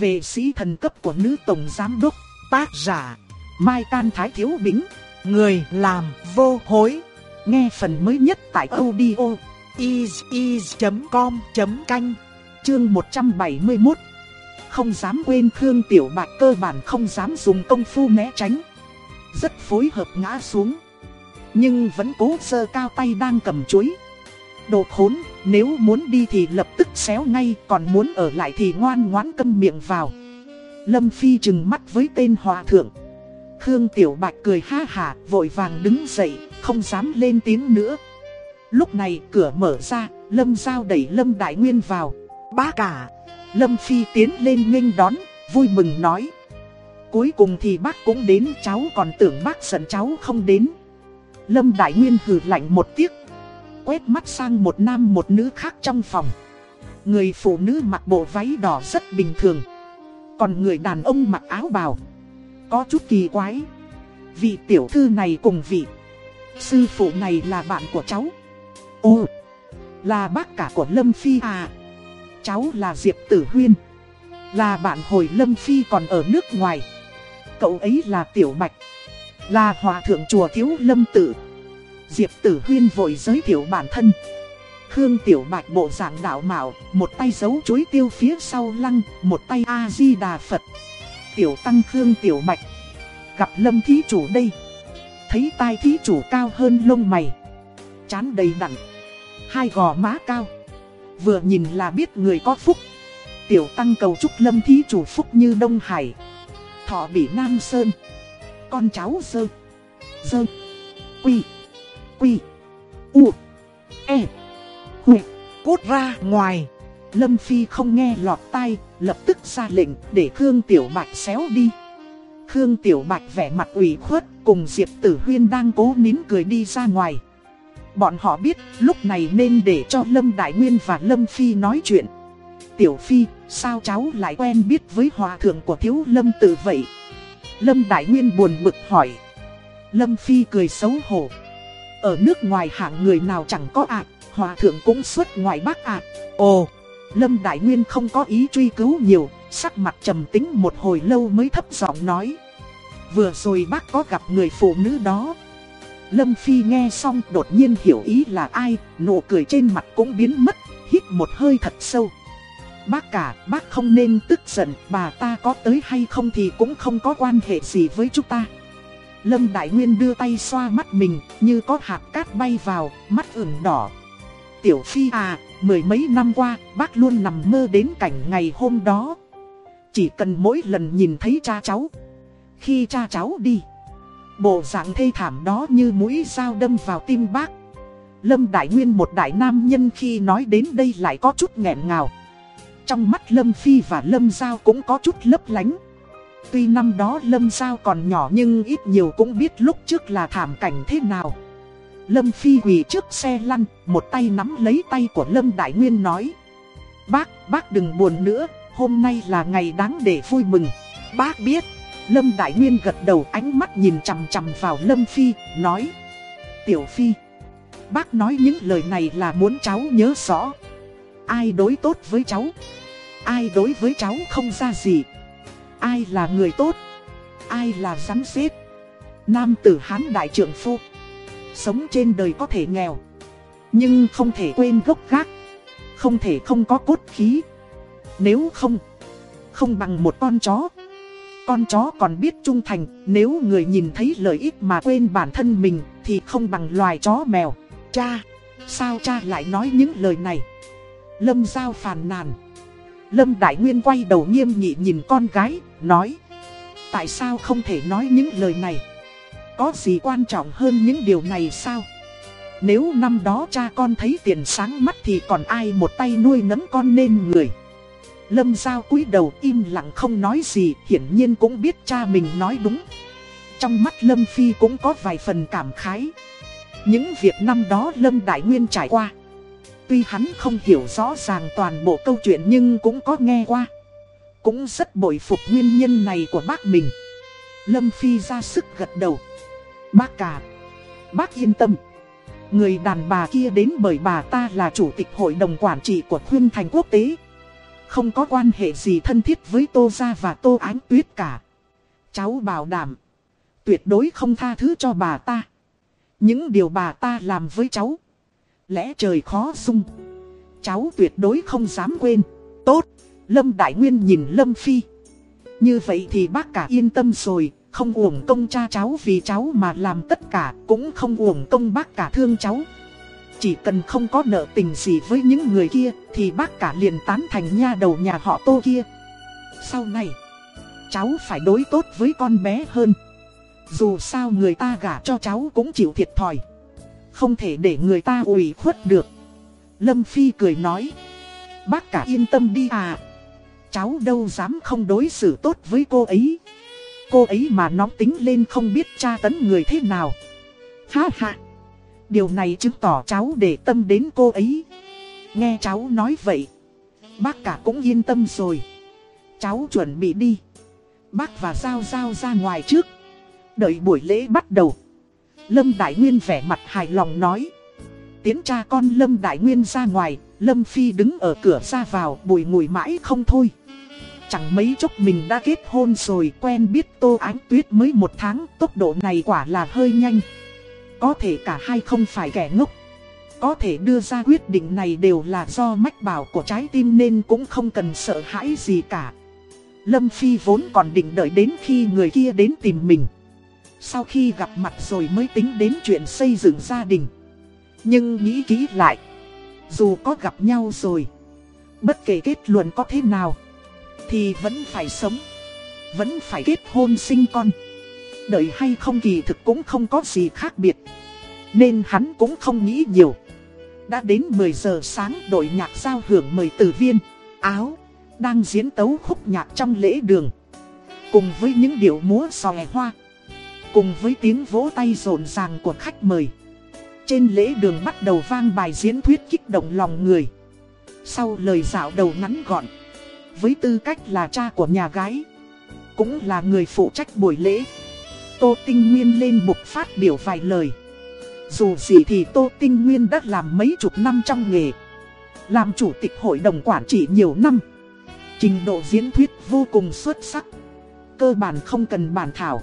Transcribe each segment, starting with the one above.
về sĩ thần cấp của nữ tổng giám đốc, tác giả, Mai Can Thái Thiếu Bính, người làm vô hối. Nghe phần mới nhất tại audio is.com.canh, chương 171. Không dám quên Khương Tiểu Bạch cơ bản không dám dùng công phu né tránh. Rất phối hợp ngã xuống. Nhưng vẫn cố sơ cao tay đang cầm chuối. Đồ khốn, nếu muốn đi thì lập tức xéo ngay, còn muốn ở lại thì ngoan ngoãn câm miệng vào. Lâm Phi trừng mắt với tên hòa thượng. Khương Tiểu Bạch cười ha hả, vội vàng đứng dậy, không dám lên tiếng nữa. Lúc này cửa mở ra, Lâm Giao đẩy Lâm Đại Nguyên vào. Bác cả! Lâm Phi tiến lên nghênh đón, vui mừng nói. Cuối cùng thì bác cũng đến, cháu còn tưởng bác giận cháu không đến. Lâm Đại Nguyên hừ lạnh một tiếc, quét mắt sang một nam một nữ khác trong phòng. Người phụ nữ mặc bộ váy đỏ rất bình thường. Còn người đàn ông mặc áo bào. Có chút kỳ quái. Vị tiểu thư này cùng vị. Sư phụ này là bạn của cháu. Ồ, là bác cả của Lâm Phi à. Cháu là Diệp Tử Huyên. Là bạn hồi Lâm Phi còn ở nước ngoài. Cậu ấy là Tiểu Bạch. Là hòa thượng chùa Thiếu Lâm Tử. Diệp Tử Huyên vội giới thiệu bản thân. Khương Tiểu Bạch bộ dạng đạo mạo, một tay giấu chuối tiêu phía sau lăng, một tay A-di-đà Phật. Tiểu Tăng Khương Tiểu Bạch. Gặp Lâm Thí Chủ đây. Thấy tai Thí Chủ cao hơn lông mày. Chán đầy đặn. Hai gò má cao. Vừa nhìn là biết người có phúc. Tiểu Tăng cầu chúc Lâm Thí Chủ phúc như Đông Hải. Thọ bị Nam Sơn. Con cháu sơ. Sơ. Quy. Quy. U. E. quy, Cút ra ngoài. Lâm Phi không nghe lọt tai, lập tức ra lệnh để Khương Tiểu Bạch xéo đi. Khương Tiểu Bạch vẻ mặt ủy khuất cùng Diệp Tử Huyên đang cố nín cười đi ra ngoài. Bọn họ biết lúc này nên để cho Lâm Đại Nguyên và Lâm Phi nói chuyện. Tiểu Phi, sao cháu lại quen biết với hòa thượng của thiếu Lâm tử vậy? Lâm Đại Nguyên buồn bực hỏi. Lâm Phi cười xấu hổ. Ở nước ngoài hạng người nào chẳng có ạ, hòa thượng cũng xuất ngoài bác ạ. Ồ, Lâm Đại Nguyên không có ý truy cứu nhiều, sắc mặt trầm tính một hồi lâu mới thấp giọng nói. Vừa rồi bác có gặp người phụ nữ đó. Lâm Phi nghe xong đột nhiên hiểu ý là ai, nụ cười trên mặt cũng biến mất, hít một hơi thật sâu. Bác cả, bác không nên tức giận, bà ta có tới hay không thì cũng không có quan hệ gì với chúng ta. Lâm Đại Nguyên đưa tay xoa mắt mình, như có hạt cát bay vào, mắt ửng đỏ. Tiểu Phi à, mười mấy năm qua, bác luôn nằm mơ đến cảnh ngày hôm đó. Chỉ cần mỗi lần nhìn thấy cha cháu. Khi cha cháu đi, bộ dạng thê thảm đó như mũi dao đâm vào tim bác. Lâm Đại Nguyên một đại nam nhân khi nói đến đây lại có chút nghẹn ngào. Trong mắt Lâm Phi và Lâm Giao cũng có chút lấp lánh. Tuy năm đó Lâm Giao còn nhỏ nhưng ít nhiều cũng biết lúc trước là thảm cảnh thế nào. Lâm Phi quỳ trước xe lăn, một tay nắm lấy tay của Lâm Đại Nguyên nói. Bác, bác đừng buồn nữa, hôm nay là ngày đáng để vui mừng. Bác biết. Lâm Đại Nguyên gật đầu ánh mắt nhìn chằm chằm vào Lâm Phi, nói. Tiểu Phi, bác nói những lời này là muốn cháu nhớ rõ. Ai đối tốt với cháu? Ai đối với cháu không ra gì? Ai là người tốt? Ai là rắn xếp? Nam tử Hán đại trưởng phu. Sống trên đời có thể nghèo. Nhưng không thể quên gốc gác. Không thể không có cốt khí. Nếu không, không bằng một con chó. Con chó còn biết trung thành, nếu người nhìn thấy lợi ích mà quên bản thân mình thì không bằng loài chó mèo. Cha, sao cha lại nói những lời này? Lâm Giao phàn nàn. Lâm Đại Nguyên quay đầu nghiêm nghị nhìn con gái, nói, Tại sao không thể nói những lời này? Có gì quan trọng hơn những điều này sao? Nếu năm đó cha con thấy tiền sáng mắt thì còn ai một tay nuôi nấng con nên người Lâm Giao cúi đầu im lặng không nói gì, Hiển nhiên cũng biết cha mình nói đúng Trong mắt Lâm Phi cũng có vài phần cảm khái Những việc năm đó Lâm Đại Nguyên trải qua, Tuy hắn không hiểu rõ ràng toàn bộ câu chuyện nhưng cũng có nghe qua cũng rất bội phục nguyên nhân này của bác mình Lâm Phi ra sức gật đầu Bác cả, Bác yên tâm Người đàn bà kia đến bởi bà ta là chủ tịch hội đồng quản trị của Khuyên Thành Quốc tế Không có quan hệ gì thân thiết với Tô Gia và Tô Ánh Tuyết cả. Cháu bảo đảm. Tuyệt đối không tha thứ cho bà ta. Những điều bà ta làm với cháu. Lẽ trời khó sung. Cháu tuyệt đối không dám quên. Tốt. Lâm Đại Nguyên nhìn Lâm Phi. Như vậy thì bác cả yên tâm rồi. Không uổng công cha cháu vì cháu mà làm tất cả. Cũng không uổng công bác cả thương cháu. Chỉ cần không có nợ tình gì với những người kia, Thì bác cả liền tán thành nha đầu nhà họ tô kia Sau này, Cháu phải đối tốt với con bé hơn Dù sao người ta gả cho cháu cũng chịu thiệt thòi Không thể để người ta ủy khuất được Lâm Phi cười nói, Bác cả yên tâm đi à Cháu đâu dám không đối xử tốt với cô ấy. Cô ấy mà nóng tính lên không biết tra tấn người thế nào. Ha ha. Điều này chứng tỏ cháu để tâm đến cô ấy. Nghe cháu nói vậy, Bác cả cũng yên tâm rồi. Cháu chuẩn bị đi. Bác và Giao Giao ra ngoài trước. Đợi buổi lễ bắt đầu. Lâm Đại Nguyên vẻ mặt hài lòng nói. Tiến cha con Lâm Đại Nguyên ra ngoài, Lâm Phi đứng ở cửa ra vào, bùi ngùi mãi không thôi. Chẳng mấy chốc mình đã kết hôn rồi, quen biết Tô Ánh Tuyết mới một tháng, Tốc độ này quả là hơi nhanh có thể cả hai không phải kẻ ngốc. Có thể đưa ra quyết định này đều là do mách bảo của trái tim nên cũng không cần sợ hãi gì cả. Lâm Phi vốn còn định đợi đến khi người kia đến tìm mình. Sau khi gặp mặt rồi mới tính đến chuyện xây dựng gia đình. Nhưng nghĩ kỹ lại. Dù có gặp nhau rồi. Bất kể kết luận có thế nào. Thì vẫn phải sống. Vẫn phải kết hôn sinh con đợi hay không kỳ thực cũng không có gì khác biệt. Nên hắn cũng không nghĩ nhiều. Đã đến 10 giờ sáng đội nhạc giao hưởng mời tử viên, áo, đang diễn tấu khúc nhạc trong lễ đường. Cùng với những điệu múa xòe hoa. Cùng với tiếng vỗ tay rộn ràng của khách mời. Trên lễ đường bắt đầu vang bài diễn thuyết kích động lòng người. Sau lời dạo đầu ngắn gọn. Với tư cách là cha của nhà gái. Cũng là người phụ trách buổi lễ. Tô Tinh Nguyên lên bục phát biểu vài lời. Dù gì thì Tô Tinh Nguyên đã làm mấy chục năm trong nghề. Làm chủ tịch hội đồng quản trị nhiều năm. Trình độ diễn thuyết vô cùng xuất sắc. Cơ bản không cần bản thảo.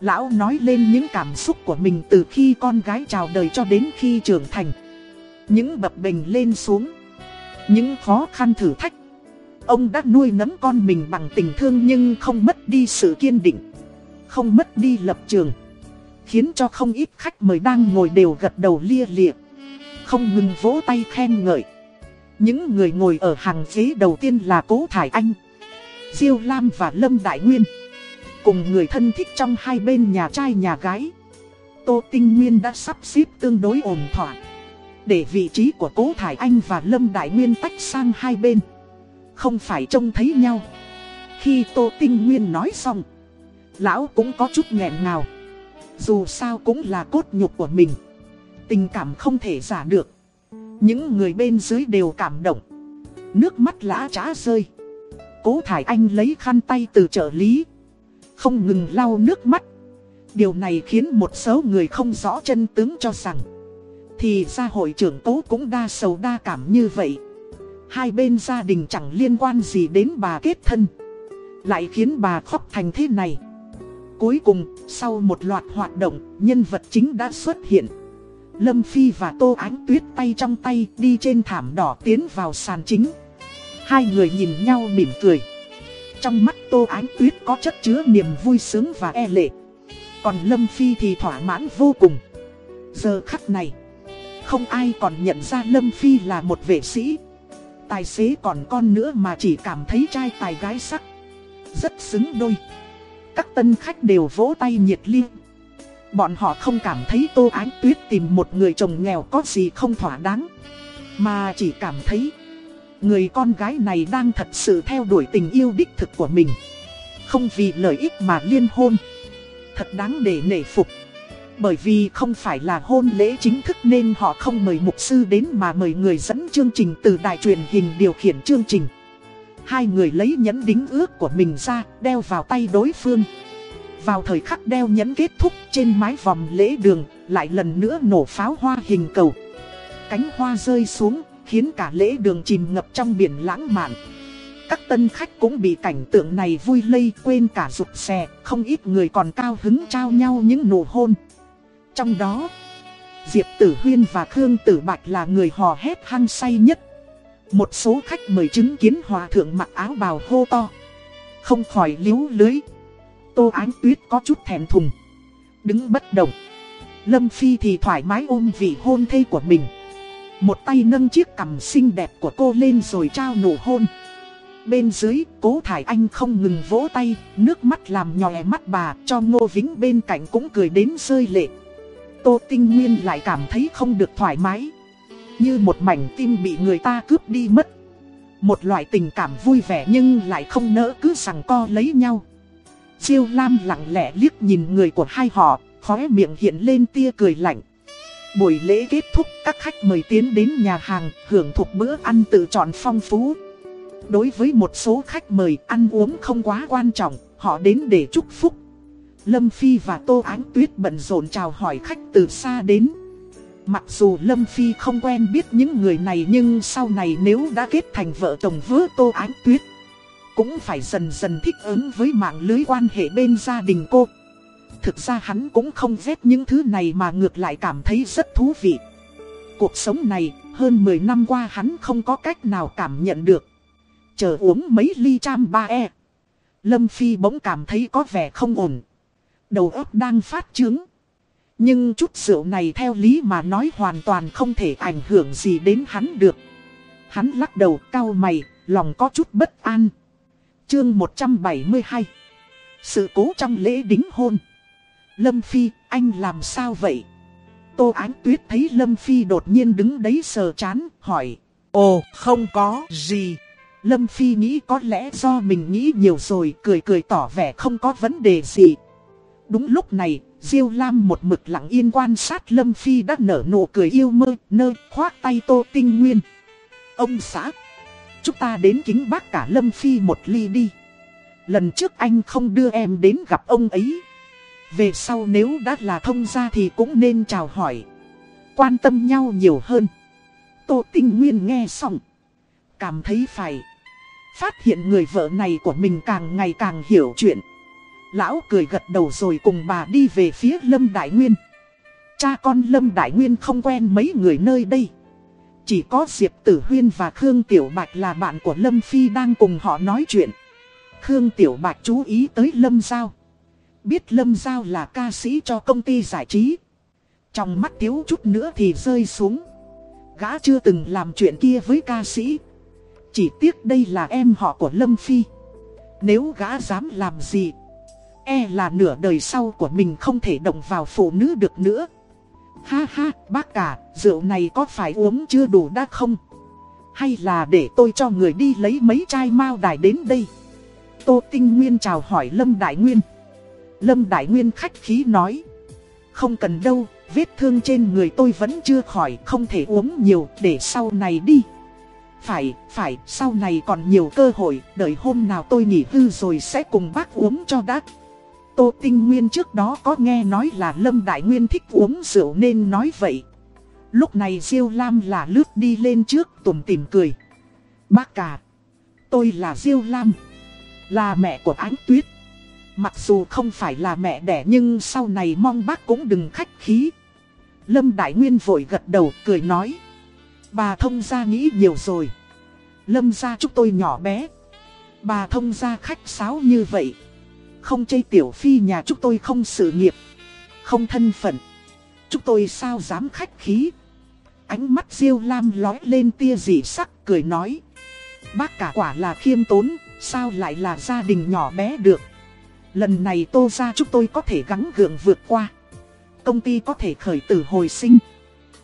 Lão nói lên những cảm xúc của mình từ khi con gái chào đời cho đến khi trưởng thành. Những bập bình lên xuống. Những khó khăn thử thách. Ông đã nuôi nấng con mình bằng tình thương nhưng không mất đi sự kiên định không mất đi lập trường. Khiến cho không ít khách mời đang ngồi đều gật đầu lia lịa. Không ngừng vỗ tay khen ngợi. Những người ngồi ở hàng ghế đầu tiên là Cố Thải Anh, Diêu Lam và Lâm Đại Nguyên. Cùng người thân thích trong hai bên nhà trai nhà gái. Tô Tinh Nguyên đã sắp xếp tương đối ổn thỏa. Để vị trí của Cố Thải Anh và Lâm Đại Nguyên tách sang hai bên. Không phải trông thấy nhau. Khi Tô Tinh Nguyên nói xong. Lão cũng có chút nghẹn ngào. Dù sao cũng là cốt nhục của mình, Tình cảm không thể giả được. Những người bên dưới đều cảm động. Nước mắt lã trá rơi. Cố Thải Anh lấy khăn tay từ trợ lý. Không ngừng lau nước mắt. Điều này khiến một số người không rõ chân tướng cho rằng, Thì ra hội trưởng cố cũng đa sầu đa cảm như vậy. Hai bên gia đình chẳng liên quan gì đến bà kết thân Lại khiến bà khóc thành thế này Cuối cùng, sau một loạt hoạt động, nhân vật chính đã xuất hiện. Lâm Phi và Tô Ánh Tuyết tay trong tay đi trên thảm đỏ tiến vào sàn chính. Hai người nhìn nhau mỉm cười. Trong mắt Tô Ánh Tuyết có chất chứa niềm vui sướng và e lệ. Còn Lâm Phi thì thỏa mãn vô cùng. Giờ khắc này, không ai còn nhận ra Lâm Phi là một vệ sĩ. Tài xế còn con nữa mà chỉ cảm thấy trai tài gái sắc. Rất xứng đôi. Các tân khách đều vỗ tay nhiệt liêng. Bọn họ không cảm thấy Tô Ánh Tuyết tìm một người chồng nghèo có gì không thỏa đáng. Mà chỉ cảm thấy, người con gái này đang thật sự theo đuổi tình yêu đích thực của mình. Không vì lợi ích mà liên hôn. Thật đáng để nể phục. Bởi vì không phải là hôn lễ chính thức nên họ không mời mục sư đến mà mời người dẫn chương trình từ đài truyền hình điều khiển chương trình. Hai người lấy nhẫn đính ước của mình ra, đeo vào tay đối phương. Vào thời khắc đeo nhẫn kết thúc trên mái vòng lễ đường, lại lần nữa nổ pháo hoa hình cầu. Cánh hoa rơi xuống, khiến cả lễ đường chìm ngập trong biển lãng mạn. các tân khách cũng bị cảnh tượng này vui lây quên cả rụt xè, không ít người còn cao hứng trao nhau những nụ hôn. Trong đó, Diệp Tử Huyên và Khương Tử Bạch là người hò hét hăng say nhất. Một số khách mời chứng kiến hòa thượng mặc áo bào hô to. Không khỏi liếu lưới. Tô Ánh Tuyết có chút thèm thùng. Đứng bất động. Lâm Phi thì thoải mái ôm vị hôn thê của mình. Một tay nâng chiếc cằm xinh đẹp của cô lên rồi trao nụ hôn. Bên dưới, cố thải anh không ngừng vỗ tay, nước mắt làm nhòe mắt bà, cho Ngô Vĩnh bên cạnh cũng cười đến rơi lệ. Tô Tinh Nguyên lại cảm thấy không được thoải mái. Như một mảnh tim bị người ta cướp đi mất. Một loại tình cảm vui vẻ nhưng lại không nỡ cứ sằng co lấy nhau. Diêu Lam lặng lẽ liếc nhìn người của hai họ, khóe miệng hiện lên tia cười lạnh. Buổi lễ kết thúc, các khách mời tiến đến nhà hàng, hưởng thụ bữa ăn tự chọn phong phú. Đối với một số khách mời, ăn uống không quá quan trọng, họ đến để chúc phúc. Lâm Phi và Tô Ánh Tuyết bận rộn chào hỏi khách từ xa đến. Mặc dù Lâm Phi không quen biết những người này nhưng sau này nếu đã kết thành vợ chồng với Tô Ánh Tuyết, cũng phải dần dần thích ứng với mạng lưới quan hệ bên gia đình cô. Thực ra hắn cũng không ghét những thứ này mà ngược lại cảm thấy rất thú vị. Cuộc sống này, hơn 10 năm qua hắn không có cách nào cảm nhận được. Chờ uống mấy ly cham ba e. Lâm Phi bỗng cảm thấy có vẻ không ổn. Đầu óc đang phát trướng. Nhưng chút rượu này theo lý mà nói hoàn toàn không thể ảnh hưởng gì đến hắn được. Hắn lắc đầu cau mày, lòng có chút bất an. Chương 172 Sự cố trong lễ đính hôn Lâm Phi, anh làm sao vậy? Tô Ánh Tuyết thấy Lâm Phi đột nhiên đứng đấy sờ chán, hỏi. Ồ, không có gì. Lâm Phi nghĩ có lẽ do mình nghĩ nhiều rồi, cười cười tỏ vẻ không có vấn đề gì. Đúng lúc này, Diêu Lam một mực lặng yên quan sát Lâm Phi đã nở nụ cười yêu mơ, nơ, khoác tay Tô Tinh Nguyên. Ông xã, chúng ta đến kính bác cả Lâm Phi một ly đi. Lần trước anh không đưa em đến gặp ông ấy. Về sau nếu đã là thông gia thì cũng nên chào hỏi. Quan tâm nhau nhiều hơn. Tô Tinh Nguyên nghe xong. Cảm thấy phải. Phát hiện người vợ này của mình càng ngày càng hiểu chuyện. Lão cười gật đầu rồi cùng bà đi về phía Lâm Đại Nguyên. Cha con Lâm Đại Nguyên không quen mấy người nơi đây. Chỉ có Diệp Tử Huyên và Khương Tiểu Bạch là bạn của Lâm Phi đang cùng họ nói chuyện. Khương Tiểu Bạch chú ý tới Lâm Giao. Biết Lâm Giao là ca sĩ cho công ty giải trí. Trong mắt thiếu chút nữa thì rơi xuống. Gã chưa từng làm chuyện kia với ca sĩ. Chỉ tiếc đây là em họ của Lâm Phi. Nếu gã dám làm gì E là nửa đời sau của mình không thể động vào phụ nữ được nữa Ha ha, bác cả, rượu này có phải uống chưa đủ đã không? Hay là để tôi cho người đi lấy mấy chai mao đài đến đây? Tô Tinh Nguyên chào hỏi Lâm Đại Nguyên. Lâm Đại Nguyên khách khí nói. Không cần đâu, vết thương trên người tôi vẫn chưa khỏi, không thể uống nhiều, để sau này đi. Phải, phải, sau này còn nhiều cơ hội, đợi hôm nào tôi nghỉ hư rồi sẽ cùng bác uống cho đắt. Tô Tinh Nguyên trước đó có nghe nói là Lâm Đại Nguyên thích uống rượu nên nói vậy. Lúc này Diêu Lam là lướt đi lên trước tùm tìm cười. Bác cả, tôi là Diêu Lam, là mẹ của Ánh Tuyết. Mặc dù không phải là mẹ đẻ nhưng sau này mong bác cũng đừng khách khí. Lâm Đại Nguyên vội gật đầu cười nói. Bà thông gia nghĩ nhiều rồi. Lâm gia chúc tôi nhỏ bé. Bà thông gia khách sáo như vậy. Không chê tiểu phi nhà chúng tôi không sự nghiệp, Không thân phận. Chúng tôi sao dám khách khí? Ánh mắt Diêu Lam lói lên tia dị sắc, cười nói. Bác cả quả là khiêm tốn, Sao lại là gia đình nhỏ bé được? Lần này tô ra chúng tôi có thể gắng gượng vượt qua. Công ty có thể khởi tử hồi sinh.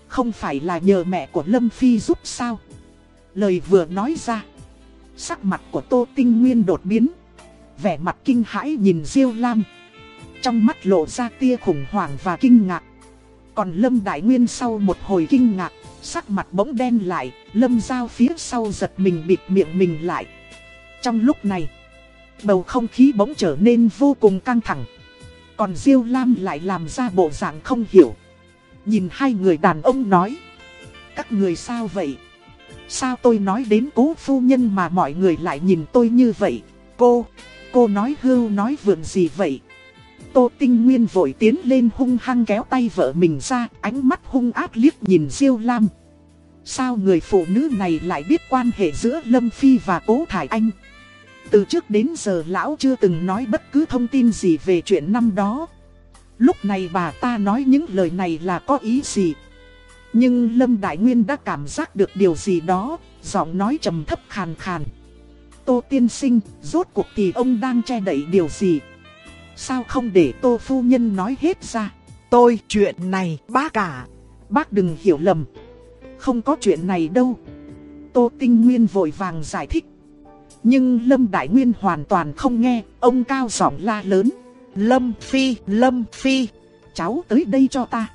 Không phải là nhờ mẹ của Lâm Phi giúp sao? Lời vừa nói ra, Sắc mặt của Tô Tinh Nguyên đột biến vẻ mặt kinh hãi nhìn Diêu Lam. Trong mắt lộ ra tia khủng hoảng và kinh ngạc. Còn Lâm Đại Nguyên sau một hồi kinh ngạc, sắc mặt bỗng đen lại, Lâm Giao phía sau giật mình bịt miệng mình lại. Trong lúc này, bầu không khí bỗng trở nên vô cùng căng thẳng. Còn Diêu Lam lại làm ra bộ dạng không hiểu. Nhìn hai người đàn ông nói. Các người sao vậy? Sao tôi nói đến cố phu nhân mà mọi người lại nhìn tôi như vậy? Cô, cô nói hưu nói vượn gì vậy? Tô Tinh Nguyên vội tiến lên hung hăng kéo tay vợ mình ra, ánh mắt hung ác liếc nhìn Diêu Lam. Sao người phụ nữ này lại biết quan hệ giữa Lâm Phi và Cố Thải Anh? Từ trước đến giờ lão chưa từng nói bất cứ thông tin gì về chuyện năm đó. Lúc này bà ta nói những lời này là có ý gì? Nhưng Lâm Đại Nguyên đã cảm giác được điều gì đó, giọng nói trầm thấp khàn khàn. Tô tiên sinh, rốt cuộc thì ông đang che đậy điều gì? Sao không để tô phu nhân nói hết ra? Tôi, chuyện này, bác cả. Bác đừng hiểu lầm. Không có chuyện này đâu. Tô tinh nguyên vội vàng giải thích. Nhưng Lâm Đại Nguyên hoàn toàn không nghe, ông cao giọng la lớn. Lâm Phi, Lâm Phi, cháu tới đây cho ta.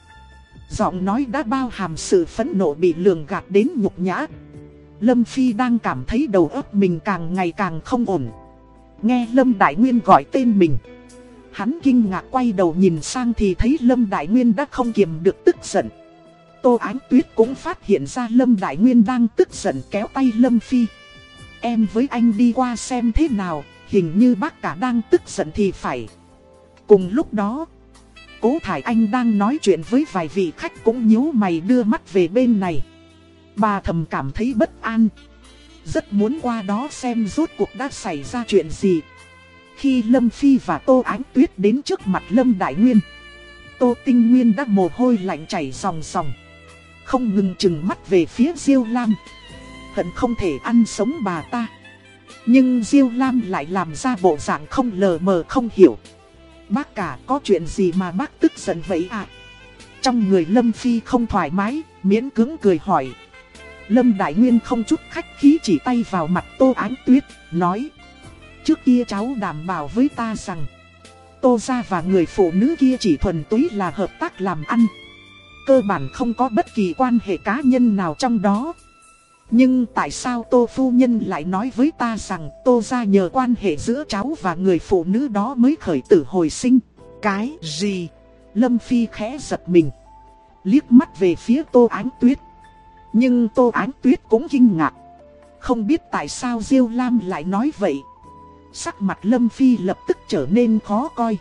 Giọng nói đã bao hàm sự phẫn nộ bị lường gạt đến nhục nhã. Lâm Phi đang cảm thấy đầu óc mình càng ngày càng không ổn. Nghe Lâm Đại Nguyên gọi tên mình. Hắn kinh ngạc quay đầu nhìn sang thì thấy Lâm Đại Nguyên đã không kiềm được tức giận. Tô Ánh Tuyết cũng phát hiện ra Lâm Đại Nguyên đang tức giận kéo tay Lâm Phi. Em với anh đi qua xem thế nào, hình như bác cả đang tức giận thì phải. Cùng lúc đó, Cố Thải Anh đang nói chuyện với vài vị khách cũng nhíu mày đưa mắt về bên này. Bà thầm cảm thấy bất an. Rất muốn qua đó xem rốt cuộc đã xảy ra chuyện gì. Khi Lâm Phi và Tô Ánh Tuyết đến trước mặt Lâm Đại Nguyên. Tô Tinh Nguyên đã mồ hôi lạnh chảy ròng ròng. Không ngừng chừng mắt về phía Diêu Lam. Hận không thể ăn sống bà ta. Nhưng Diêu Lam lại làm ra bộ dạng không lờ mờ không hiểu. Bác cả có chuyện gì mà bác tức giận vậy ạ? À? Trong người Lâm Phi không thoải mái, miễn cứng cười hỏi. Lâm Đại Nguyên không chút khách khí chỉ tay vào mặt Tô Ánh Tuyết, nói. Trước kia cháu đảm bảo với ta rằng, Tô Gia và người phụ nữ kia chỉ thuần túy là hợp tác làm ăn. Cơ bản không có bất kỳ quan hệ cá nhân nào trong đó. Nhưng tại sao Tô Phu Nhân lại nói với ta rằng Tô Gia nhờ quan hệ giữa cháu và người phụ nữ đó mới khởi tử hồi sinh? Cái gì? Lâm Phi khẽ giật mình. Liếc mắt về phía Tô Ánh Tuyết. Nhưng Tô Ánh Tuyết cũng kinh ngạc. Không biết tại sao Diêu Lam lại nói vậy. Sắc mặt Lâm Phi lập tức trở nên khó coi.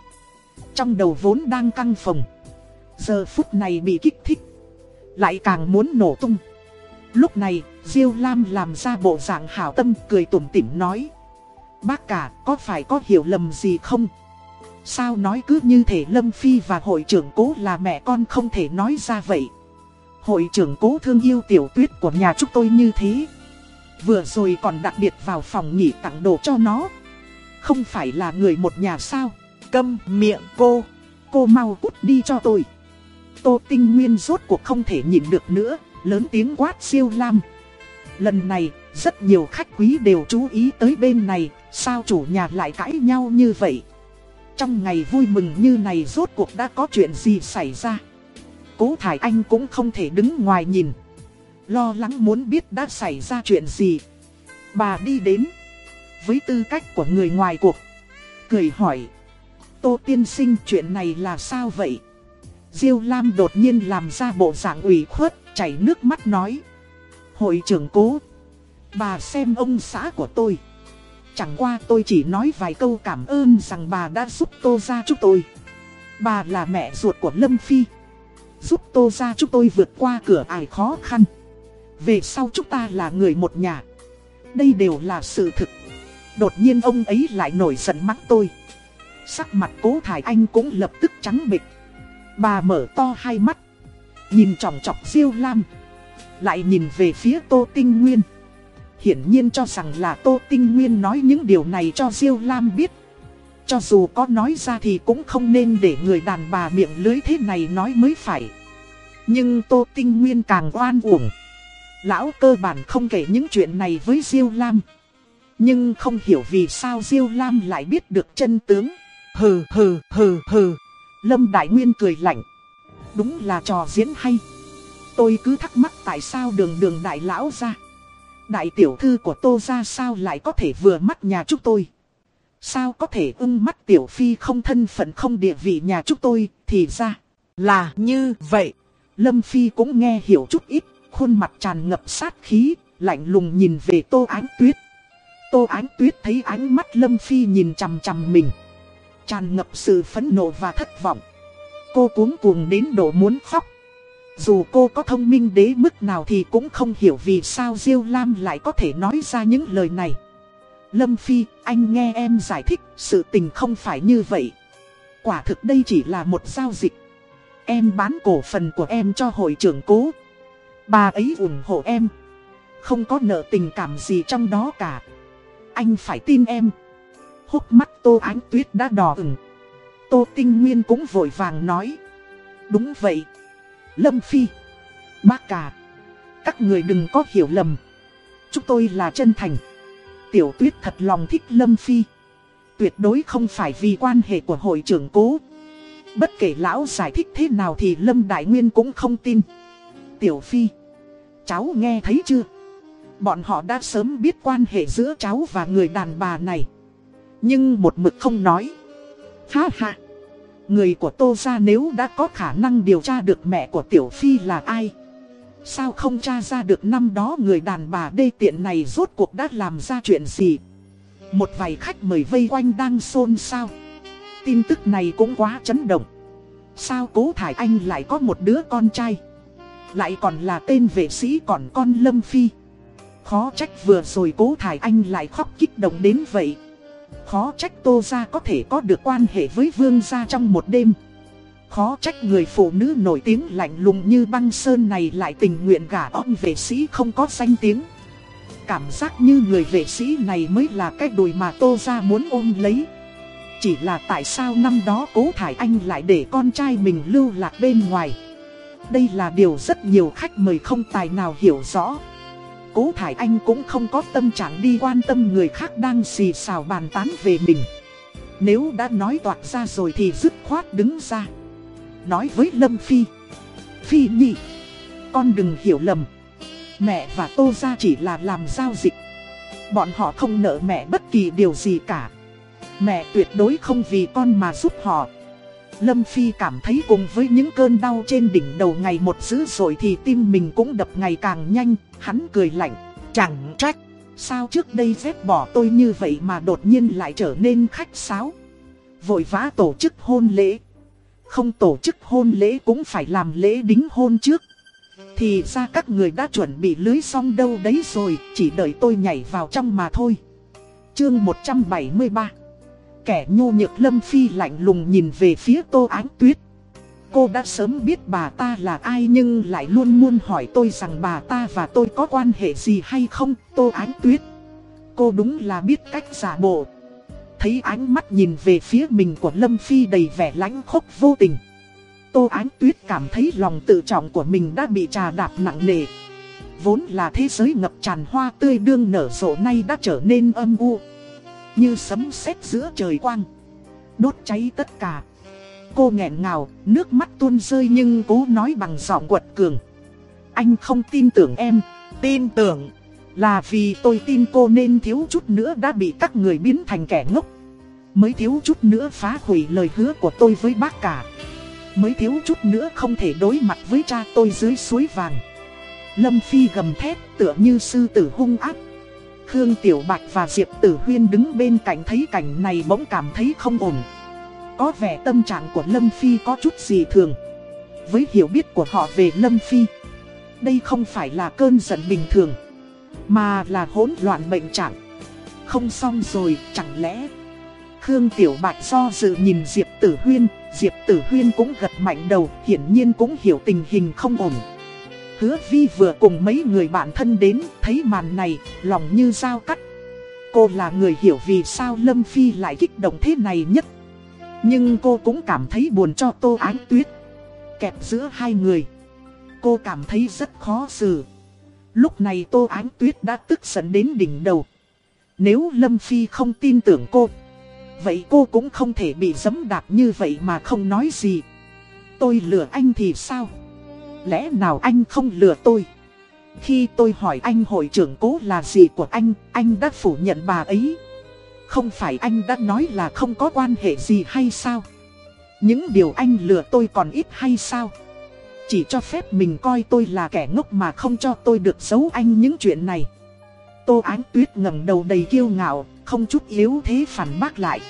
Trong đầu vốn đang căng phồng. Giờ phút này bị kích thích. Lại càng muốn nổ tung. Lúc này, Diêu Lam làm ra bộ dạng hảo tâm cười tủm tỉm nói. Bác cả, có phải có hiểu lầm gì không? Sao nói cứ như thể Lâm Phi và hội trưởng cố là mẹ con không thể nói ra vậy? Hội trưởng cố thương yêu tiểu tuyết của nhà chúng tôi như thế. Vừa rồi còn đặc biệt vào phòng nghỉ tặng đồ cho nó. Không phải là người một nhà sao? Câm miệng cô. Cô mau cút đi cho tôi. Tô Tinh Nguyên rốt cuộc không thể nhịn được nữa, lớn tiếng quát siêu lam. Lần này, rất nhiều khách quý đều chú ý tới bên này, sao chủ nhà lại cãi nhau như vậy? Trong ngày vui mừng như này rốt cuộc đã có chuyện gì xảy ra? Cố Thải Anh cũng không thể đứng ngoài nhìn. Lo lắng muốn biết đã xảy ra chuyện gì. Bà đi đến. Với tư cách của người ngoài cuộc. Cười hỏi. Tô tiên sinh chuyện này là sao vậy? Diêu Lam đột nhiên làm ra bộ dạng ủy khuất, chảy nước mắt nói. Hội trưởng cố. Bà xem ông xã của tôi. Chẳng qua tôi chỉ nói vài câu cảm ơn rằng bà đã giúp tô ra chúc tôi. Bà là mẹ ruột của Lâm Phi. Giúp tô ra chúng tôi vượt qua cửa ải khó khăn. Về sau chúng ta là người một nhà. Đây đều là sự thực. Đột nhiên ông ấy lại nổi giận mắng tôi. Sắc mặt cố thải anh cũng lập tức trắng bịch. Bà mở to hai mắt. Nhìn trọng chọc siêu lam. Lại nhìn về phía Tô Tinh Nguyên Hiển nhiên cho rằng là Tô Tinh Nguyên nói những điều này cho Diêu Lam biết cho dù có nói ra thì cũng không nên để người đàn bà miệng lưới thế này nói mới phải. Nhưng Tô Tinh Nguyên càng oan uổng. Lão cơ bản không kể những chuyện này với Diêu Lam. Nhưng không hiểu vì sao Diêu Lam lại biết được chân tướng. Hừ hừ hừ hừ. Lâm Đại Nguyên cười lạnh. Đúng là trò diễn hay. Tôi cứ thắc mắc tại sao đường đường đại lão ra. Đại tiểu thư của tô ra sao lại có thể vừa mắt nhà chúng tôi. Sao có thể ưng mắt tiểu phi không thân phận không địa vị nhà chúng tôi thì ra là như vậy. Lâm Phi cũng nghe hiểu chút ít, khuôn mặt tràn ngập sát khí, lạnh lùng nhìn về Tô Ánh Tuyết. Tô Ánh Tuyết thấy ánh mắt Lâm Phi nhìn chằm chằm mình. Tràn ngập sự phẫn nộ và thất vọng. Cô cuống cuồng đến độ muốn khóc. Dù cô có thông minh đến mức nào thì cũng không hiểu vì sao Diêu Lam lại có thể nói ra những lời này. Lâm Phi, anh nghe em giải thích, sự tình không phải như vậy. Quả thực đây chỉ là một giao dịch. Em bán cổ phần của em cho hội trưởng cố. Bà ấy ủng hộ em. Không có nợ tình cảm gì trong đó cả. Anh phải tin em. Hốc mắt Tô Ánh Tuyết đã đỏ ửng. Tô Tinh Nguyên cũng vội vàng nói. Đúng vậy. Lâm Phi. Bác cả. Các người đừng có hiểu lầm. Chúng tôi là chân thành. Tiểu Tuyết thật lòng thích Lâm Phi. Tuyệt đối không phải vì quan hệ của hội trưởng cố. Bất kể lão giải thích thế nào thì Lâm Đại Nguyên cũng không tin. Tiểu Phi. Cháu nghe thấy chưa? Bọn họ đã sớm biết quan hệ giữa cháu và người đàn bà này. Nhưng một mực không nói. Ha ha. Người của Tô Gia nếu đã có khả năng điều tra được mẹ của Tiểu Phi là ai? Sao không tra ra được năm đó người đàn bà đê tiện này rốt cuộc đã làm ra chuyện gì? Một vài khách mời vây quanh đang xôn xao. Tin tức này cũng quá chấn động. Sao cố thải anh lại có một đứa con trai? Lại còn là tên vệ sĩ còn con Lâm Phi. Khó trách vừa rồi cố thải anh lại khóc kích động đến vậy. Khó trách Tô Gia có thể có được quan hệ với Vương Gia trong một đêm. Khó trách người phụ nữ nổi tiếng lạnh lùng như băng sơn này lại tình nguyện gả ông vệ sĩ không có danh tiếng. Cảm giác như người vệ sĩ này mới là cái đùi mà Tô Gia muốn ôm lấy. Chỉ là tại sao năm đó cố thải anh lại để con trai mình lưu lạc bên ngoài. Đây là điều rất nhiều khách mời không tài nào hiểu rõ. Cố Thải Anh cũng không có tâm trạng đi quan tâm người khác đang xì xào bàn tán về mình. Nếu đã nói toạc ra rồi thì dứt khoát đứng ra. Nói với Lâm Phi. Phi nhị. Con đừng hiểu lầm. Mẹ và Tô Gia chỉ là làm giao dịch. Bọn họ không nợ mẹ bất kỳ điều gì cả. Mẹ tuyệt đối không vì con mà giúp họ. Lâm Phi cảm thấy cùng với những cơn đau trên đỉnh đầu ngày một dữ rồi thì tim mình cũng đập ngày càng nhanh, hắn cười lạnh, chẳng trách. Sao trước đây dép bỏ tôi như vậy mà đột nhiên lại trở nên khách sáo. Vội vã tổ chức hôn lễ. Không tổ chức hôn lễ cũng phải làm lễ đính hôn trước. Thì ra các người đã chuẩn bị lưới xong đâu đấy rồi, chỉ đợi tôi nhảy vào trong mà thôi. Chương 173 Kẻ nhô nhược Lâm Phi lạnh lùng nhìn về phía Tô Ánh Tuyết. Cô đã sớm biết bà ta là ai nhưng lại luôn luôn hỏi tôi rằng bà ta và tôi có quan hệ gì hay không, Tô Ánh Tuyết. Cô đúng là biết cách giả bộ. Thấy ánh mắt nhìn về phía mình của Lâm Phi đầy vẻ lãnh khốc vô tình. Tô Ánh Tuyết cảm thấy lòng tự trọng của mình đã bị trà đạp nặng nề. Vốn là thế giới ngập tràn hoa tươi đương nở rộ nay đã trở nên âm u. Như sấm sét giữa trời quang Đốt cháy tất cả Cô nghẹn ngào, nước mắt tuôn rơi nhưng cố nói bằng giọng quật cường Anh không tin tưởng em Tin tưởng là vì tôi tin cô nên thiếu chút nữa đã bị các người biến thành kẻ ngốc. Mới thiếu chút nữa phá hủy lời hứa của tôi với bác cả. Mới thiếu chút nữa không thể đối mặt với cha tôi dưới suối vàng. Lâm Phi gầm thét tựa như sư tử hung ác. Khương Tiểu Bạch và Diệp Tử Huyên đứng bên cạnh thấy cảnh này bỗng cảm thấy không ổn. Có vẻ tâm trạng của Lâm Phi có chút gì thường. Với hiểu biết của họ về Lâm Phi, đây không phải là cơn giận bình thường, mà là hỗn loạn bệnh trạng. Không xong rồi, chẳng lẽ... Khương Tiểu Bạch do dự nhìn Diệp Tử Huyên, Diệp Tử Huyên cũng gật mạnh đầu, hiển nhiên cũng hiểu tình hình không ổn. Hứa Vi vừa cùng mấy người bạn thân đến, thấy màn này, lòng như dao cắt. Cô là người hiểu vì sao Lâm Phi lại kích động thế này nhất. Nhưng cô cũng cảm thấy buồn cho Tô Ánh Tuyết. Kẹp giữa hai người. Cô cảm thấy rất khó xử. Lúc này Tô Ánh Tuyết đã tức giận đến đỉnh đầu. Nếu Lâm Phi không tin tưởng cô, vậy cô cũng không thể bị dấm đạp như vậy mà không nói gì. Tôi lừa anh thì sao? Lẽ nào anh không lừa tôi? Khi tôi hỏi anh hội trưởng cố là gì của anh, anh đã phủ nhận bà ấy. Không phải anh đã nói là không có quan hệ gì hay sao? Những điều anh lừa tôi còn ít hay sao? Chỉ cho phép mình coi tôi là kẻ ngốc mà không cho tôi được giấu anh những chuyện này. Tô Ánh Tuyết ngẩng đầu đầy kiêu ngạo, không chút yếu thế phản bác lại.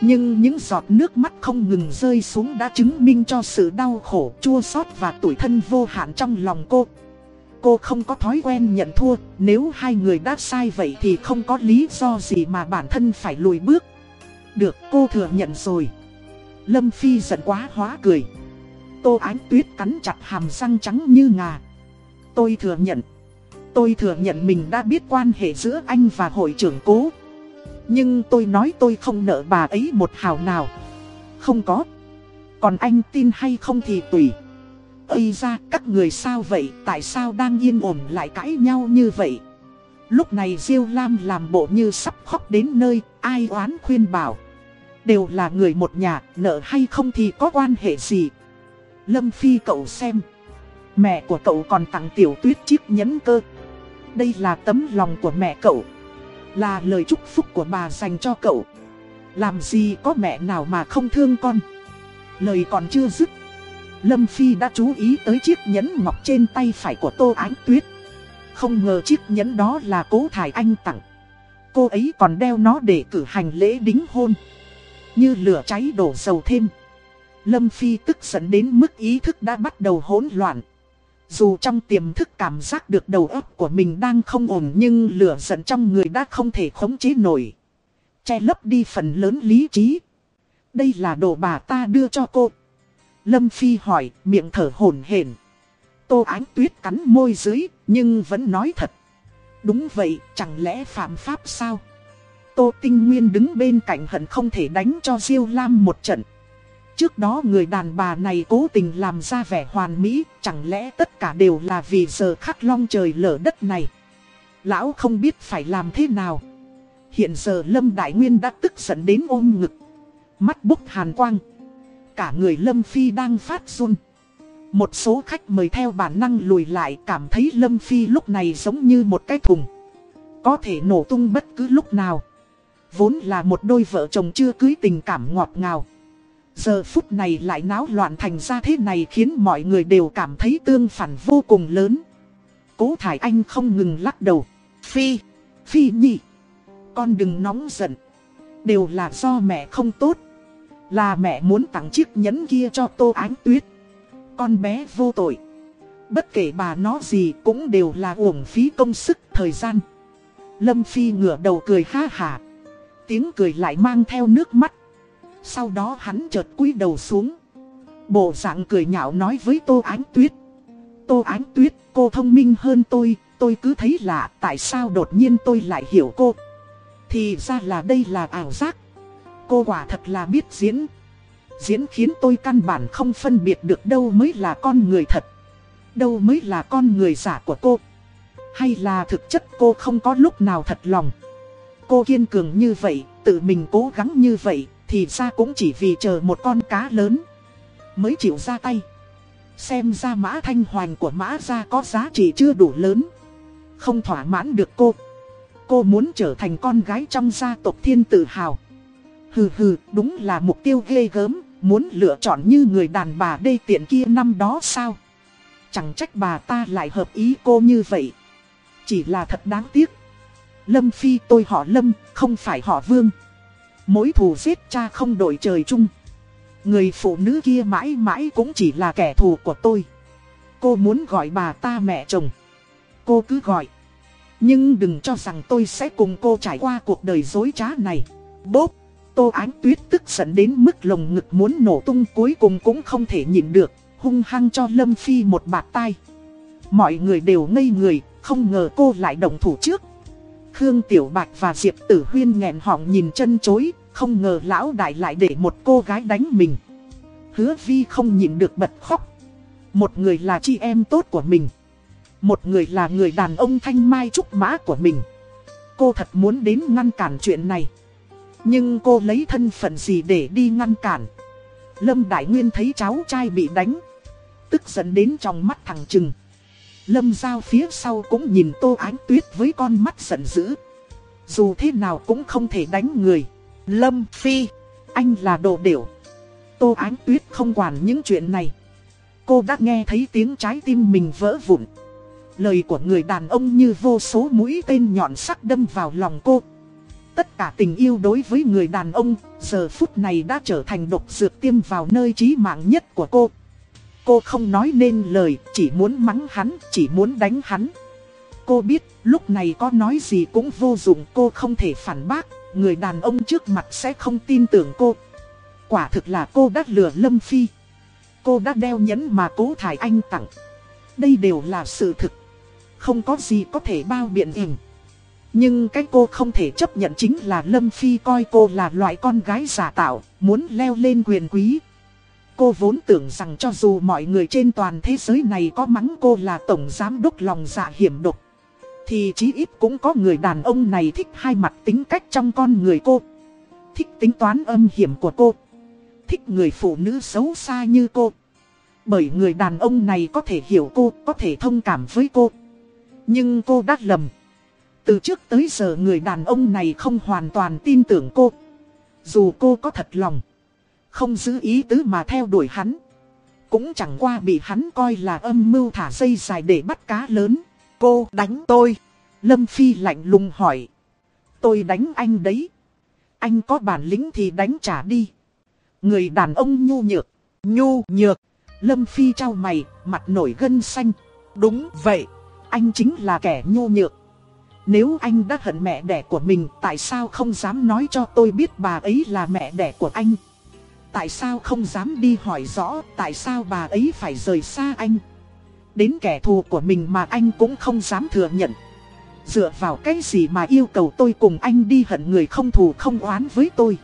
Nhưng những giọt nước mắt không ngừng rơi xuống đã chứng minh cho sự đau khổ, chua xót và tủi thân vô hạn trong lòng cô. Cô không có thói quen nhận thua, nếu hai người đã sai vậy thì không có lý do gì mà bản thân phải lùi bước. Được cô thừa nhận rồi. Lâm Phi giận quá hóa cười. Tô Ánh Tuyết cắn chặt hàm răng trắng như ngà. Tôi thừa nhận. Tôi thừa nhận mình đã biết quan hệ giữa anh và hội trưởng cố. Nhưng tôi nói tôi không nợ bà ấy một hào nào. Không có. Còn anh tin hay không thì tùy. Ây ra các người sao vậy, tại sao đang yên ổn lại cãi nhau như vậy? Lúc này Diêu Lam làm bộ như sắp khóc đến nơi, ai oán khuyên bảo. Đều là người một nhà, nợ hay không thì có quan hệ gì, Lâm Phi cậu xem. Mẹ của cậu còn tặng tiểu tuyết chiếc nhẫn cơ. Đây là tấm lòng của mẹ cậu. Là lời chúc phúc của bà dành cho cậu. Làm gì có mẹ nào mà không thương con. Lời còn chưa dứt. Lâm Phi đã chú ý tới chiếc nhẫn ngọc trên tay phải của Tô Ánh Tuyết. Không ngờ chiếc nhẫn đó là cố thải anh tặng. Cô ấy còn đeo nó để cử hành lễ đính hôn. Như lửa cháy đổ dầu thêm. Lâm Phi tức giận đến mức ý thức đã bắt đầu hỗn loạn. Dù trong tiềm thức cảm giác được đầu óc của mình đang không ổn nhưng lửa giận trong người đã không thể khống chế nổi. Che lấp đi phần lớn lý trí. Đây là đồ bà ta đưa cho cô. Lâm Phi hỏi, miệng thở hổn hển. Tô Ánh Tuyết cắn môi dưới, nhưng vẫn nói thật. Đúng vậy, chẳng lẽ phạm pháp sao? Tô Tinh Nguyên đứng bên cạnh hận không thể đánh cho Diêu Lam một trận. Trước đó người đàn bà này cố tình làm ra vẻ hoàn mỹ, chẳng lẽ tất cả đều là vì giờ khắc long trời lở đất này. Lão không biết phải làm thế nào. Hiện giờ Lâm Đại Nguyên đã tức giận đến ôm ngực. Mắt bốc hàn quang. Cả người Lâm Phi đang phát run. Một số khách mời theo bản năng lùi lại cảm thấy Lâm Phi lúc này giống như một cái thùng. Có thể nổ tung bất cứ lúc nào. Vốn là một đôi vợ chồng chưa cưới tình cảm ngọt ngào. Giờ phút này lại náo loạn thành ra thế này khiến mọi người đều cảm thấy tương phản vô cùng lớn. Cố Thải Anh không ngừng lắc đầu. Phi, Phi nhị, con đừng nóng giận. Đều là do mẹ không tốt. Là mẹ muốn tặng chiếc nhẫn kia cho Tô Ánh Tuyết. Con bé vô tội. Bất kể bà nó gì cũng đều là uổng phí công sức thời gian. Lâm Phi ngửa đầu cười ha hả. Tiếng cười lại mang theo nước mắt. Sau đó hắn chợt cúi đầu xuống. Bộ dạng cười nhạo nói với Tô Ánh Tuyết. Tô Ánh Tuyết, cô thông minh hơn tôi, tôi cứ thấy lạ tại sao đột nhiên tôi lại hiểu cô. Thì ra là đây là ảo giác. Cô quả thật là biết diễn. Diễn khiến tôi căn bản không phân biệt được đâu mới là con người thật. Đâu mới là con người giả của cô. Hay là thực chất cô không có lúc nào thật lòng. Cô kiên cường như vậy, tự mình cố gắng như vậy, thì ra cũng chỉ vì chờ một con cá lớn Mới chịu ra tay. Xem ra mã thanh hoành của mã gia có giá trị chưa đủ lớn Không thỏa mãn được cô. Cô muốn trở thành con gái trong gia tộc thiên tự hào. Hừ hừ đúng là mục tiêu ghê gớm Muốn lựa chọn như người đàn bà đê tiện kia năm đó sao? Chẳng trách bà ta lại hợp ý cô như vậy. Chỉ là thật đáng tiếc. Lâm Phi tôi họ Lâm, không phải họ Vương. Mối thù giết cha không đổi trời chung. Người phụ nữ kia mãi mãi cũng chỉ là kẻ thù của tôi. Cô muốn gọi bà ta mẹ chồng. Cô cứ gọi. Nhưng đừng cho rằng tôi sẽ cùng cô trải qua cuộc đời dối trá này. Bốp, Tô Ánh Tuyết tức giận đến mức lồng ngực muốn nổ tung cuối cùng cũng không thể nhịn được, hung hăng cho Lâm Phi một bạt tay. Mọi người đều ngây người, không ngờ cô lại động thủ trước. Khương Tiểu Bạch và Diệp Tử Huyên nghẹn họng nhìn chân chối, không ngờ lão đại lại để một cô gái đánh mình. Hứa vi không nhìn được bật khóc. Một người là chị em tốt của mình. Một người là người đàn ông thanh mai trúc mã của mình. Cô thật muốn đến ngăn cản chuyện này. Nhưng cô lấy thân phận gì để đi ngăn cản. Lâm Đại Nguyên thấy cháu trai bị đánh. Tức giận đến trong mắt thằng Trừng. Lâm Giao phía sau cũng nhìn Tô Ánh Tuyết với con mắt giận dữ. Dù thế nào cũng không thể đánh người. Lâm Phi, anh là đồ điểu. Tô Ánh Tuyết không quản những chuyện này. cô đã nghe thấy tiếng trái tim mình vỡ vụn. Lời của người đàn ông như vô số mũi tên nhọn sắc đâm vào lòng cô. Tất cả tình yêu đối với người đàn ông, giờ phút này đã trở thành độc dược tiêm vào nơi trí mạng nhất của cô. Cô không nói nên lời, chỉ muốn mắng hắn, chỉ muốn đánh hắn. Cô biết, lúc này có nói gì cũng vô dụng, cô không thể phản bác, người đàn ông trước mặt sẽ không tin tưởng cô. Quả thực là cô đã lừa Lâm Phi. Cô đã đeo nhẫn mà cố thải anh tặng. Đây đều là sự thực. Không có gì có thể bao biện ỉnh. Nhưng cái cô không thể chấp nhận chính là Lâm Phi coi cô là loại con gái giả tạo, muốn leo lên quyền quý. Cô vốn tưởng rằng cho dù mọi người trên toàn thế giới này có mắng cô là tổng giám đốc lòng dạ hiểm độc. Thì chí ít cũng có người đàn ông này thích hai mặt tính cách trong con người cô. Thích tính toán âm hiểm của cô. Thích người phụ nữ xấu xa như cô. Bởi người đàn ông này có thể hiểu cô, có thể thông cảm với cô. Nhưng cô đã lầm. Từ trước tới giờ người đàn ông này không hoàn toàn tin tưởng cô. Dù cô có thật lòng. Không giữ ý tứ mà theo đuổi hắn. Cũng chẳng qua bị hắn coi là âm mưu thả dây dài để bắt cá lớn. Cô đánh tôi. Lâm Phi lạnh lùng hỏi. Tôi đánh anh đấy. Anh có bản lĩnh thì đánh trả đi. Người đàn ông nhu nhược. Nhu nhược. Lâm Phi trao mày, mặt nổi gân xanh. Đúng vậy, anh chính là kẻ nhu nhược. Nếu anh đã hận mẹ đẻ của mình, tại sao không dám nói cho tôi biết bà ấy là mẹ đẻ của anh? Tại sao không dám đi hỏi rõ tại sao bà ấy phải rời xa anh? Đến kẻ thù của mình mà anh cũng không dám thừa nhận. Dựa vào cái gì mà yêu cầu tôi cùng anh đi hận người không thù không oán với tôi?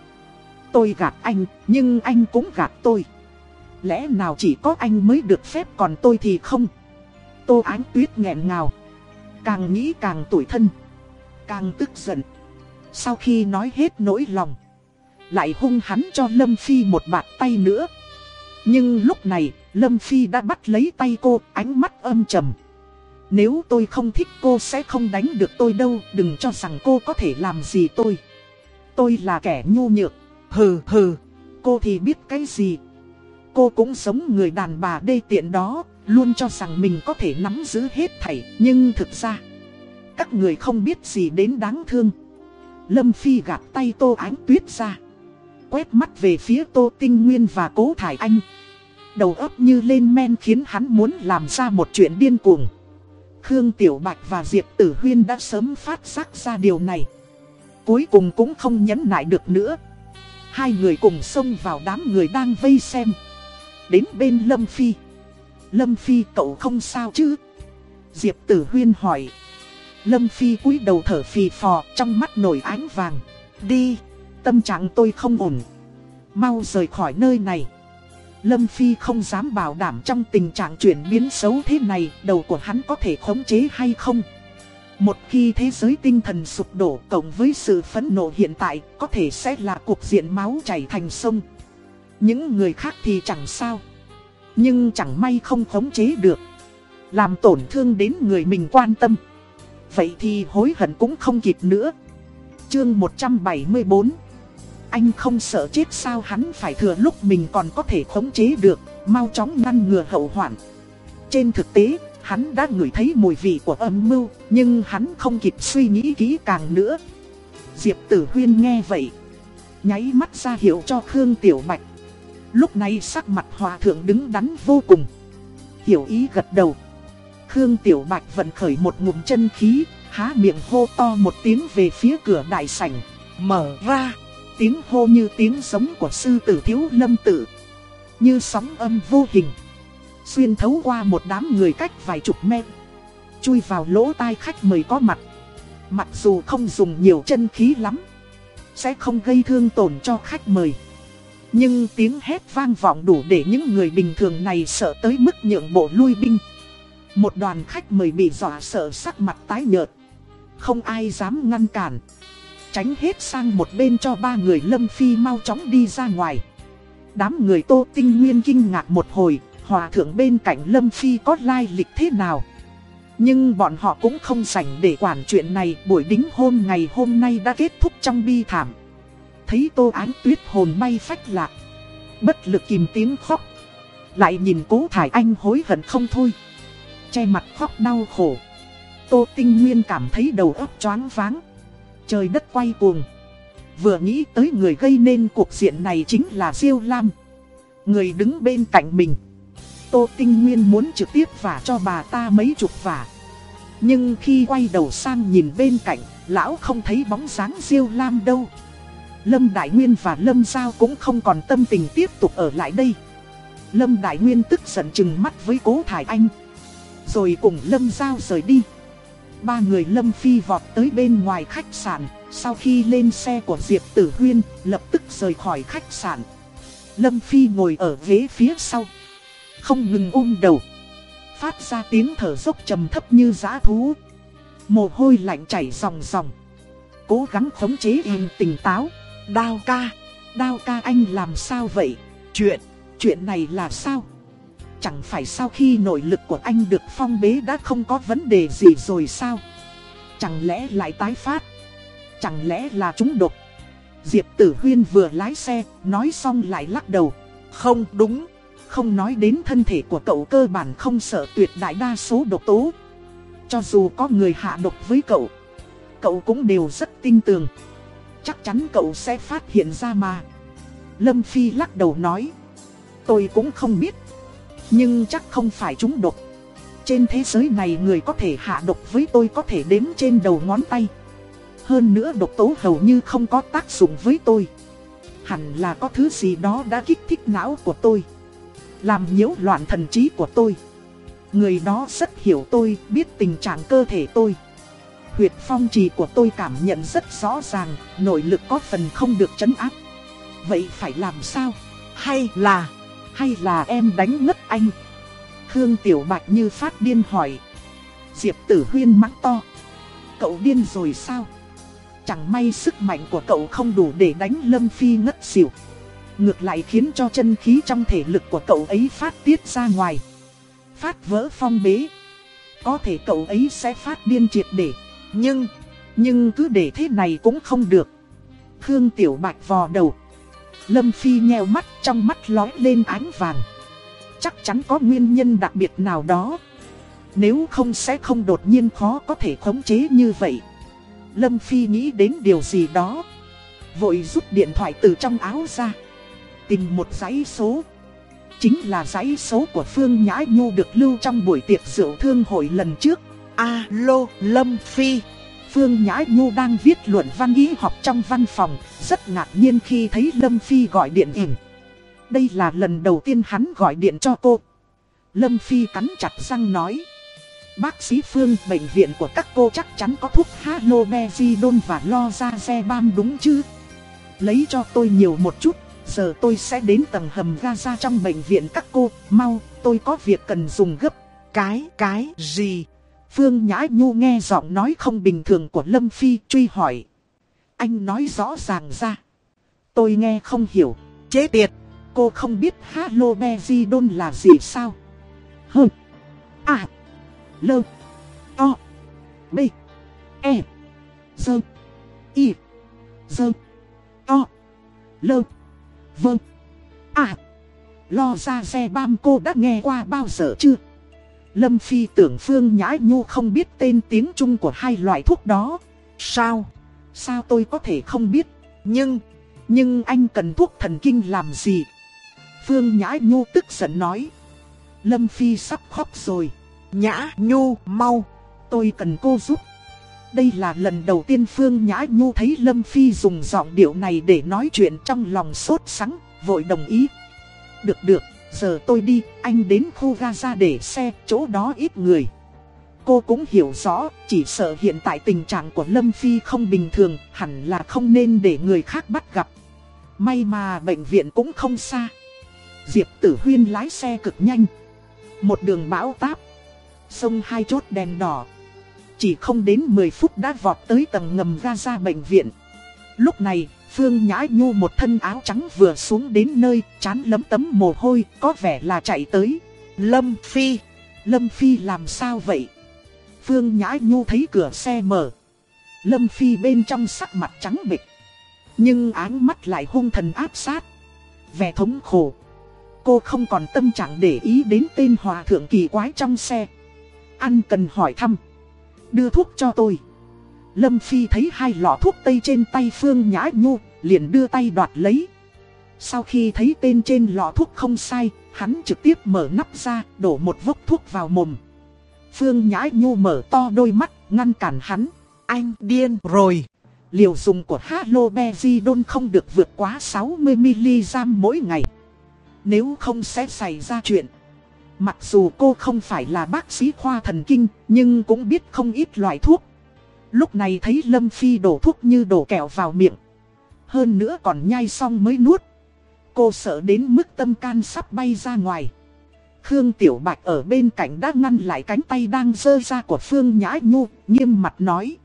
Tôi gạt anh, nhưng anh cũng gạt tôi. Lẽ nào chỉ có anh mới được phép còn tôi thì không? Tô Ánh Tuyết nghẹn ngào. Càng nghĩ càng tủi thân. Càng tức giận. Sau khi nói hết nỗi lòng. Lại hung hắn cho Lâm Phi một bạt tay nữa. Nhưng lúc này, Lâm Phi đã bắt lấy tay cô, ánh mắt âm trầm. Nếu tôi không thích cô sẽ không đánh được tôi đâu, đừng cho rằng cô có thể làm gì tôi. Tôi là kẻ nhu nhược. Hừ hừ, cô thì biết cái gì. Cô cũng giống người đàn bà đê tiện đó, luôn cho rằng mình có thể nắm giữ hết thảy, nhưng thực ra, các người không biết gì đến đáng thương. Lâm Phi gạt tay Tô Ánh Tuyết ra, quét mắt về phía Tô Tinh Nguyên và Cố Thải Anh. Đầu óc như lên men khiến hắn muốn làm ra một chuyện điên cuồng. Khương Tiểu Bạch và Diệp Tử Huyên đã sớm phát giác ra điều này. Cuối cùng cũng không nhẫn nại được nữa. Hai người cùng xông vào đám người đang vây xem. Đến bên Lâm Phi. Lâm Phi cậu không sao chứ? Diệp Tử Huyên hỏi. Lâm Phi cúi đầu thở phì phò trong mắt nổi ánh vàng. Đi, tâm trạng tôi không ổn. Mau rời khỏi nơi này. Lâm Phi không dám bảo đảm trong tình trạng chuyển biến xấu thế này đầu của hắn có thể khống chế hay không. Một khi thế giới tinh thần sụp đổ cộng với sự phẫn nộ hiện tại có thể sẽ là cuộc diện máu chảy thành sông. Những người khác thì chẳng sao. Nhưng chẳng may không khống chế được. Làm tổn thương đến người mình quan tâm. Vậy thì hối hận cũng không kịp nữa. Chương 174 anh không sợ chết sao hắn phải thừa lúc mình còn có thể khống chế được, mau chóng ngăn ngừa hậu hoạn. Trên thực tế, hắn đã ngửi thấy mùi vị của âm mưu, nhưng hắn không kịp suy nghĩ kỹ càng nữa. Diệp Tử Huyên nghe vậy, nháy mắt ra hiệu cho Khương Tiểu Bạch. Lúc này sắc mặt hòa thượng đứng đắn vô cùng. Hiểu ý gật đầu. Khương Tiểu Bạch vận khởi một ngụm chân khí, há miệng hô to một tiếng về phía cửa đại sảnh. Mở ra, tiếng hô như tiếng giống của sư tử thiếu lâm tử. Như sóng âm vô hình. Xuyên thấu qua một đám người cách vài chục mét. Chui vào lỗ tai khách mời có mặt. Mặc dù không dùng nhiều chân khí lắm. Sẽ không gây thương tổn cho khách mời. Nhưng tiếng hét vang vọng đủ để những người bình thường này sợ tới mức nhượng bộ lui binh. Một đoàn khách mời bị dọa sợ sắc mặt tái nhợt. Không ai dám ngăn cản. Tránh hết sang một bên cho ba người Lâm Phi mau chóng đi ra ngoài. Đám người Tô Tinh Nguyên kinh ngạc một hồi, hòa thượng bên cạnh Lâm Phi có lai lịch thế nào. Nhưng bọn họ cũng không sảnh để quản chuyện này, buổi đính hôn ngày hôm nay đã kết thúc trong bi thảm thấy tô ánh tuyết hồn bay phách lạc. Bất lực kìm tiếng khóc. Lại nhìn cố thải anh hối hận không thôi. Che mặt khóc đau khổ. Tô Tinh Nguyên cảm thấy đầu óc choáng váng. Trời đất quay cuồng. Vừa nghĩ tới người gây nên cuộc diện này chính là Diêu Lam. Người đứng bên cạnh mình. Tô Tinh Nguyên muốn trực tiếp vả cho bà ta mấy chục vả. Nhưng khi quay đầu sang nhìn bên cạnh, lão không thấy bóng dáng Diêu Lam đâu. Lâm Đại Nguyên và Lâm Giao cũng không còn tâm tình tiếp tục ở lại đây. Lâm Đại Nguyên tức giận chừng mắt với Cố Thải Anh. Rồi cùng Lâm Giao rời đi. Ba người Lâm Phi vọt tới bên ngoài khách sạn. Sau khi lên xe của Diệp Tử Huyên, lập tức rời khỏi khách sạn. Lâm Phi ngồi ở ghế phía sau. Không ngừng ôm đầu. Phát ra tiếng thở dốc trầm thấp như giã thú. Mồ hôi lạnh chảy ròng ròng. Cố gắng khống chế im tỉnh táo. Đao ca, đao ca anh làm sao vậy? Chuyện, chuyện này là sao? Chẳng phải sau khi nội lực của anh được phong bế đã không có vấn đề gì rồi sao? Chẳng lẽ lại tái phát? Chẳng lẽ là chúng độc? Diệp Tử Huyên vừa lái xe, nói xong lại lắc đầu. Không đúng, không nói đến thân thể của cậu cơ bản không sợ tuyệt đại đa số độc tố. Cho dù có người hạ độc với cậu, cậu cũng đều rất tin tưởng. Chắc chắn cậu sẽ phát hiện ra mà. Lâm Phi lắc đầu nói. Tôi cũng không biết. Nhưng chắc không phải chúng độc. Trên thế giới này người có thể hạ độc với tôi có thể đếm trên đầu ngón tay. Hơn nữa độc tố hầu như không có tác dụng với tôi. Hẳn là có thứ gì đó đã kích thích não của tôi. Làm nhiễu loạn thần trí của tôi. Người đó rất hiểu tôi, biết tình trạng cơ thể tôi. Huyệt phong trì của tôi cảm nhận rất rõ ràng, nội lực có phần không được chấn áp. Vậy phải làm sao? Hay là, hay là em đánh ngất anh? Khương Tiểu Bạch như phát điên hỏi. Diệp Tử Huyên mắng to. Cậu điên rồi sao? Chẳng may sức mạnh của cậu không đủ để đánh Lâm Phi ngất xỉu. Ngược lại khiến cho chân khí trong thể lực của cậu ấy phát tiết ra ngoài. Phát vỡ phong bế. Có thể cậu ấy sẽ phát điên triệt để. Nhưng, nhưng cứ để thế này cũng không được. Khương Tiểu Bạch vò đầu. Lâm Phi nheo mắt trong mắt lói lên ánh vàng. Chắc chắn có nguyên nhân đặc biệt nào đó. Nếu không sẽ không đột nhiên khó có thể khống chế như vậy. Lâm Phi nghĩ đến điều gì đó. Vội rút điện thoại từ trong áo ra. Tìm một dãy số. Chính là dãy số của Phương Nhã Nhu được lưu trong buổi tiệc rượu thương hội lần trước. Alo, Lâm Phi. Phương Nhã Nhu đang viết luận văn ý học trong văn phòng, rất ngạc nhiên khi thấy Lâm Phi gọi điện ỉm. Đây là lần đầu tiên hắn gọi điện cho cô. Lâm Phi cắn chặt răng nói. Bác sĩ Phương, bệnh viện của các cô chắc chắn có thuốc Halobezidon và Lorazepam đúng chứ? Lấy cho tôi nhiều một chút, giờ tôi sẽ đến tầng hầm Gaza trong bệnh viện các cô, mau, tôi có việc cần dùng gấp. Cái, cái gì? Phương Nhã Nhu nghe giọng nói không bình thường của Lâm Phi truy hỏi. Anh nói rõ ràng ra. Tôi nghe không hiểu. Chế tiệt, cô không biết Halobezidon là gì sao? Hừ. À. Lơ. O. B. E. Dơ. Y. Dơ. O. Lơ. Vâng. À. Lo ra xe bam cô đã nghe qua bao giờ chưa? Lâm Phi tưởng Phương Nhã Nhu không biết tên tiếng Trung của hai loại thuốc đó. Sao? Sao tôi có thể không biết? Nhưng, nhưng anh cần thuốc thần kinh làm gì? Phương Nhã Nhu tức giận nói. Lâm Phi sắp khóc rồi. Nhã Nhu mau, tôi cần cô giúp. Đây là lần đầu tiên Phương Nhã Nhu thấy Lâm Phi dùng giọng điệu này để nói chuyện trong lòng sốt sắng, vội đồng ý. Được được, giờ tôi đi, anh đến khu Gaza để xe, chỗ đó ít người. Cô cũng hiểu rõ, chỉ sợ hiện tại tình trạng của Lâm Phi không bình thường, hẳn là không nên để người khác bắt gặp. May mà bệnh viện cũng không xa. Diệp Tử Huyên lái xe cực nhanh. Một đường bão táp. Sông hai chốt đèn đỏ. Chỉ không đến 10 phút đã vọt tới tầng ngầm Gaza bệnh viện. Lúc này, Phương Nhã Nhu một thân áo trắng vừa xuống đến nơi, chán lấm tấm mồ hôi, có vẻ là chạy tới. Lâm Phi, Lâm Phi làm sao vậy? Phương Nhã Nhu thấy cửa xe mở. Lâm Phi bên trong sắc mặt trắng bịch. Nhưng áng mắt lại hung thần áp sát. Vẻ thống khổ. cô không còn tâm trạng để ý đến tên hòa thượng kỳ quái trong xe. Ăn cần hỏi thăm. Đưa thuốc cho tôi. Lâm Phi thấy hai lọ thuốc tây trên tay Phương Nhã Nhu, liền đưa tay đoạt lấy. Sau khi thấy tên trên lọ thuốc không sai, hắn trực tiếp mở nắp ra, đổ một vốc thuốc vào mồm. Phương Nhã Nhu mở to đôi mắt, ngăn cản hắn. Anh điên rồi. Liều dùng của Halobezidon không được vượt quá 60mg mỗi ngày. Nếu không sẽ xảy ra chuyện. Mặc dù cô không phải là bác sĩ khoa thần kinh, nhưng cũng biết không ít loại thuốc. Lúc này thấy Lâm Phi đổ thuốc như đổ kẹo vào miệng. Hơn nữa còn nhai xong mới nuốt. Cô sợ đến mức tâm can sắp bay ra ngoài. Khương Tiểu Bạch ở bên cạnh đã ngăn lại cánh tay đang dơ ra của Phương Nhã Nhu, nghiêm mặt nói.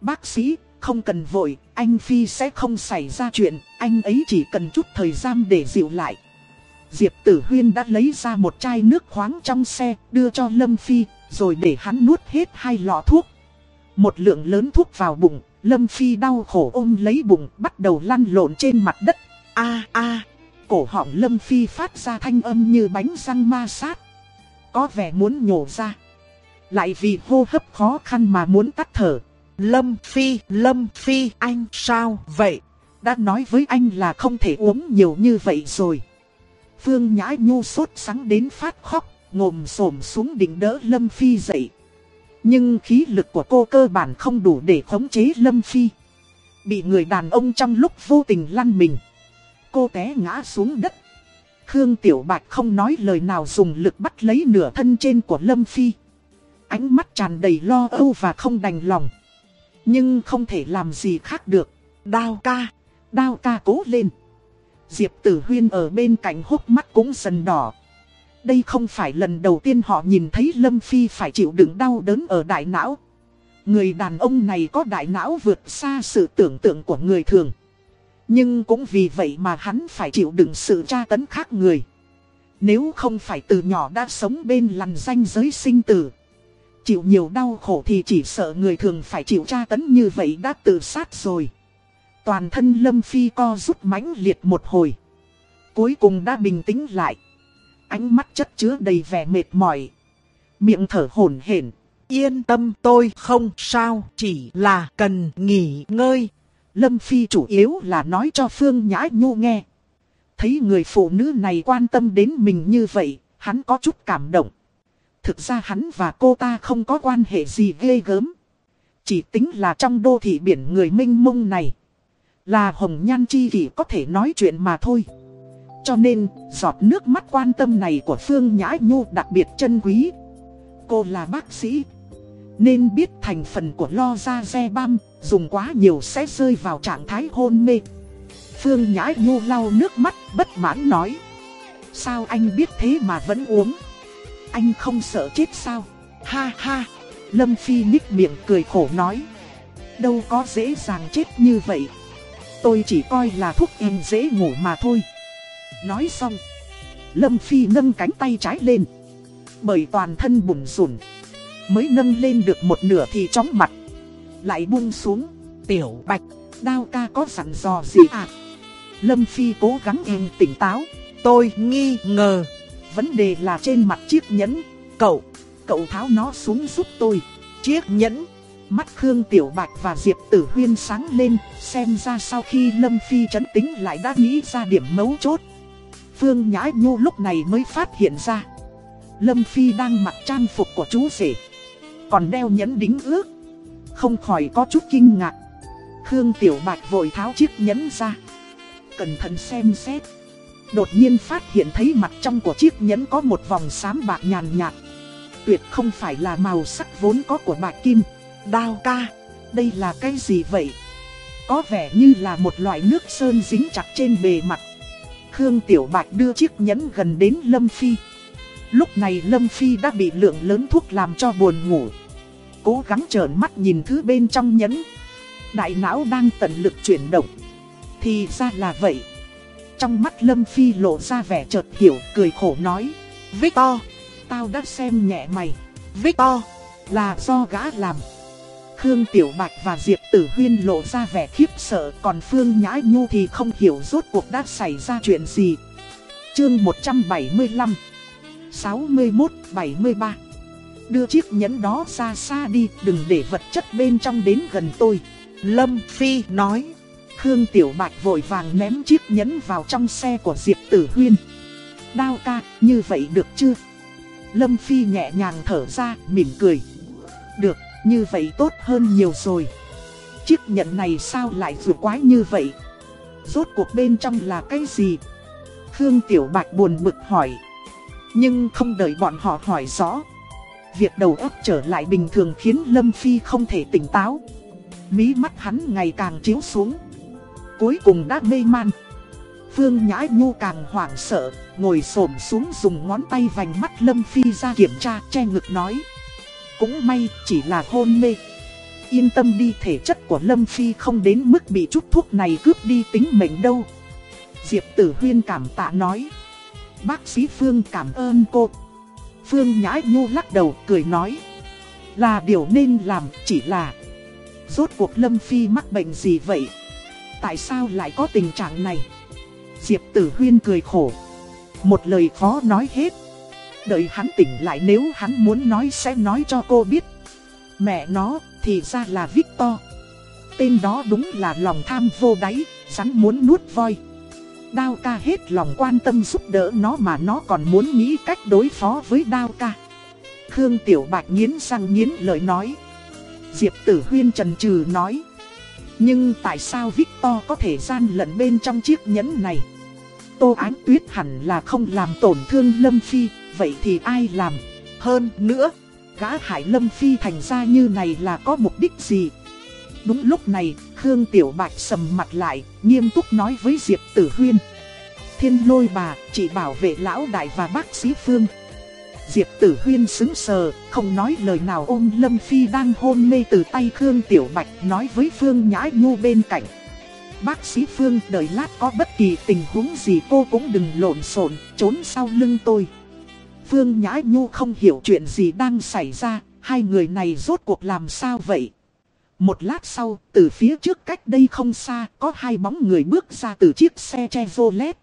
Bác sĩ, không cần vội, anh Phi sẽ không xảy ra chuyện, anh ấy chỉ cần chút thời gian để dịu lại. Diệp Tử Huyên đã lấy ra một chai nước khoáng trong xe, đưa cho Lâm Phi, rồi để hắn nuốt hết hai lọ thuốc. Một lượng lớn thuốc vào bụng, Lâm Phi đau khổ ôm lấy bụng, bắt đầu lăn lộn trên mặt đất. A a cổ họng Lâm Phi phát ra thanh âm như bánh răng ma sát. Có vẻ muốn nhổ ra. Lại vì hô hấp khó khăn mà muốn tắt thở. Lâm Phi, Lâm Phi, anh sao vậy? Đã nói với anh là không thể uống nhiều như vậy rồi. Phương Nhã Nhu sốt sắng đến phát khóc, ngồm xổm xuống đỉnh đỡ Lâm Phi dậy. Nhưng khí lực của cô cơ bản không đủ để khống chế Lâm Phi. Bị người đàn ông trong lúc vô tình lăn mình. Cô té ngã xuống đất. Khương Tiểu Bạch không nói lời nào dùng lực bắt lấy nửa thân trên của Lâm Phi. Ánh mắt tràn đầy lo âu và không đành lòng. Nhưng không thể làm gì khác được. Đao ca, đao ca cố lên. Diệp Tử Huyên ở bên cạnh hốc mắt cũng dần đỏ. Đây không phải lần đầu tiên họ nhìn thấy Lâm Phi phải chịu đựng đau đớn ở đại não. Người đàn ông này có đại não vượt xa sự tưởng tượng của người thường. Nhưng cũng vì vậy mà hắn phải chịu đựng sự tra tấn khác người. Nếu không phải từ nhỏ đã sống bên lằn danh giới sinh tử. Chịu nhiều đau khổ thì chỉ sợ người thường phải chịu tra tấn như vậy đã tự sát rồi. Toàn thân Lâm Phi co rút mãnh liệt một hồi. Cuối cùng đã bình tĩnh lại. Ánh mắt chất chứa đầy vẻ mệt mỏi. Miệng thở hổn hển. Yên tâm tôi không sao, chỉ là cần nghỉ ngơi. Lâm Phi chủ yếu là nói cho Phương Nhã Nhu nghe. Thấy người phụ nữ này quan tâm đến mình như vậy, hắn có chút cảm động. Thực ra hắn và cô ta không có quan hệ gì ghê gớm. Chỉ tính là trong đô thị biển người minh mông này. Là hồng nhan chi kỷ có thể nói chuyện mà thôi. Cho nên, giọt nước mắt quan tâm này của Phương Nhã Nhu đặc biệt chân quý. Cô là bác sĩ. Nên biết thành phần của lo ra xe băm, dùng quá nhiều sẽ rơi vào trạng thái hôn mê. Phương Nhã Nhu lau nước mắt, bất mãn nói. Sao anh biết thế mà vẫn uống? Anh không sợ chết sao? Ha ha! Lâm Phi nhích miệng cười khổ nói. Đâu có dễ dàng chết như vậy. Tôi chỉ coi là thuốc em dễ ngủ mà thôi. Nói xong. Lâm Phi nâng cánh tay trái lên. Bởi toàn thân bùn rùn. Mới nâng lên được một nửa thì chóng mặt. Lại buông xuống. Tiểu Bạch, đao ca có sẵn dò gì à? Lâm Phi cố gắng em tỉnh táo. Tôi nghi ngờ. Vấn đề là trên mặt chiếc nhẫn. Cậu, cậu tháo nó xuống giúp tôi. Chiếc nhẫn. Mắt Khương Tiểu Bạch và Diệp Tử Huyên sáng lên, xem ra sau khi Lâm Phi chấn tính lại đã nghĩ ra điểm mấu chốt. Phương Nhã Nhu lúc này mới phát hiện ra. Lâm Phi đang mặc trang phục của chú rể. Còn đeo nhẫn đính ước. Không khỏi có chút kinh ngạc. Khương Tiểu Bạch vội tháo chiếc nhẫn ra. Cẩn thận xem xét. Đột nhiên phát hiện thấy mặt trong của chiếc nhẫn có một vòng xám bạc nhàn nhạt. Tuyệt không phải là màu sắc vốn có của bạc kim. Đao ca, đây là cái gì vậy? Có vẻ như là một loại nước sơn dính chặt trên bề mặt. Khương Tiểu Bạch đưa chiếc nhẫn gần đến Lâm Phi. Lúc này Lâm Phi đã bị lượng lớn thuốc làm cho buồn ngủ. Cố gắng trởn mắt nhìn thứ bên trong nhẫn. Đại não đang tận lực chuyển động. Thì ra là vậy. Trong mắt Lâm Phi lộ ra vẻ chợt hiểu, cười khổ nói. Victor, tao đã xem nhẹ mày. Victor, là do gã làm. Khương Tiểu Bạch và Diệp Tử Huyên lộ ra vẻ khiếp sợ, còn Phương Nhã Nhu thì không hiểu rốt cuộc đã xảy ra chuyện gì. Chương 175 61-73 Đưa chiếc nhẫn đó ra xa đi, đừng để vật chất bên trong đến gần tôi. Lâm Phi nói. Khương Tiểu Bạch vội vàng ném chiếc nhẫn vào trong xe của Diệp Tử Huyên. Đao ca, như vậy được chưa? Lâm Phi nhẹ nhàng thở ra, mỉm cười. Được, như vậy tốt hơn nhiều rồi. Chiếc nhẫn này sao lại vừa quái như vậy? Rốt cuộc bên trong là cái gì? Khương Tiểu Bạch buồn bực hỏi. Nhưng không đợi bọn họ hỏi rõ. Việc đầu óc trở lại bình thường khiến Lâm Phi không thể tỉnh táo. Mí mắt hắn ngày càng chiếu xuống. Cuối cùng đã mê man. Phương Nhã Nhu càng hoảng sợ, ngồi xổm xuống dùng ngón tay vành mắt Lâm Phi ra kiểm tra, che ngực nói. Cũng may, chỉ là hôn mê. Yên tâm đi, thể chất của Lâm Phi không đến mức bị chút thuốc này cướp đi tính mệnh đâu. Diệp Tử Huyên cảm tạ nói. Bác sĩ Phương cảm ơn cô. Phương nhãi Nhu lắc đầu cười nói. Là điều nên làm chỉ là Rốt cuộc Lâm Phi mắc bệnh gì vậy? Tại sao lại có tình trạng này? Diệp Tử Huyên cười khổ. Một lời khó nói hết. Đợi hắn tỉnh lại nếu hắn muốn nói sẽ nói cho cô biết. Mẹ nó thì ra là Victor. Tên đó đúng là lòng tham vô đáy, rắn muốn nuốt voi. Đao ca hết lòng quan tâm giúp đỡ nó mà nó còn muốn nghĩ cách đối phó với đao ca. Khương Tiểu Bạch nghiến răng nghiến lời nói. Diệp Tử Huyên trần trừ nói. Nhưng tại sao Victor có thể gian lận bên trong chiếc nhẫn này? Tô Ánh Tuyết hẳn là không làm tổn thương Lâm Phi, vậy thì ai làm? Hơn nữa, gã Hải Lâm Phi thành ra như này là có mục đích gì? Đúng lúc này, Khương Tiểu Bạch sầm mặt lại, nghiêm túc nói với Diệp Tử Huyên. Thiên lôi bà, chỉ bảo vệ lão đại và bác sĩ Phương. Diệp Tử Huyên xứng sờ, không nói lời nào ôm Lâm Phi đang hôn mê từ tay Khương Tiểu Bạch nói với Phương Nhã Nhu bên cạnh. Bác sĩ Phương đợi lát có bất kỳ tình huống gì cô cũng đừng lộn xộn trốn sau lưng tôi. Phương Nhã Nhu không hiểu chuyện gì đang xảy ra, hai người này rốt cuộc làm sao vậy? Một lát sau, từ phía trước cách đây không xa, có hai bóng người bước ra từ chiếc xe Chevrolet.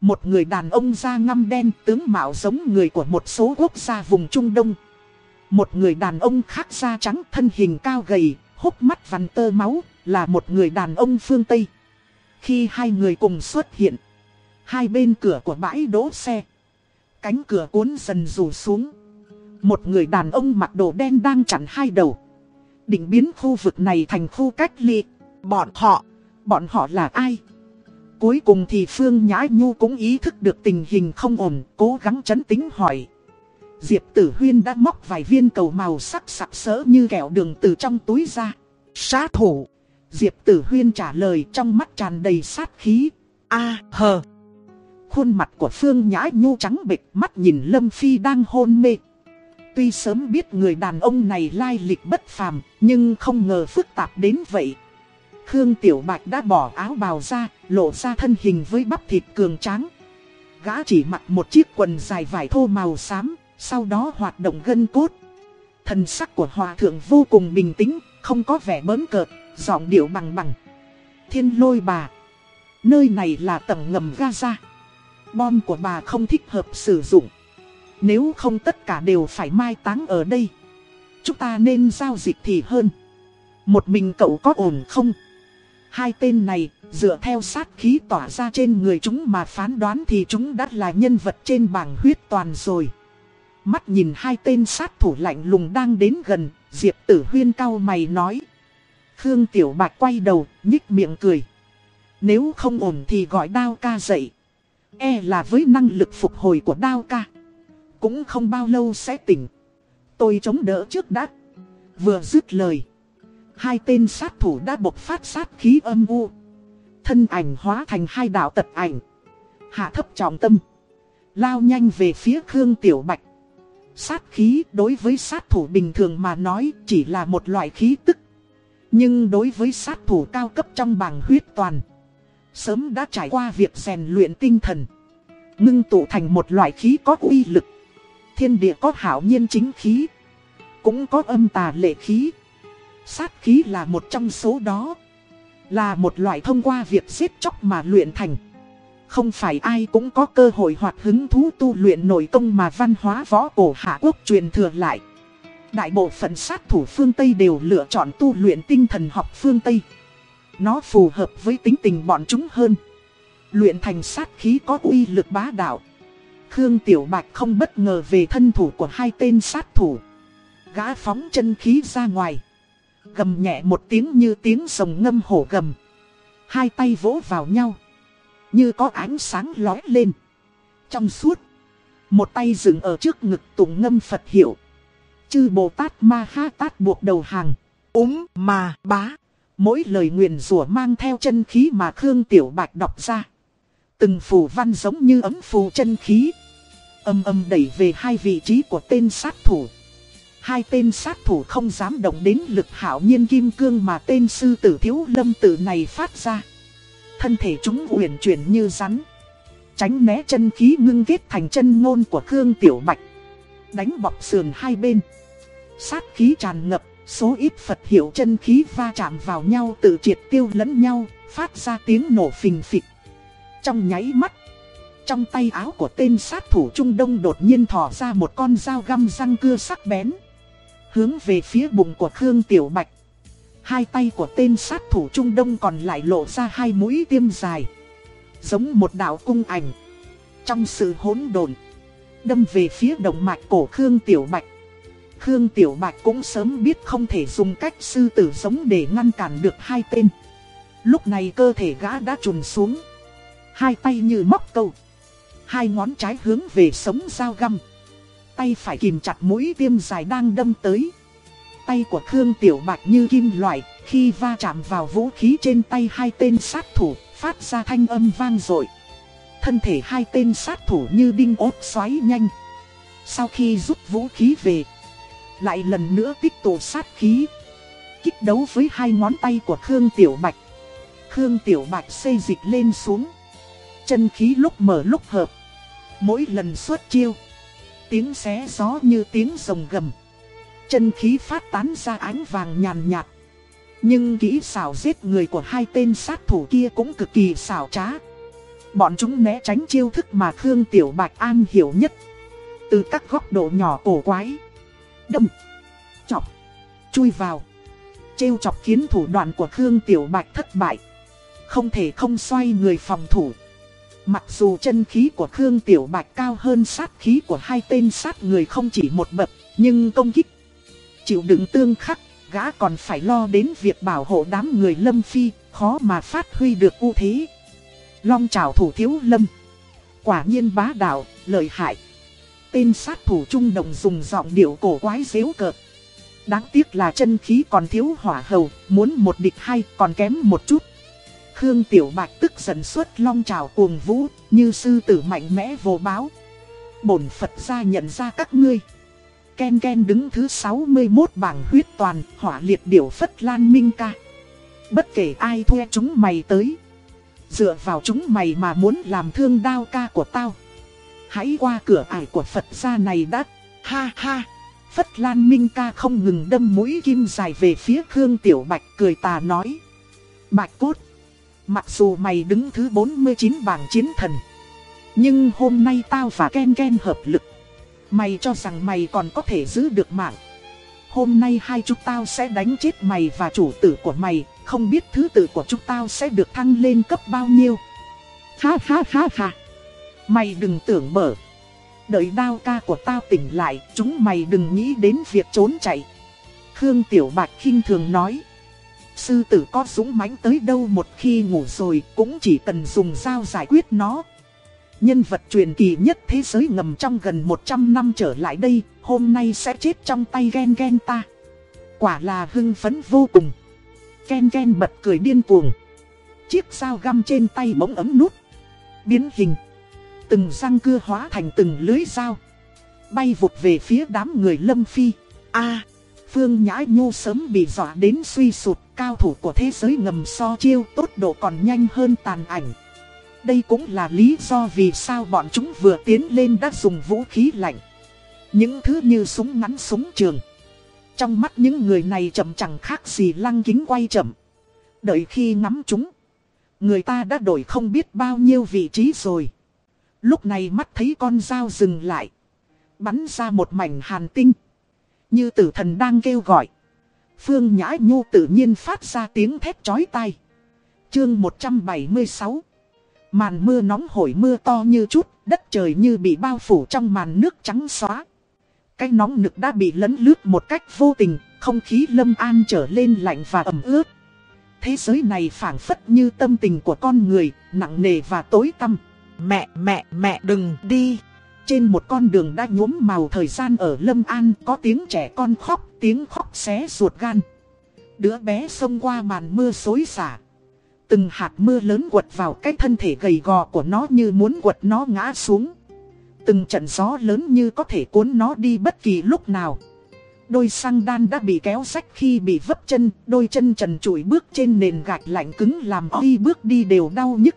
Một người đàn ông da ngăm đen tướng mạo giống người của một số quốc gia vùng Trung Đông. Một người đàn ông khác da trắng thân hình cao gầy, hốc mắt vằn tơ máu, là một người đàn ông phương Tây. Khi hai người cùng xuất hiện, hai bên cửa của bãi đỗ xe, cánh cửa cuốn dần rủ xuống. Một người đàn ông mặc đồ đen đang chặn hai đầu. Định biến khu vực này thành khu cách ly. Bọn họ, bọn họ là ai? Cuối cùng thì Phương Nhã Nhu cũng ý thức được tình hình không ổn, cố gắng chấn tính hỏi. Diệp Tử Huyên đã móc vài viên cầu màu sắc sặc sỡ như kẹo đường từ trong túi ra. Sát thủ. Diệp Tử Huyên trả lời trong mắt tràn đầy sát khí. A hờ. Khuôn mặt của Phương Nhã Nhu trắng bịch mắt nhìn Lâm Phi đang hôn mê. Tuy sớm biết người đàn ông này lai lịch bất phàm, nhưng không ngờ phức tạp đến vậy. Khương Tiểu Bạch đã bỏ áo bào ra, lộ ra thân hình với bắp thịt cường tráng. Gã chỉ mặc một chiếc quần dài vải thô màu xám, sau đó hoạt động gân cốt. Thần sắc của hòa thượng vô cùng bình tĩnh, không có vẻ bớn cợt, giọng điệu bằng bằng. Thiên lôi bà. Nơi này là tầng ngầm Gaza. Bom của bà không thích hợp sử dụng. Nếu không tất cả đều phải mai táng ở đây. Chúng ta nên giao dịch thì hơn. Một mình cậu có ổn không? Hai tên này, dựa theo sát khí tỏa ra trên người chúng mà phán đoán thì chúng đã là nhân vật trên bảng huyết toàn rồi. Mắt nhìn hai tên sát thủ lạnh lùng đang đến gần, Diệp Tử Huyên cao mày nói. Khương Tiểu Bạch quay đầu, nhích miệng cười. Nếu không ổn thì gọi đao ca dậy. E là với năng lực phục hồi của đao ca. Cũng không bao lâu sẽ tỉnh. Tôi chống đỡ trước đã. Vừa dứt lời. Hai tên sát thủ đã bộc phát sát khí âm u. Thân ảnh hóa thành hai đạo tật ảnh. Hạ thấp trọng tâm. Lao nhanh về phía Khương Tiểu Bạch. Sát khí đối với sát thủ bình thường mà nói chỉ là một loại khí tức. Nhưng đối với sát thủ cao cấp trong bảng huyết toàn. Sớm đã trải qua việc rèn luyện tinh thần. Ngưng tụ thành một loại khí có uy lực. Thiên địa có hảo nhiên chính khí. Cũng có âm tà lệ khí. Sát khí là một trong số đó. Là một loại thông qua việc giết chóc mà luyện thành. Không phải ai cũng có cơ hội hoặc hứng thú tu luyện nội công mà văn hóa võ cổ Hạ Quốc truyền thừa lại. Đại bộ phận sát thủ phương Tây đều lựa chọn tu luyện tinh thần học phương Tây. Nó phù hợp với tính tình bọn chúng hơn. Luyện thành sát khí có uy lực bá đạo. Khương Tiểu Bạch không bất ngờ về thân thủ của hai tên sát thủ. Gã phóng chân khí ra ngoài. Gầm nhẹ một tiếng như tiếng rồng ngâm hổ gầm. Hai tay vỗ vào nhau. Như có ánh sáng lói lên. Trong suốt. Một tay dừng ở trước ngực tụng ngâm Phật hiệu. Chư Bồ Tát Ma Ha Tát buộc đầu hàng. Úm mà bá. Mỗi lời nguyện rủa mang theo chân khí mà Khương Tiểu Bạch đọc ra. Từng phù văn giống như ấm phù chân khí. Âm âm đẩy về hai vị trí của tên sát thủ. Hai tên sát thủ không dám động đến lực hảo nhiên kim cương mà tên sư tử thiếu lâm tử này phát ra. Thân thể chúng uyển chuyển như rắn. Tránh né chân khí ngưng kết thành chân ngôn của Khương Tiểu Bạch. Đánh bọc sườn hai bên. Sát khí tràn ngập, số ít Phật hiệu chân khí va chạm vào nhau tự triệt tiêu lẫn nhau, phát ra tiếng nổ phình phịch. Trong nháy mắt, trong tay áo của tên sát thủ Trung Đông đột nhiên thò ra một con dao găm răng cưa sắc bén. Hướng về phía bụng của Khương Tiểu Bạch. Hai tay của tên sát thủ Trung Đông còn lại lộ ra hai mũi tiêm dài. Giống một đạo cung ảnh. Trong sự hỗn độn Đâm về phía động mạch cổ Khương Tiểu Bạch. Khương Tiểu Bạch cũng sớm biết không thể dùng cách sư tử giống để ngăn cản được hai tên. Lúc này cơ thể gã đã trùn xuống. Hai tay như móc câu. Hai ngón trái hướng về sống dao găm. Tay phải kìm chặt mũi tiêm dài đang đâm tới. Tay của Khương Tiểu Bạch như kim loại, khi va chạm vào vũ khí trên tay hai tên sát thủ, phát ra thanh âm vang dội Thân thể hai tên sát thủ như đinh ốt xoáy nhanh. Sau khi rút vũ khí về, lại lần nữa tích tụ sát khí. Kích đấu với hai ngón tay của Khương Tiểu Bạch. Khương Tiểu Bạch xây dịch lên xuống. Chân khí lúc mở lúc hợp. Mỗi lần xuất chiêu. Tiếng xé gió như tiếng rồng gầm. Chân khí phát tán ra ánh vàng nhàn nhạt. Nhưng kỹ xảo giết người của hai tên sát thủ kia cũng cực kỳ xảo trá. Bọn chúng né tránh chiêu thức mà Khương Tiểu Bạch an hiểu nhất. Từ các góc độ nhỏ cổ quái. Đâm. Chọc. Chui vào. Trêu chọc khiến thủ đoạn của Khương Tiểu Bạch thất bại. Không thể không xoay người phòng thủ. Mặc dù chân khí của Khương Tiểu Bạch cao hơn sát khí của hai tên sát người không chỉ một bậc, nhưng công kích chịu đựng tương khắc, gã còn phải lo đến việc bảo hộ đám người lâm phi, khó mà phát huy được ưu thế. Long trào thủ thiếu lâm. Quả nhiên bá đạo, lợi hại. Tên sát thủ trung động dùng giọng điệu cổ quái dễu cợt. Đáng tiếc là chân khí còn thiếu hỏa hầu, muốn một địch hay còn kém một chút. Khương Tiểu Bạch tức giận xuất long trào cuồng vũ, như sư tử mạnh mẽ vô báo. Bổn Phật ra nhận ra các ngươi. Ken Ken đứng thứ 61 bảng huyết toàn, hỏa liệt điểu Phất Lan Minh ca. Bất kể ai thuê chúng mày tới. Dựa vào chúng mày mà muốn làm thương đao ca của tao. Hãy qua cửa ải của Phật gia này đã. Ha ha. Phất Lan Minh ca không ngừng đâm mũi kim dài về phía Khương Tiểu Bạch cười tà nói. Bạch cốt. Mặc dù mày đứng thứ 49 bảng chiến thần. Nhưng hôm nay tao và Ken Ken hợp lực. Mày cho rằng mày còn có thể giữ được mạng. Hôm nay hai chúng tao sẽ đánh chết mày và chủ tử của mày. Không biết thứ tự của chúng tao sẽ được thăng lên cấp bao nhiêu. Ha ha ha ha. Mày đừng tưởng mở. Đợi đao ca của tao tỉnh lại, chúng mày đừng nghĩ đến việc trốn chạy. Khương Tiểu Bạch khinh thường nói. Sư tử có dũng mãnh tới đâu một khi ngủ rồi cũng chỉ cần dùng dao giải quyết nó. Nhân vật truyền kỳ nhất thế giới ngầm trong gần 100 năm trở lại đây, hôm nay sẽ chết trong tay ghen ghen ta. Quả là hưng phấn vô cùng. Gen gen bật cười điên cuồng. Chiếc dao găm trên tay bỗng ấm nút. Biến hình. Từng răng cưa hóa thành từng lưới dao. Bay vụt về phía đám người lâm phi. a, Phương Nhã Nhu sớm bị dọa đến suy sụt. Cao thủ của thế giới ngầm so chiêu tốt độ còn nhanh hơn tàn ảnh. Đây cũng là lý do vì sao bọn chúng vừa tiến lên đã dùng vũ khí lạnh. Những thứ như súng ngắn, súng trường. Trong mắt những người này chậm chẳng khác gì lăng kính quay chậm. Đợi khi ngắm chúng. Người ta đã đổi không biết bao nhiêu vị trí rồi. Lúc này mắt thấy con dao dừng lại. Bắn ra một mảnh hàn tinh. Như tử thần đang kêu gọi. Phương Nhã Nhu tự nhiên phát ra tiếng thét chói tai. Chương 176 Màn mưa nóng hổi mưa to như chút, đất trời như bị bao phủ trong màn nước trắng xóa. Cái nóng nực đã bị lấn lướt một cách vô tình, không khí lâm an trở lên lạnh và ẩm ướt. Thế giới này phảng phất như tâm tình của con người, nặng nề và tối tăm. Mẹ, mẹ, mẹ đừng đi. Trên một con đường đã nhuốm màu thời gian ở Lâm An có tiếng trẻ con khóc, tiếng khóc xé ruột gan. Đứa bé xông qua màn mưa xối xả. Từng hạt mưa lớn quật vào cái thân thể gầy gò của nó như muốn quật nó ngã xuống. Từng trận gió lớn như có thể cuốn nó đi bất kỳ lúc nào. Đôi xăng đan đã bị kéo rách khi bị vấp chân, đôi chân trần trụi bước trên nền gạch lạnh cứng làm oi bước đi đều đau nhức.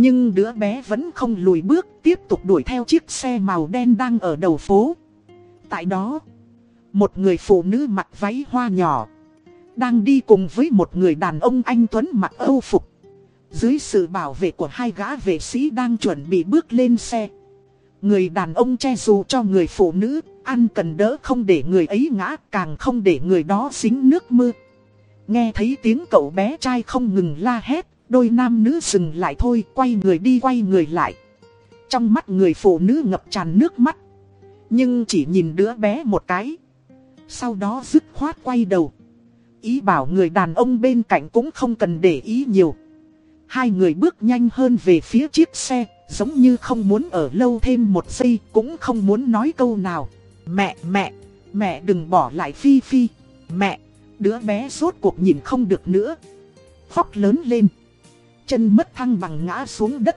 Nhưng đứa bé vẫn không lùi bước, tiếp tục đuổi theo chiếc xe màu đen đang ở đầu phố. Tại đó, một người phụ nữ mặc váy hoa nhỏ, đang đi cùng với một người đàn ông anh Tuấn mặc âu phục. Dưới sự bảo vệ của hai gã vệ sĩ đang chuẩn bị bước lên xe. Người đàn ông che dù cho người phụ nữ, ăn cần đỡ không để người ấy ngã, càng không để người đó dính nước mưa. Nghe thấy tiếng cậu bé trai không ngừng la hét, đôi nam nữ dừng lại thôi, quay người đi quay người lại. Trong mắt người phụ nữ ngập tràn nước mắt, nhưng chỉ nhìn đứa bé một cái. Sau đó dứt khoát quay đầu. Ý bảo người đàn ông bên cạnh cũng không cần để ý nhiều. Hai người bước nhanh hơn về phía chiếc xe, giống như không muốn ở lâu thêm một giây, cũng không muốn nói câu nào. Mẹ, mẹ, mẹ đừng bỏ lại Phi Phi. Mẹ, đứa bé rốt cuộc nhìn không được nữa. Khóc lớn lên. Chân mất thăng bằng ngã xuống đất.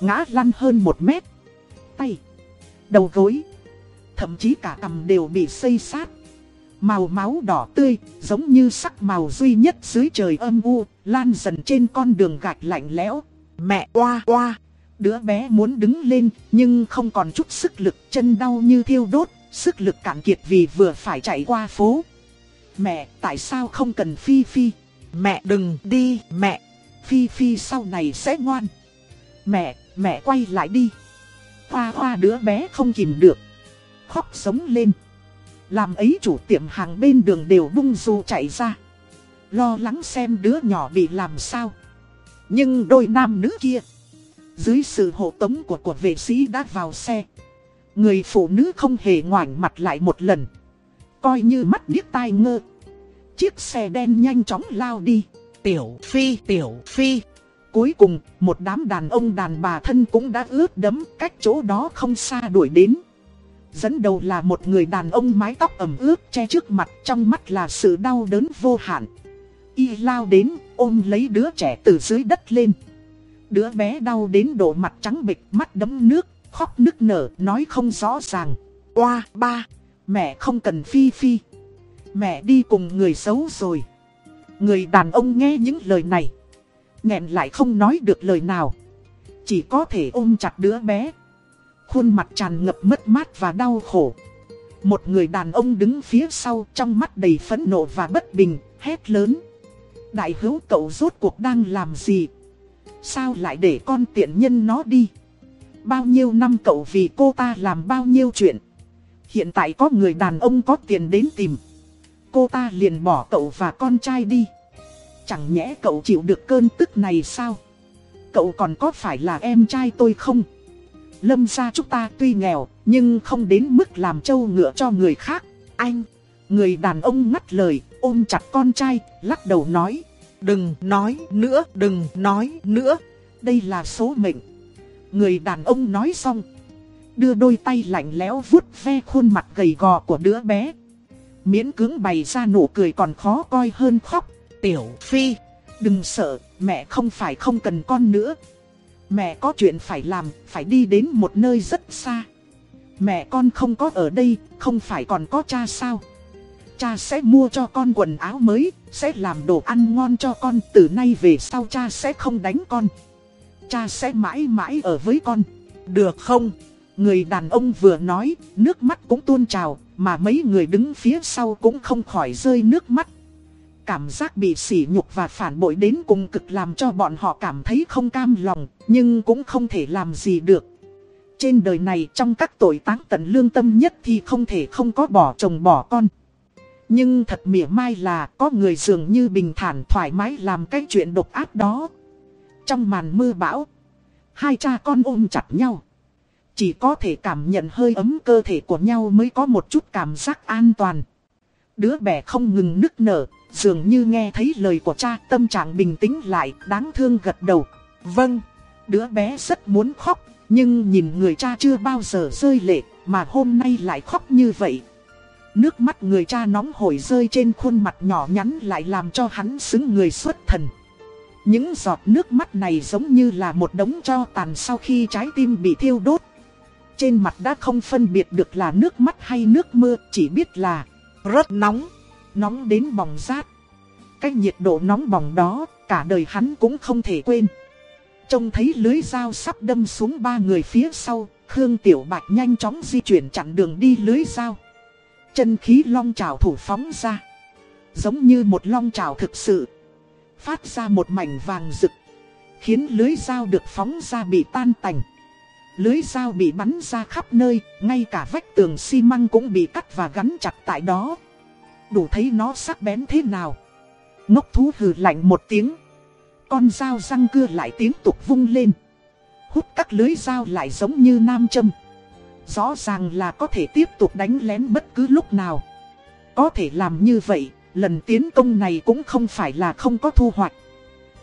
Ngã lăn hơn một mét. Tay, đầu gối, thậm chí cả cằm đều bị xây sát. Màu máu đỏ tươi, giống như sắc màu duy nhất dưới trời âm u, lan dần trên con đường gạch lạnh lẽo. Mẹ oa oa, đứa bé muốn đứng lên, nhưng không còn chút sức lực, chân đau như thiêu đốt, sức lực cạn kiệt vì vừa phải chạy qua phố. Mẹ, tại sao không cần Phi Phi? Mẹ đừng đi, mẹ. Phi Phi sau này sẽ ngoan. Mẹ, mẹ quay lại đi. Hoa hoa đứa bé không kìm được. Khóc sống lên. Làm ấy chủ tiệm hàng bên đường đều bung du chạy ra. Lo lắng xem đứa nhỏ bị làm sao. Nhưng đôi nam nữ kia. Dưới sự hộ tống của của vệ sĩ đã vào xe. Người phụ nữ không hề ngoảnh mặt lại một lần. Coi như mắt điếc tai ngơ. Chiếc xe đen nhanh chóng lao đi. Tiểu Phi, Tiểu Phi. Cuối cùng, một đám đàn ông đàn bà thân cũng đã ướt đấm cách chỗ đó không xa đuổi đến. Dẫn đầu là một người đàn ông mái tóc ẩm ướt che trước mặt trong mắt là sự đau đớn vô hạn. Y lao đến ôm lấy đứa trẻ từ dưới đất lên. Đứa bé đau đến độ mặt trắng bịch mắt đấm nước, khóc nức nở nói không rõ ràng. Oa ba, mẹ không cần phi phi. Mẹ đi cùng người xấu rồi. Người đàn ông nghe những lời này. nghẹn lại không nói được lời nào. Chỉ có thể ôm chặt đứa bé khuôn mặt tràn ngập mất mát và đau khổ. Một người đàn ông đứng phía sau trong mắt đầy phẫn nộ và bất bình, hét lớn. Đại hữu cậu rốt cuộc đang làm gì? Sao lại để con tiện nhân nó đi? Bao nhiêu năm cậu vì cô ta làm bao nhiêu chuyện? Hiện tại có người đàn ông có tiền đến tìm. Cô ta liền bỏ cậu và con trai đi. Chẳng nhẽ cậu chịu được cơn tức này sao? Cậu còn có phải là em trai tôi không? lâm gia chúng ta tuy nghèo, nhưng không đến mức làm trâu ngựa cho người khác. Anh, người đàn ông ngắt lời, ôm chặt con trai, lắc đầu nói. Đừng nói nữa, đừng nói nữa. Đây là số mệnh. Người đàn ông nói xong. Đưa đôi tay lạnh lẽo vuốt ve khuôn mặt gầy gò của đứa bé. Miễn cứng bày ra nụ cười còn khó coi hơn khóc. Tiểu Phi, đừng sợ, mẹ không phải không cần con nữa. Mẹ có chuyện phải làm, phải đi đến một nơi rất xa. Mẹ con không có ở đây, không phải còn có cha sao? Cha sẽ mua cho con quần áo mới, sẽ làm đồ ăn ngon cho con, từ nay về sau cha sẽ không đánh con. Cha sẽ mãi mãi ở với con. Được không? Người đàn ông vừa nói, nước mắt cũng tuôn trào, mà mấy người đứng phía sau cũng không khỏi rơi nước mắt. cảm giác bị sỉ nhục và phản bội đến cùng cực làm cho bọn họ cảm thấy không cam lòng, nhưng cũng không thể làm gì được. Trên đời này trong các tội táng tận lương tâm nhất thì không thể không có bỏ chồng bỏ con. Nhưng thật mỉa mai là có người dường như bình thản thoải mái làm cái chuyện độc ác đó. Trong màn mưa bão, hai cha con ôm chặt nhau. Chỉ có thể cảm nhận hơi ấm cơ thể của nhau mới có một chút cảm giác an toàn. Đứa bé không ngừng nức nở, dường như nghe thấy lời của cha tâm trạng bình tĩnh lại, đáng thương gật đầu. Vâng, đứa bé rất muốn khóc, nhưng nhìn người cha chưa bao giờ rơi lệ, mà hôm nay lại khóc như vậy. Nước mắt người cha nóng hổi rơi trên khuôn mặt nhỏ nhắn lại làm cho hắn xứng người xuất thần. Những giọt nước mắt này giống như là một đống cho tàn sau khi trái tim bị thiêu đốt. Trên mặt đã không phân biệt được là nước mắt hay nước mưa, chỉ biết là rất nóng, nóng đến bỏng rát. Cái nhiệt độ nóng bỏng đó, cả đời hắn cũng không thể quên. Trông thấy lưới dao sắp đâm xuống ba người phía sau, Khương Tiểu Bạch nhanh chóng di chuyển chặn đường đi lưới dao. Chân khí long trào thủ phóng ra. Giống như một long trào thực sự. Phát ra một mảnh vàng rực. Khiến lưới dao được phóng ra bị tan tành. Lưới dao bị bắn ra khắp nơi, ngay cả vách tường xi măng cũng bị cắt và gắn chặt tại đó. Đủ thấy nó sắc bén thế nào. Ngốc thú hừ lạnh một tiếng. Con dao răng cưa lại tiếng tục vung lên. Hút các lưới dao lại giống như nam châm. Rõ ràng là có thể tiếp tục đánh lén bất cứ lúc nào. Có thể làm như vậy, lần tiến công này cũng không phải là không có thu hoạch.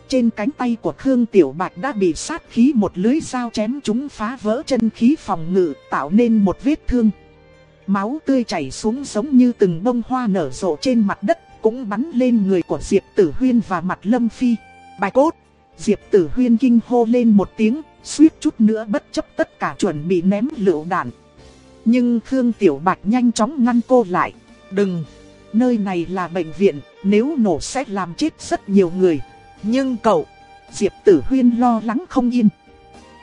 Trên cánh tay của Khương Tiểu Bạch đã bị sát khí một lưới dao chém chúng phá vỡ chân khí phòng ngự tạo nên một vết thương. Máu tươi chảy xuống giống như từng bông hoa nở rộ trên mặt đất cũng bắn lên người của Diệp Tử Huyên và mặt Lâm Phi. Bài cốt, Diệp Tử Huyên kinh hô lên một tiếng, suýt chút nữa bất chấp tất cả chuẩn bị ném lựu đạn. Nhưng Khương Tiểu Bạch nhanh chóng ngăn cô lại. Đừng, nơi này là bệnh viện, nếu nổ sẽ làm chết rất nhiều người. Nhưng cậu, Diệp Tử Huyên lo lắng không yên.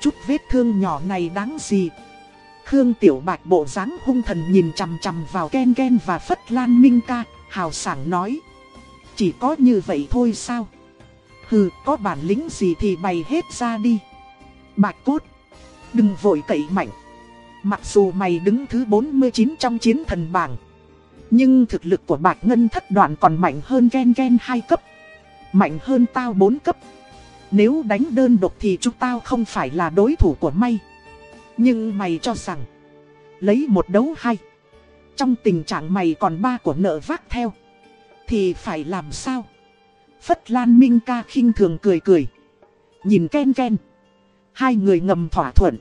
Chút vết thương nhỏ này đáng gì? Khương Tiểu Bạch bộ dáng hung thần nhìn chằm chằm vào Ken Ken và Phất Lan Minh Ca, hào sảng nói. Chỉ có như vậy thôi sao? Hừ, có bản lĩnh gì thì bày hết ra đi. Bạch cốt, đừng vội cậy mạnh. Mặc dù mày đứng thứ 49 trong chiến thần bảng. Nhưng thực lực của Bạch Ngân thất đoạn còn mạnh hơn Ken Ken 2 cấp. Mạnh hơn tao 4 cấp. Nếu đánh đơn độc thì chúng tao không phải là đối thủ của mày. Nhưng mày cho rằng, lấy một đấu hay. Trong tình trạng mày còn ba của nợ vác theo. Thì phải làm sao? Phất Lan Minh ca khinh thường cười cười. Nhìn Ken Ken. Hai người ngầm thỏa thuận.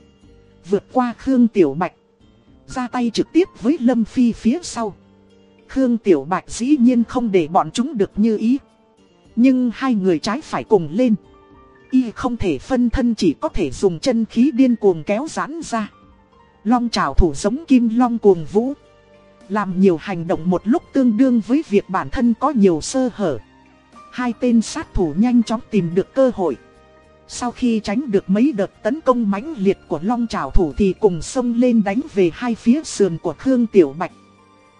Vượt qua Khương Tiểu Bạch. Ra tay trực tiếp với Lâm Phi phía sau. Khương Tiểu Bạch dĩ nhiên không để bọn chúng được như ý. Nhưng hai người trái phải cùng lên. Y không thể phân thân chỉ có thể dùng chân khí điên cuồng kéo giãn ra. Long trào thủ giống kim long cuồng vũ. Làm nhiều hành động một lúc tương đương với việc bản thân có nhiều sơ hở. Hai tên sát thủ nhanh chóng tìm được cơ hội. Sau khi tránh được mấy đợt tấn công mãnh liệt của long trào thủ thì cùng xông lên đánh về hai phía sườn của Khương Tiểu Bạch.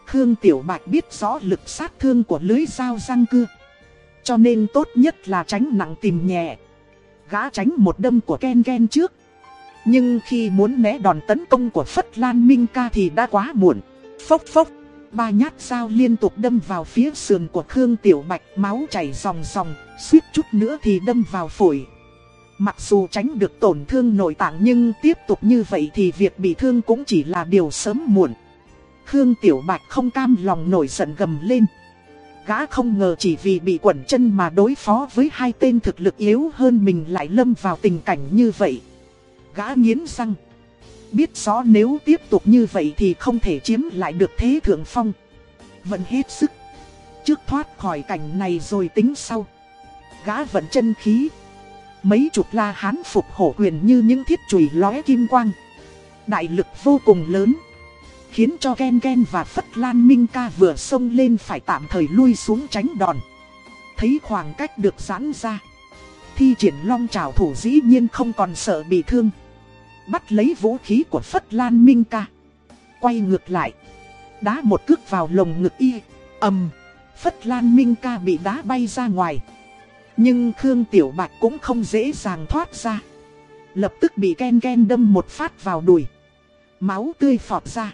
Khương Tiểu Bạch biết rõ lực sát thương của lưới dao răng cưa. Cho nên tốt nhất là tránh nặng tìm nhẹ. Gã tránh một đâm của Ken Ken trước. Nhưng khi muốn né đòn tấn công của Phất Lan Minh Ca thì đã quá muộn. Phốc phốc. Ba nhát dao liên tục đâm vào phía sườn của Khương Tiểu Bạch máu chảy ròng ròng, suýt chút nữa thì đâm vào phổi. Mặc dù tránh được tổn thương nội tạng nhưng tiếp tục như vậy thì việc bị thương cũng chỉ là điều sớm muộn. Khương Tiểu Bạch không cam lòng nổi giận gầm lên. Gã không ngờ chỉ vì bị quẩn chân mà đối phó với hai tên thực lực yếu hơn mình lại lâm vào tình cảnh như vậy. Gã nghiến răng. Biết rõ nếu tiếp tục như vậy thì không thể chiếm lại được thế thượng phong. Vẫn hết sức. Trước thoát khỏi cảnh này rồi tính sau. Gã vận chân khí. Mấy chục la hán phục hổ quyền như những thiết chùy lóe kim quang. Đại lực vô cùng lớn. Khiến cho Ken Ken và Phất Lan Minh Ca vừa xông lên phải tạm thời lui xuống tránh đòn. Thấy khoảng cách được giãn ra. Thi triển long trào thủ dĩ nhiên không còn sợ bị thương. Bắt lấy vũ khí của Phất Lan Minh Ca. Quay ngược lại. Đá một cước vào lồng ngực y. ầm, Phất Lan Minh ca bị đá bay ra ngoài. Nhưng Khương Tiểu Bạch cũng không dễ dàng thoát ra. Lập tức bị Ken Ken đâm một phát vào đùi. Máu tươi phọt ra.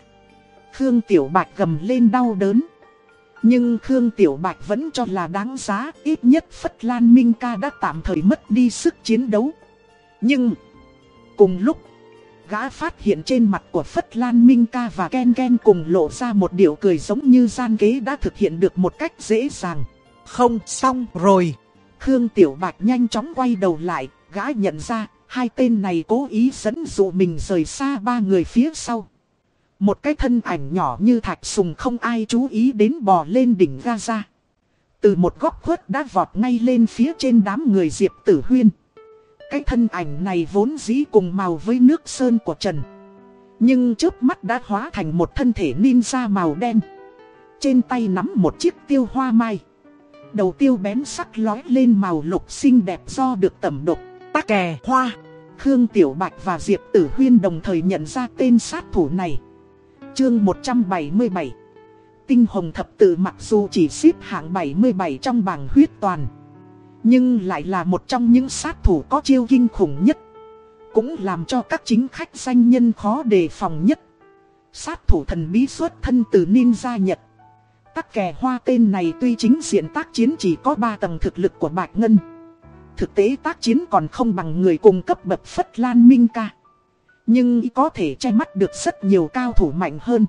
Khương Tiểu Bạch gầm lên đau đớn. Nhưng Khương Tiểu Bạch vẫn cho là đáng giá, ít nhất Phất Lan Minh ca đã tạm thời mất đi sức chiến đấu. Nhưng, cùng lúc, gã phát hiện trên mặt của Phất Lan Minh ca và Ken Ken cùng lộ ra một điệu cười giống như gian kế đã thực hiện được một cách dễ dàng. Không xong rồi. Khương Tiểu Bạch nhanh chóng quay đầu lại, gã nhận ra, hai tên này cố ý dẫn dụ mình rời xa ba người phía sau. Một cái thân ảnh nhỏ như thạch sùng không ai chú ý đến bò lên đỉnh Gaza. Từ một góc khuất đã vọt ngay lên phía trên đám người Diệp Tử Huyên. Cái thân ảnh này vốn dĩ cùng màu với nước sơn của Trần. Nhưng trước mắt đã hóa thành một thân thể ninja màu đen. Trên tay nắm một chiếc tiêu hoa mai. Đầu tiêu bén sắc lói lên màu lục xinh đẹp do được tẩm độc. Tắc kè, hoa. Khương Tiểu Bạch và Diệp Tử Huyên đồng thời nhận ra tên sát thủ này. Chương 177 Tinh hồng thập tự mặc dù chỉ xếp hạng 77 trong bảng huyết toàn, Nhưng lại là một trong những sát thủ có chiêu kinh khủng nhất, Cũng làm cho các chính khách danh nhân khó đề phòng nhất. Sát thủ thần bí xuất thân từ ninja Nhật. Tắc kè hoa tên này tuy chính diện tác chiến chỉ có 3 tầng thực lực của Bạch Ngân, Thực tế tác chiến còn không bằng người cùng cấp bậc Phất Lan Minh Ca nhưng có thể che mắt được rất nhiều cao thủ mạnh hơn.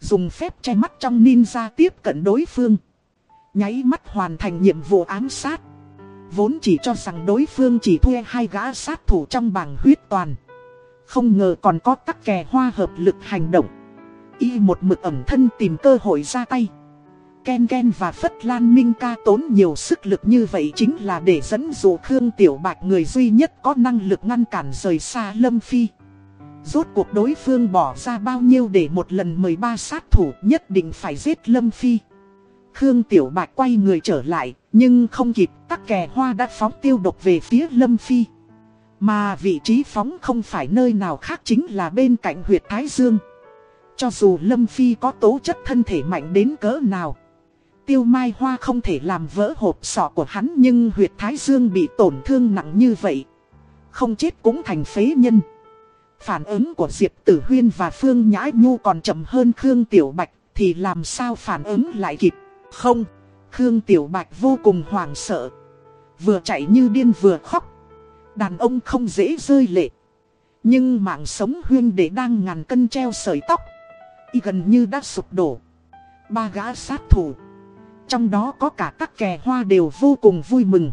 Dùng phép che mắt trong ninja tiếp cận đối phương. Nháy mắt hoàn thành nhiệm vụ ám sát. Vốn chỉ cho rằng đối phương chỉ thuê hai gã sát thủ trong bảng huyết toàn. Không ngờ còn có tắc kè hoa hợp lực hành động. Y một mực ẩm thân tìm cơ hội ra tay. Ken Ken và Phất Lan Minh ca tốn nhiều sức lực như vậy chính là để dẫn dụ Khương Tiểu Bạch người duy nhất có năng lực ngăn cản rời xa Lâm Phi. Rốt cuộc đối phương bỏ ra bao nhiêu để một lần 13 sát thủ nhất định phải giết Lâm Phi. Khương Tiểu Bạch quay người trở lại, nhưng không kịp, tắc kè hoa đã phóng tiêu độc về phía Lâm Phi. Mà vị trí phóng không phải nơi nào khác chính là bên cạnh huyệt Thái Dương. Cho dù Lâm Phi có tố chất thân thể mạnh đến cỡ nào. Tiêu Mai Hoa không thể làm vỡ hộp sọ của hắn nhưng huyệt Thái Dương bị tổn thương nặng như vậy. Không chết cũng thành phế nhân. Phản ứng của Diệp Tử Huyên và Phương Nhã Nhu còn chậm hơn Khương Tiểu Bạch thì làm sao phản ứng lại kịp. Không, Khương Tiểu Bạch vô cùng hoảng sợ. Vừa chạy như điên vừa khóc. Đàn ông không dễ rơi lệ. Nhưng mạng sống Huyên để đang ngàn cân treo sợi tóc. Y gần như đã sụp đổ. Ba gã sát thủ. Trong đó có cả các kè hoa đều vô cùng vui mừng.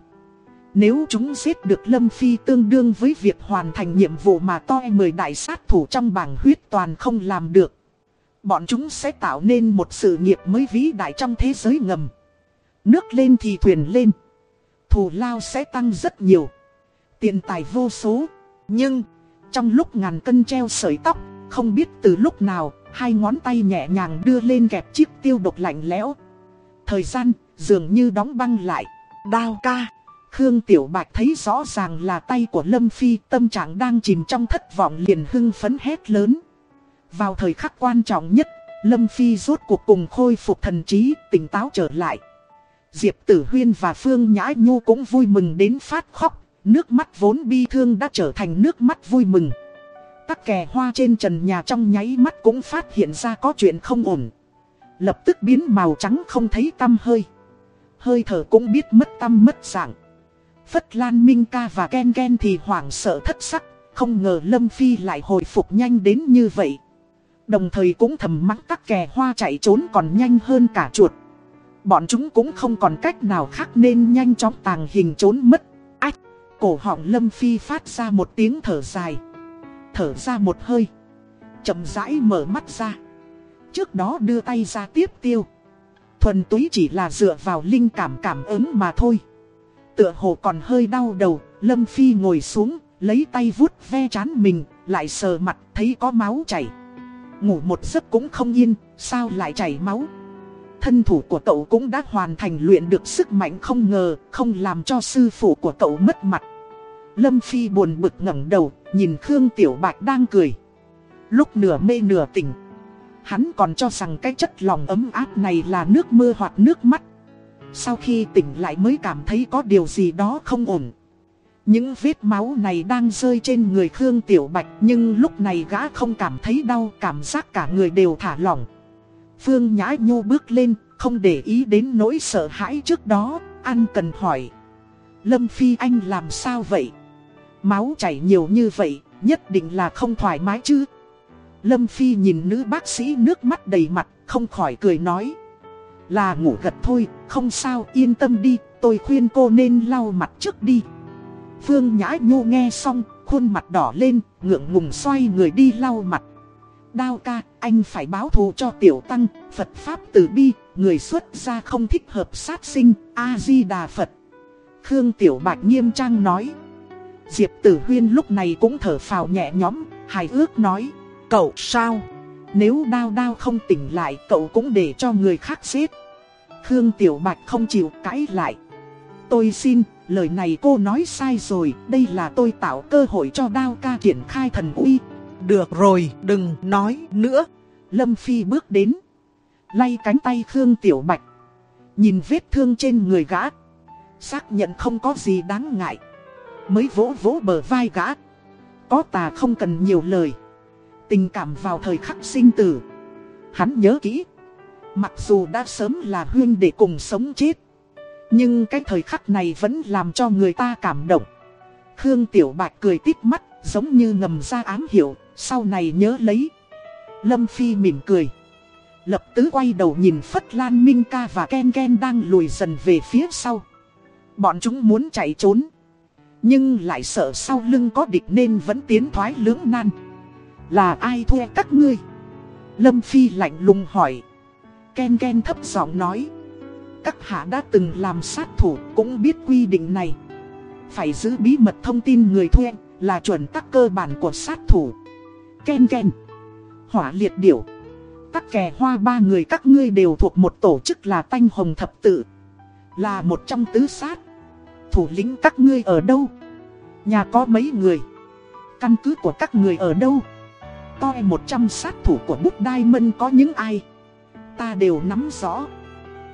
Nếu chúng giết được Lâm Phi tương đương với việc hoàn thành nhiệm vụ mà toi 10 đại sát thủ trong bảng huyết toàn không làm được. Bọn chúng sẽ tạo nên một sự nghiệp mới vĩ đại trong thế giới ngầm. Nước lên thì thuyền lên. Thù lao sẽ tăng rất nhiều. Tiền tài vô số. Nhưng, trong lúc ngàn cân treo sợi tóc, không biết từ lúc nào, hai ngón tay nhẹ nhàng đưa lên kẹp chiếc tiêu độc lạnh lẽo. Thời gian, dường như đóng băng lại. Đao ca. Khương Tiểu Bạch thấy rõ ràng là tay của Lâm Phi tâm trạng đang chìm trong thất vọng liền hưng phấn hét lớn. Vào thời khắc quan trọng nhất, Lâm Phi rốt cuộc cùng khôi phục thần trí, tỉnh táo trở lại. Diệp Tử Huyên và Phương Nhã Nhu cũng vui mừng đến phát khóc, nước mắt vốn bi thương đã trở thành nước mắt vui mừng. Tắc kè hoa trên trần nhà trong nháy mắt cũng phát hiện ra có chuyện không ổn. Lập tức biến màu trắng không thấy tâm hơi. Hơi thở cũng biết mất tâm mất dạng. Phất Lan Minh ca và Ken Ken thì hoảng sợ thất sắc, không ngờ Lâm Phi lại hồi phục nhanh đến như vậy. Đồng thời cũng thầm mắng các kè hoa chạy trốn còn nhanh hơn cả chuột. Bọn chúng cũng không còn cách nào khác nên nhanh chóng tàng hình trốn mất. Ách, cổ họng Lâm Phi phát ra một tiếng thở dài. Thở ra một hơi. chậm rãi mở mắt ra. Trước đó đưa tay ra tiếp tiêu. Thuần túy chỉ là dựa vào linh cảm cảm ứng mà thôi. Tựa hồ còn hơi đau đầu, Lâm Phi ngồi xuống, lấy tay vuốt ve chán mình, lại sờ mặt thấy có máu chảy. Ngủ một giấc cũng không yên, sao lại chảy máu? Thân thủ của cậu cũng đã hoàn thành luyện được sức mạnh không ngờ, không làm cho sư phụ của cậu mất mặt. Lâm Phi buồn bực ngẩng đầu, nhìn Khương Tiểu Bạch đang cười. Lúc nửa mê nửa tỉnh, hắn còn cho rằng cái chất lòng ấm áp này là nước mưa hoặc nước mắt. Sau khi tỉnh lại mới cảm thấy có điều gì đó không ổn. Những vết máu này đang rơi trên người Khương Tiểu Bạch, Nhưng lúc này gã không cảm thấy đau, Cảm giác cả người đều thả lỏng. Phương Nhã nhu bước lên, Không để ý đến nỗi sợ hãi trước đó, Ăn cần hỏi. Lâm Phi anh làm sao vậy? Máu chảy nhiều như vậy, Nhất định là không thoải mái chứ. Lâm Phi nhìn nữ bác sĩ nước mắt đầy mặt, Không khỏi cười nói. Là ngủ gật thôi Không sao yên tâm đi Tôi khuyên cô nên lau mặt trước đi Phương Nhã nhu nghe xong Khuôn mặt đỏ lên Ngượng ngùng xoay người đi lau mặt Đao ca anh phải báo thù cho tiểu tăng Phật Pháp từ bi Người xuất gia không thích hợp sát sinh A-di-đà Phật Khương Tiểu Bạch nghiêm trang nói Diệp Tử Huyên lúc này cũng thở phào nhẹ nhõm, hài ước nói. Cậu sao? Nếu đao đao không tỉnh lại cậu cũng để cho người khác giết. Khương Tiểu Bạch không chịu cãi lại. Tôi xin, lời này cô nói sai rồi, đây là tôi tạo cơ hội cho đao ca triển khai thần uy. Được rồi, đừng nói nữa. Lâm Phi bước đến, lay cánh tay Khương Tiểu Bạch. Nhìn vết thương trên người gã, xác nhận không có gì đáng ngại. Mới vỗ vỗ bờ vai gã Có tà không cần nhiều lời Tình cảm vào thời khắc sinh tử. Hắn nhớ kỹ, Mặc dù đã sớm là huyên để cùng sống chết, Nhưng cái thời khắc này vẫn làm cho người ta cảm động. Khương Tiểu Bạch cười tít mắt, Giống như ngầm ra ám hiểu Sau này nhớ lấy. Lâm Phi mỉm cười, Lập tứ quay đầu nhìn Phất Lan Minh Ca và Ken Ken đang lùi dần về phía sau. Bọn chúng muốn chạy trốn, nhưng lại sợ sau lưng có địch nên vẫn tiến thoái lưỡng nan. Là ai thuê các ngươi? Lâm Phi lạnh lùng hỏi Ken Ken thấp giọng nói Các hạ đã từng làm sát thủ cũng biết quy định này Phải giữ bí mật thông tin người thuê là chuẩn tắc cơ bản của sát thủ Ken Ken Hỏa liệt điểu Tắc kè hoa ba người các ngươi đều thuộc một tổ chức là Tanh Hồng Thập Tự Là một trong tứ sát thủ lĩnh các ngươi ở đâu? Nhà có mấy người? Căn cứ của các người ở đâu? Toi 100 sát thủ của bút Diamond có những ai? Ta đều nắm rõ.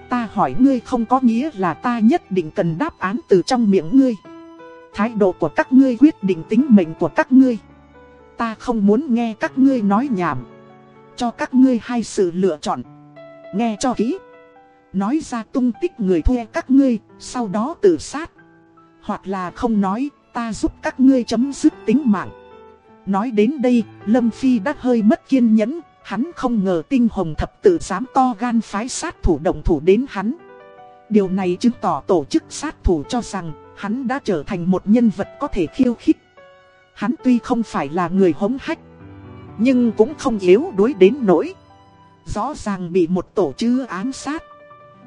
Ta hỏi ngươi không có nghĩa là ta nhất định cần đáp án từ trong miệng ngươi. Thái độ của các ngươi quyết định tính mệnh của các ngươi. Ta không muốn nghe các ngươi nói nhảm. Cho các ngươi hai sự lựa chọn. Nghe cho kỹ. Nói ra tung tích người thuê các ngươi, sau đó tự sát. Hoặc là không nói, ta giúp các ngươi chấm dứt tính mạng. Nói đến đây, Lâm Phi đã hơi mất kiên nhẫn, hắn không ngờ tinh hồng thập tự dám to gan phái sát thủ động thủ đến hắn. Điều này chứng tỏ tổ chức sát thủ cho rằng hắn đã trở thành một nhân vật có thể khiêu khích. Hắn tuy không phải là người hống hách, nhưng cũng không yếu đuối đến nỗi. Rõ ràng bị một tổ chức ám sát,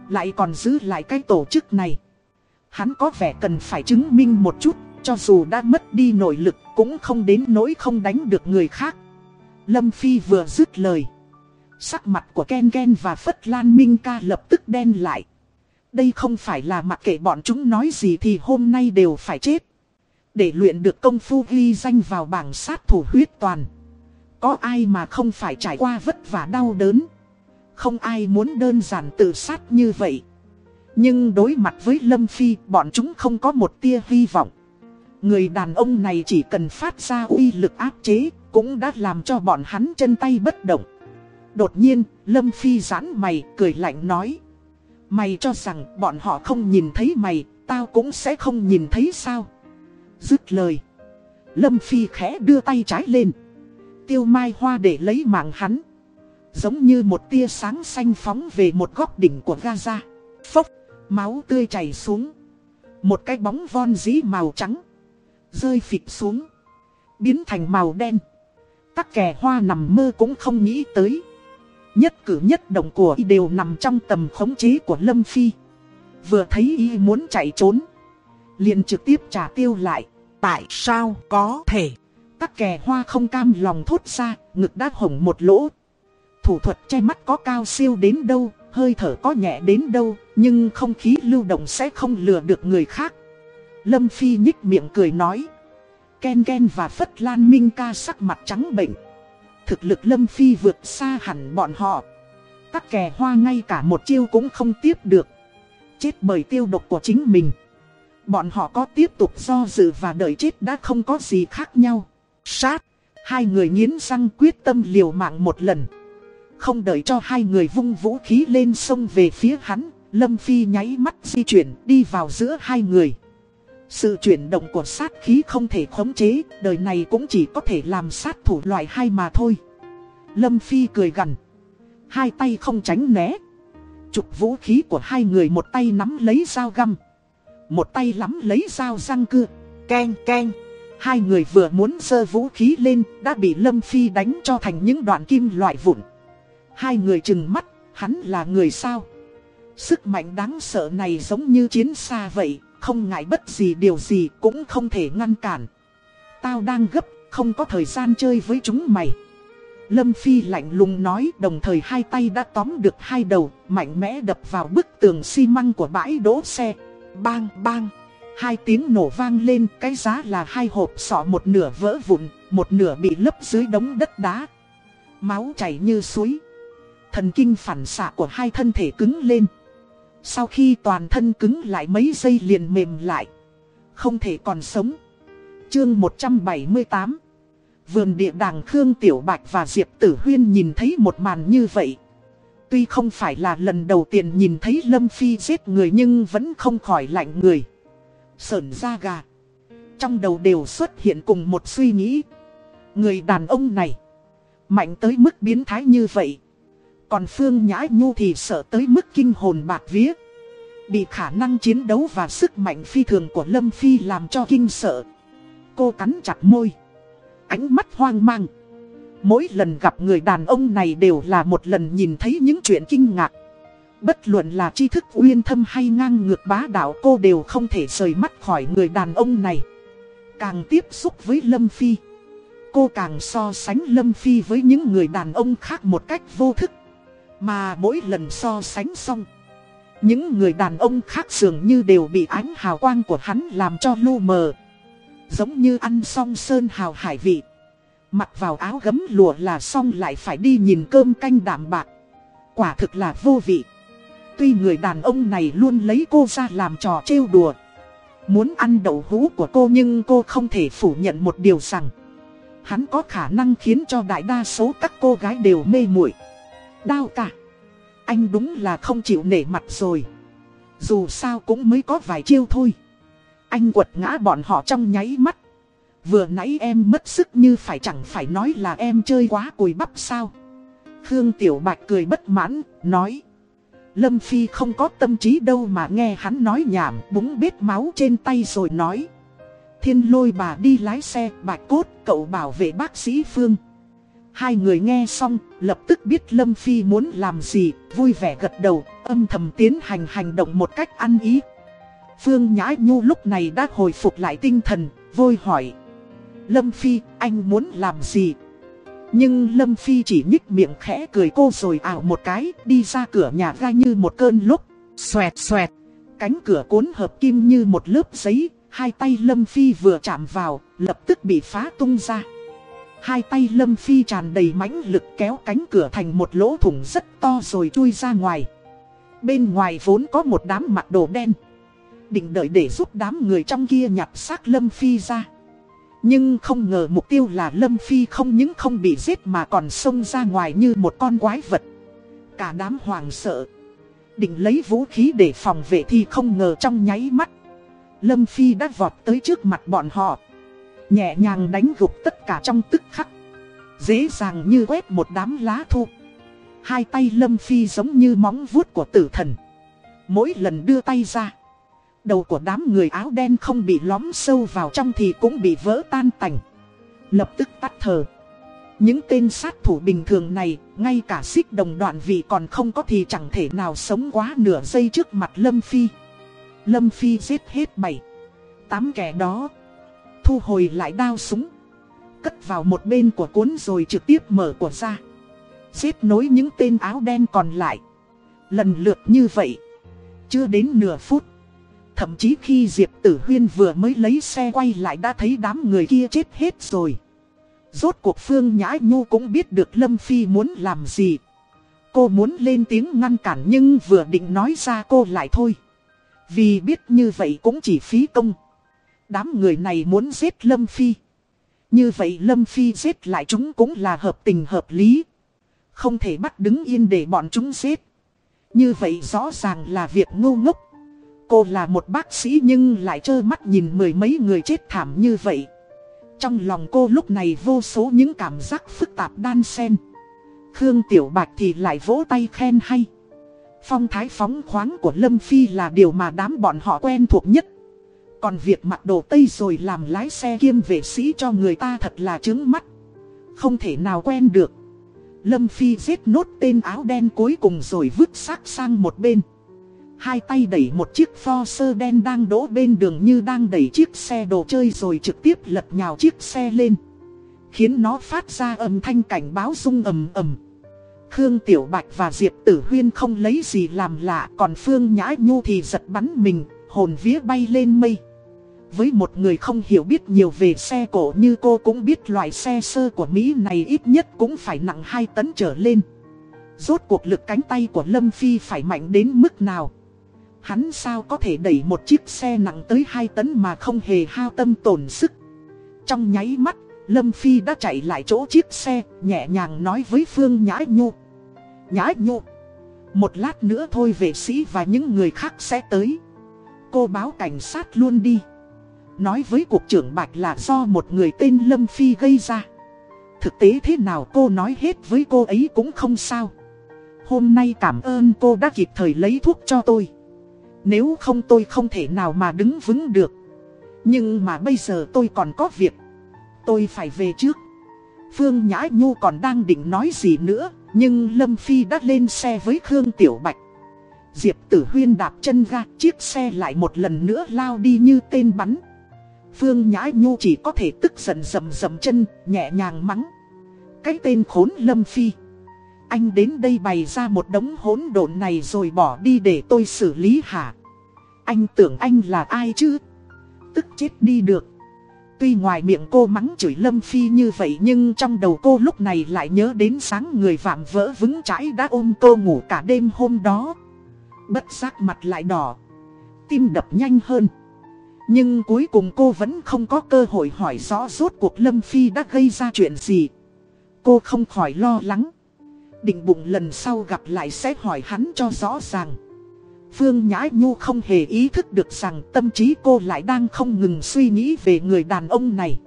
lại còn giữ lại cái tổ chức này. Hắn có vẻ cần phải chứng minh một chút, cho dù đã mất đi nội lực cũng không đến nỗi không đánh được người khác. Lâm Phi vừa dứt lời. Sắc mặt của Ken Ken và Phất Lan Minh Ca lập tức đen lại. Đây không phải là mặc kệ bọn chúng nói gì thì hôm nay đều phải chết. Để luyện được công phu ghi danh vào bảng sát thủ huyết toàn. Có ai mà không phải trải qua vất vả đau đớn. Không ai muốn đơn giản tự sát như vậy. Nhưng đối mặt với Lâm Phi, bọn chúng không có một tia hy vọng Người đàn ông này chỉ cần phát ra uy lực áp chế Cũng đã làm cho bọn hắn chân tay bất động. Đột nhiên, Lâm Phi giãn mày, cười lạnh nói. Mày cho rằng bọn họ không nhìn thấy mày, Tao cũng sẽ không nhìn thấy sao? Dứt lời, Lâm Phi khẽ đưa tay trái lên. Tiêu mai hoa để lấy mạng hắn. Giống như một tia sáng xanh phóng về một góc đỉnh của Gaza. Phốc, Máu tươi chảy xuống. Một cái bóng von dí màu trắng. Rơi phịch xuống. Biến thành màu đen. Tắc kè hoa nằm mơ cũng không nghĩ tới. Nhất cử nhất động của y đều nằm trong tầm khống chế của Lâm Phi. Vừa thấy y muốn chạy trốn. liền trực tiếp trả tiêu lại. Tại sao có thể? Tắc kè hoa không cam lòng thốt ra, ngực đã hổng một lỗ. Thủ thuật che mắt có cao siêu đến đâu, hơi thở có nhẹ đến đâu, nhưng không khí lưu động sẽ không lừa được người khác. Lâm Phi nhích miệng cười nói. Ken Ken và Phất Lan Minh ca sắc mặt trắng bệnh. Thực lực Lâm Phi vượt xa hẳn bọn họ. Tắc kè hoa ngay cả một chiêu cũng không tiếp được. chết bởi tiêu độc của chính mình. Bọn họ có tiếp tục do dự và đợi chết đã không có gì khác nhau. Sát, hai người nghiến răng quyết tâm liều mạng một lần. Không đợi cho hai người vung vũ khí lên sông về phía hắn, Lâm Phi nháy mắt di chuyển đi vào giữa hai người. Sự chuyển động của sát khí không thể khống chế, đời này cũng chỉ có thể làm sát thủ loại hai mà thôi. Lâm Phi cười gần. Hai tay không tránh né. Chụp vũ khí của hai người một tay nắm lấy dao găm. Một tay nắm lấy dao răng cưa. Ken ken. Hai người vừa muốn sơ vũ khí lên đã bị Lâm Phi đánh cho thành những đoạn kim loại vụn. Hai người chừng mắt, hắn là người sao? Sức mạnh đáng sợ này giống như chiến xa vậy, không ngại bất gì điều gì cũng không thể ngăn cản. Tao đang gấp, không có thời gian chơi với chúng mày. Lâm Phi lạnh lùng nói đồng thời hai tay đã tóm được hai đầu, mạnh mẽ đập vào bức tường xi măng của bãi đỗ xe. Bang bang, hai tiếng nổ vang lên, cái giá là hai hộp sọ một nửa vỡ vụn, một nửa bị lấp dưới đống đất đá. Máu chảy như suối. Thần kinh phản xạ của hai thân thể cứng lên. Sau khi toàn thân cứng lại mấy giây liền mềm lại. Không thể còn sống. Chương 178 Vườn địa đàng Khương Tiểu Bạch và Diệp Tử Huyên nhìn thấy một màn như vậy. Tuy không phải là lần đầu tiên nhìn thấy Lâm Phi giết người nhưng vẫn không khỏi lạnh người. Sởn da gà. Trong đầu đều xuất hiện cùng một suy nghĩ. Người đàn ông này. Mạnh tới mức biến thái như vậy. Còn Phương Nhã Nhu thì sợ tới mức kinh hồn bạc vía. Bị khả năng chiến đấu và sức mạnh phi thường của Lâm Phi làm cho kinh sợ. Cô cắn chặt môi. Ánh mắt hoang mang. Mỗi lần gặp người đàn ông này đều là một lần nhìn thấy những chuyện kinh ngạc. Bất luận là tri thức uyên thâm hay ngang ngược bá đạo cô đều không thể rời mắt khỏi người đàn ông này. Càng tiếp xúc với Lâm Phi. Cô càng so sánh Lâm Phi với những người đàn ông khác một cách vô thức. Mà mỗi lần so sánh xong, Những người đàn ông khác dường như đều bị ánh hào quang của hắn làm cho lu mờ. Giống như ăn xong sơn hào hải vị, Mặc vào áo gấm lụa là xong lại phải đi nhìn cơm canh đạm bạc. Quả thực là vô vị. Tuy người đàn ông này luôn lấy cô ra làm trò trêu đùa, Muốn ăn đậu hũ của cô nhưng cô không thể phủ nhận một điều rằng, Hắn có khả năng khiến cho đại đa số các cô gái đều mê muội. Đau cả. Anh đúng là không chịu nể mặt rồi. Dù sao cũng mới có vài chiêu thôi. Anh quật ngã bọn họ trong nháy mắt. Vừa nãy em mất sức như phải chẳng phải nói là em chơi quá cùi bắp sao? Khương Tiểu Bạch cười bất mãn, nói. Lâm Phi không có tâm trí đâu mà nghe hắn nói nhảm búng bết máu trên tay rồi nói. Thiên lôi bà đi lái xe, bạch cốt, cậu bảo vệ bác sĩ Phương. Hai người nghe xong, lập tức biết Lâm Phi muốn làm gì, vui vẻ gật đầu, âm thầm tiến hành hành động một cách ăn ý. Phương Nhã Nhu lúc này đã hồi phục lại tinh thần, vôi hỏi. Lâm Phi, anh muốn làm gì? Nhưng Lâm Phi chỉ nhích miệng khẽ cười cô rồi ảo một cái, đi ra cửa nhà ra như một cơn lúc. Xoẹt xoẹt, cánh cửa cuốn hợp kim như một lớp giấy, hai tay Lâm Phi vừa chạm vào, lập tức bị phá tung ra. Hai tay Lâm Phi tràn đầy mãnh lực kéo cánh cửa thành một lỗ thủng rất to rồi chui ra ngoài. Bên ngoài vốn có một đám mặt đồ đen. Định đợi để giúp đám người trong kia nhặt xác Lâm Phi ra. Nhưng không ngờ mục tiêu là Lâm Phi không những không bị giết mà còn xông ra ngoài như một con quái vật. Cả đám hoàng sợ. Định lấy vũ khí để phòng vệ thì không ngờ trong nháy mắt. Lâm Phi đã vọt tới trước mặt bọn họ. Nhẹ nhàng đánh gục tất cả trong tức khắc. Dễ dàng như quét một đám lá thu. Hai tay Lâm Phi giống như móng vuốt của tử thần. Mỗi lần đưa tay ra, Đầu của đám người áo đen không bị lóm sâu vào trong thì cũng bị vỡ tan tành. Lập tức tắt thở Những tên sát thủ bình thường này, Ngay cả xích đồng đoạn vị còn không có thì chẳng thể nào sống quá nửa giây trước mặt Lâm Phi. Lâm Phi giết hết bảy, Tám kẻ đó thu hồi lại đao súng. Cất vào một bên của cuốn rồi trực tiếp mở của ra. Xếp nối những tên áo đen còn lại. Lần lượt như vậy. Chưa đến nửa phút. Thậm chí khi Diệp Tử Huyên vừa mới lấy xe quay lại đã thấy đám người kia chết hết rồi. Rốt cuộc Phương Nhã Nhu cũng biết được Lâm Phi muốn làm gì. Cô muốn lên tiếng ngăn cản nhưng vừa định nói ra cô lại thôi. Vì biết như vậy cũng chỉ phí công. Đám người này muốn giết Lâm Phi. Như vậy Lâm Phi giết lại chúng cũng là hợp tình hợp lý. Không thể bắt đứng yên để bọn chúng giết. Như vậy rõ ràng là việc ngu ngốc. Cô là một bác sĩ nhưng lại trơ mắt nhìn mười mấy người chết thảm như vậy. Trong lòng cô lúc này vô số những cảm giác phức tạp đan xen. Khương Tiểu Bạch thì lại vỗ tay khen hay. Phong thái phóng khoáng của Lâm Phi là điều mà đám bọn họ quen thuộc nhất. Còn việc mặc đồ Tây rồi làm lái xe kiêm vệ sĩ cho người ta thật là trứng mắt. Không thể nào quen được. Lâm Phi giết nốt tên áo đen cuối cùng rồi vứt xác sang một bên. Hai tay đẩy một chiếc pho sơ đen đang đỗ bên đường như đang đẩy chiếc xe đồ chơi rồi trực tiếp lật nhào chiếc xe lên. Khiến nó phát ra âm thanh cảnh báo rung ầm ầm. Khương Tiểu Bạch và Diệp Tử Huyên không lấy gì làm lạ Còn Phương Nhã Nhu thì giật bắn mình, hồn vía bay lên mây với một người không hiểu biết nhiều về xe cổ như cô cũng biết loại xe sơ của Mỹ này ít nhất cũng phải nặng 2 tấn trở lên. Rốt cuộc lực cánh tay của Lâm Phi phải mạnh đến mức nào? Hắn sao có thể đẩy một chiếc xe nặng tới 2 tấn mà không hề hao tâm tổn sức? Trong nháy mắt, Lâm Phi đã chạy lại chỗ chiếc xe, nhẹ nhàng nói với Phương Nhã Nhu. Nhã Nhu Một lát nữa thôi vệ sĩ và những người khác sẽ tới. Cô báo cảnh sát luôn đi. Nói với cục trưởng Bạch là do một người tên Lâm Phi gây ra. Thực tế thế nào cô nói hết với cô ấy cũng không sao. Hôm nay cảm ơn cô đã kịp thời lấy thuốc cho tôi. Nếu không tôi không thể nào mà đứng vững được. Nhưng mà bây giờ tôi còn có việc. Tôi phải về trước. Phương Nhã Nhu còn đang định nói gì nữa, Nhưng Lâm Phi đã lên xe với Khương Tiểu Bạch. Diệp Tử Huyên đạp chân ga, Chiếc xe lại một lần nữa lao đi như tên bắn. Phương Nhã Nhu chỉ có thể tức giận dầm dầm chân Nhẹ nhàng mắng. Cái tên khốn Lâm Phi. Anh đến đây bày ra một đống hỗn độn này rồi bỏ đi để tôi xử lý hả? Anh tưởng anh là ai chứ? Tức chết đi được. Tuy ngoài miệng cô mắng chửi Lâm Phi như vậy nhưng trong đầu cô lúc này lại nhớ đến sáng người vạm vỡ vững chãi đã ôm cô ngủ cả đêm hôm đó. Bất giác mặt lại đỏ, tim đập nhanh hơn. Nhưng cuối cùng cô vẫn không có cơ hội hỏi rõ rốt cuộc Lâm Phi đã gây ra chuyện gì. Cô không khỏi lo lắng. Định bụng lần sau gặp lại sẽ hỏi hắn cho rõ ràng. Phương Nhã Nhu không hề ý thức được rằng tâm trí cô lại đang không ngừng suy nghĩ về người đàn ông này.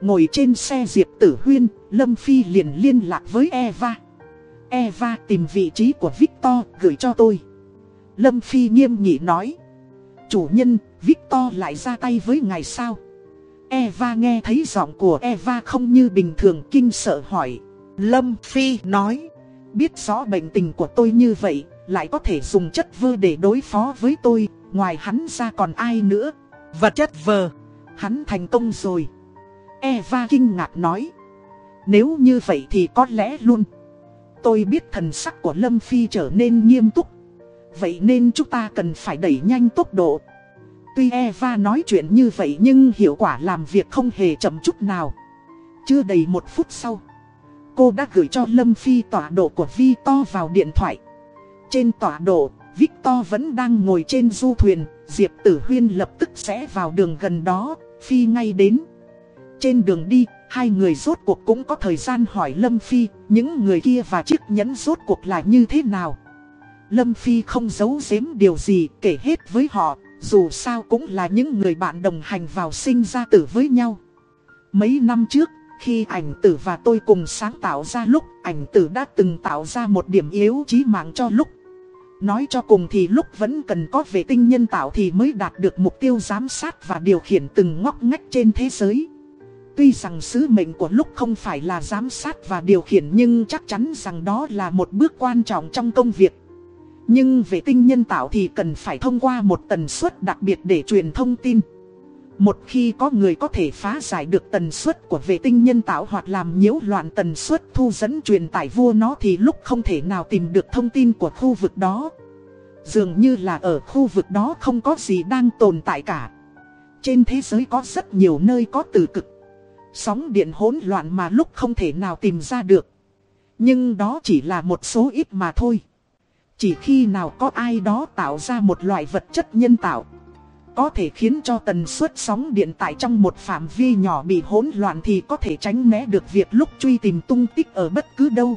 Ngồi trên xe Diệp Tử Huyên, Lâm Phi liền liên lạc với Eva. Eva tìm vị trí của Victor gửi cho tôi. Lâm Phi nghiêm nghị nói. Chủ nhân, Victor lại ra tay với ngài sao? Eva nghe thấy giọng của Eva không như bình thường kinh sợ hỏi. Lâm Phi nói. Biết rõ bệnh tình của tôi như vậy, lại có thể dùng chất vơ để đối phó với tôi, ngoài hắn ra còn ai nữa. Vật chất vơ, hắn thành công rồi. Eva kinh ngạc nói. Nếu như vậy thì có lẽ luôn. Tôi biết thần sắc của Lâm Phi trở nên nghiêm túc. Vậy nên chúng ta cần phải đẩy nhanh tốc độ. Tuy Eva nói chuyện như vậy nhưng hiệu quả làm việc không hề chậm chút nào. Chưa đầy một phút sau, cô đã gửi cho Lâm Phi tọa độ của victor vào điện thoại. Trên tọa độ, Victor vẫn đang ngồi trên du thuyền, Diệp Tử Huyên lập tức sẽ vào đường gần đó, Phi ngay đến. Trên đường đi, hai người rốt cuộc cũng có thời gian hỏi Lâm Phi, những người kia và chiếc nhẫn rốt cuộc là như thế nào. Lâm Phi không giấu giếm điều gì kể hết với họ, dù sao cũng là những người bạn đồng hành vào sinh ra tử với nhau. Mấy năm trước, khi ảnh tử và tôi cùng sáng tạo ra lúc, ảnh tử đã từng tạo ra một điểm yếu chí mạng cho lúc. Nói cho cùng thì lúc vẫn cần có vệ tinh nhân tạo thì mới đạt được mục tiêu giám sát và điều khiển từng ngóc ngách trên thế giới. Tuy rằng sứ mệnh của lúc không phải là giám sát và điều khiển nhưng chắc chắn rằng đó là một bước quan trọng trong công việc. Nhưng vệ tinh nhân tạo thì cần phải thông qua một tần suất đặc biệt để truyền thông tin. Một khi có người có thể phá giải được tần suất của vệ tinh nhân tạo hoặc làm nhiễu loạn tần suất thu dẫn truyền tải vua nó thì lúc không thể nào tìm được thông tin của khu vực đó. Dường như là ở khu vực đó không có gì đang tồn tại cả. Trên thế giới có rất nhiều nơi có từ cực. Sóng điện hỗn loạn mà lúc không thể nào tìm ra được. Nhưng đó chỉ là một số ít mà thôi. Chỉ khi nào có ai đó tạo ra một loại vật chất nhân tạo, Có thể khiến cho tần suất sóng điện tại trong một phạm vi nhỏ bị hỗn loạn thì có thể tránh né được việc lúc truy tìm tung tích ở bất cứ đâu.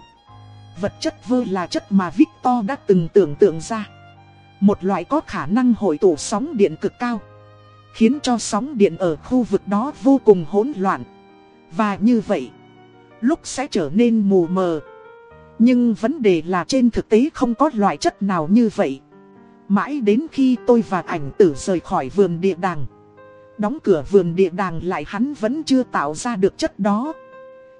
Vật chất vơ là chất mà Victor đã từng tưởng tượng ra. Một loại có khả năng hội tụ sóng điện cực cao, Khiến cho sóng điện ở khu vực đó vô cùng hỗn loạn. Và như vậy, Lúc sẽ trở nên mù mờ. Nhưng vấn đề là trên thực tế không có loại chất nào như vậy. Mãi đến khi tôi và ảnh tử rời khỏi vườn địa đàng Đóng cửa vườn địa đàng lại hắn vẫn chưa tạo ra được chất đó.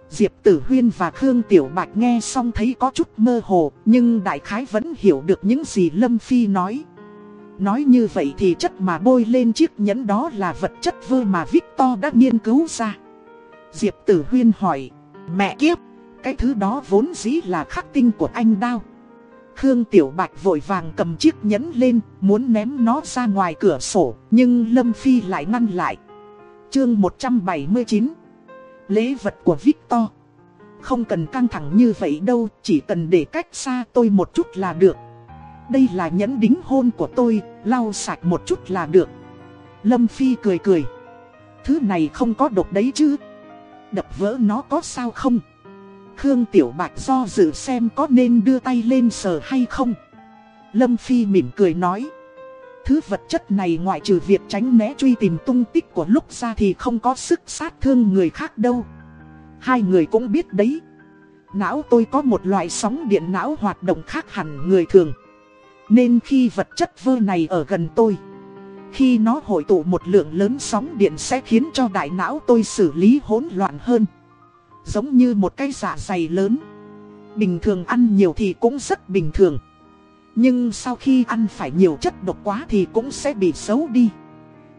Diệp Tử Huyên và Khương Tiểu Bạch nghe xong thấy có chút mơ hồ Nhưng đại khái vẫn hiểu được những gì Lâm Phi nói. Nói như vậy thì chất mà bôi lên chiếc nhẫn đó là vật chất vơ mà Victor đã nghiên cứu ra. Diệp Tử Huyên hỏi Mẹ kiếp, cái thứ đó vốn dĩ là khắc tinh của anh đao. Khương Tiểu Bạch vội vàng cầm chiếc nhẫn lên, Muốn ném nó ra ngoài cửa sổ, Nhưng Lâm Phi lại ngăn lại. Chương 179 Lễ vật của Victor. Không cần căng thẳng như vậy đâu, Chỉ cần để cách xa tôi một chút là được. Đây là nhẫn đính hôn của tôi, Lau sạch một chút là được. Lâm Phi cười cười. Thứ này không có độc đấy chứ? Đập vỡ nó có sao không? Khương Tiểu Bạch do dự xem có nên đưa tay lên sờ hay không Lâm Phi mỉm cười nói Thứ vật chất này ngoại trừ việc tránh né truy tìm tung tích của lúc ra thì không có sức sát thương người khác đâu. Hai người cũng biết đấy. Não tôi có một loại sóng điện não hoạt động khác hẳn người thường. Nên khi vật chất vơ này ở gần tôi, khi nó hội tụ một lượng lớn sóng điện sẽ khiến cho đại não tôi xử lý hỗn loạn hơn. Giống như một cái dạ dày lớn. Bình thường ăn nhiều thì cũng rất bình thường. Nhưng sau khi ăn phải nhiều chất độc quá thì cũng sẽ bị xấu đi.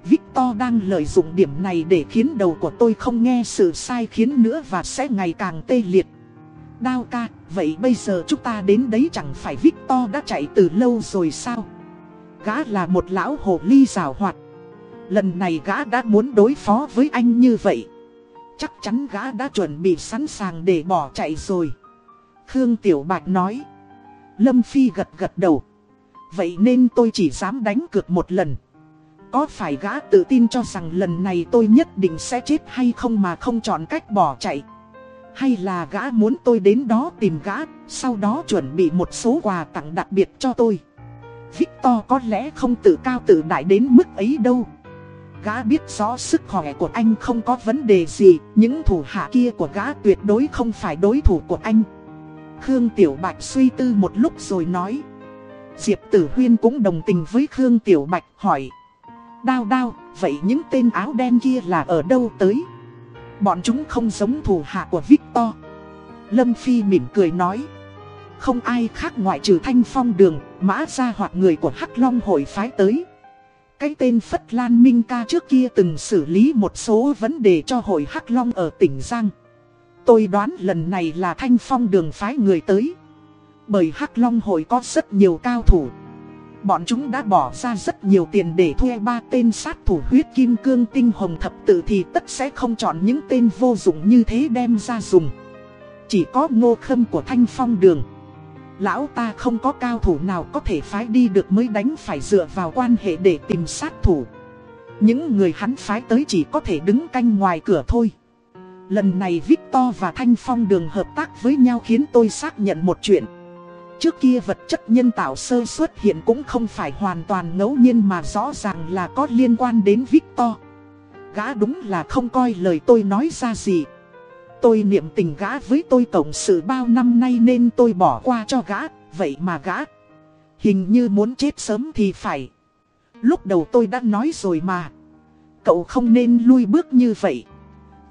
Victor đang lợi dụng điểm này để khiến đầu của tôi không nghe sự sai khiến nữa và sẽ ngày càng tê liệt. Đao ca, vậy bây giờ chúng ta đến đấy chẳng phải Victor đã chạy từ lâu rồi sao? Gã là một lão hồ ly rào hoạt. Lần này gã đã muốn đối phó với anh như vậy. Chắc chắn gã đã chuẩn bị sẵn sàng để bỏ chạy rồi Khương Tiểu Bạch nói Lâm Phi gật gật đầu. Vậy nên tôi chỉ dám đánh cược một lần. Có phải gã tự tin cho rằng lần này tôi nhất định sẽ chết hay không mà không chọn cách bỏ chạy? Hay là gã muốn tôi đến đó tìm gã, sau đó chuẩn bị một số quà tặng đặc biệt cho tôi? Victor có lẽ không tự cao tự đại đến mức ấy đâu. Gã biết rõ sức khỏe của anh không có vấn đề gì, những thủ hạ kia của gã tuyệt đối không phải đối thủ của anh. Khương Tiểu Bạch suy tư một lúc rồi nói. Diệp Tử Huyên cũng đồng tình với Khương Tiểu Bạch hỏi. Đao đao, vậy những tên áo đen kia là ở đâu tới? Bọn chúng không giống thủ hạ của Victor. Lâm Phi mỉm cười nói. Không ai khác ngoại trừ Thanh Phong Đường, mã Gia hoặc người của Hắc Long hội phái tới. Cái tên Phất Lan Minh Ca trước kia từng xử lý một số vấn đề cho hội Hắc Long ở tỉnh Giang. Tôi đoán lần này là thanh phong đường phái người tới Bởi Hắc Long hội có rất nhiều cao thủ Bọn chúng đã bỏ ra rất nhiều tiền để thuê ba tên sát thủ huyết kim cương tinh hồng thập tự thì tất sẽ không chọn những tên vô dụng như thế đem ra dùng. Chỉ có ngô khâm của thanh phong đường. Lão ta không có cao thủ nào có thể phái đi được mới đánh phải dựa vào quan hệ để tìm sát thủ. Những người hắn phái tới chỉ có thể đứng canh ngoài cửa thôi. Lần này Victor và Thanh Phong đường hợp tác với nhau khiến tôi xác nhận một chuyện. Trước kia vật chất nhân tạo sơ xuất hiện cũng không phải hoàn toàn ngẫu nhiên mà rõ ràng là có liên quan đến Victor. Gã đúng là không coi lời tôi nói ra gì. Tôi niệm tình gã với tôi cộng sự bao năm nay nên tôi bỏ qua cho gã, vậy mà gã. Hình như muốn chết sớm thì phải. Lúc đầu tôi đã nói rồi mà. Cậu không nên lui bước như vậy.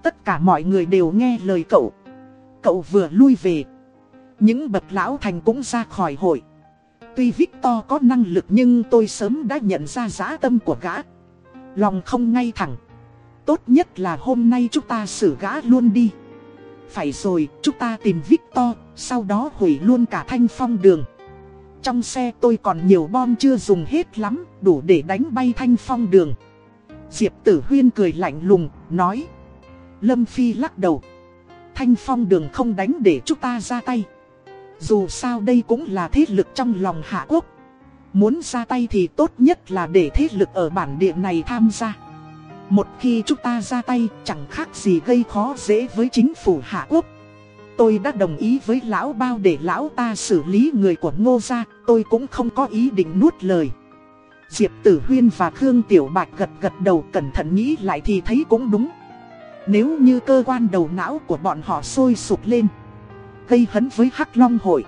Tất cả mọi người đều nghe lời cậu. Cậu vừa lui về. Những bậc lão thành cũng ra khỏi hội. Tuy Victor có năng lực nhưng tôi sớm đã nhận ra giá tâm của gã. Lòng không ngay thẳng. Tốt nhất là hôm nay chúng ta xử gã luôn đi. Phải rồi, chúng ta tìm Victor, sau đó hủy luôn cả thanh phong đường. Trong xe tôi còn nhiều bom chưa dùng hết lắm, đủ để đánh bay thanh phong đường. Diệp tử huyên cười lạnh lùng, nói. Lâm Phi lắc đầu. Thanh phong đường không đánh để chúng ta ra tay. Dù sao đây cũng là thế lực trong lòng Hạ Quốc. Muốn ra tay thì tốt nhất là để thế lực ở bản địa này tham gia. Một khi chúng ta ra tay, chẳng khác gì gây khó dễ với chính phủ Hạ Quốc. Tôi đã đồng ý với lão bao để lão ta xử lý người của ngô gia, Tôi cũng không có ý định nuốt lời. Diệp Tử Huyên và Khương Tiểu Bạch gật gật đầu cẩn thận nghĩ lại thì thấy cũng đúng. Nếu như cơ quan đầu não của bọn họ sôi sụp lên, Gây hấn với Hắc Long Hội,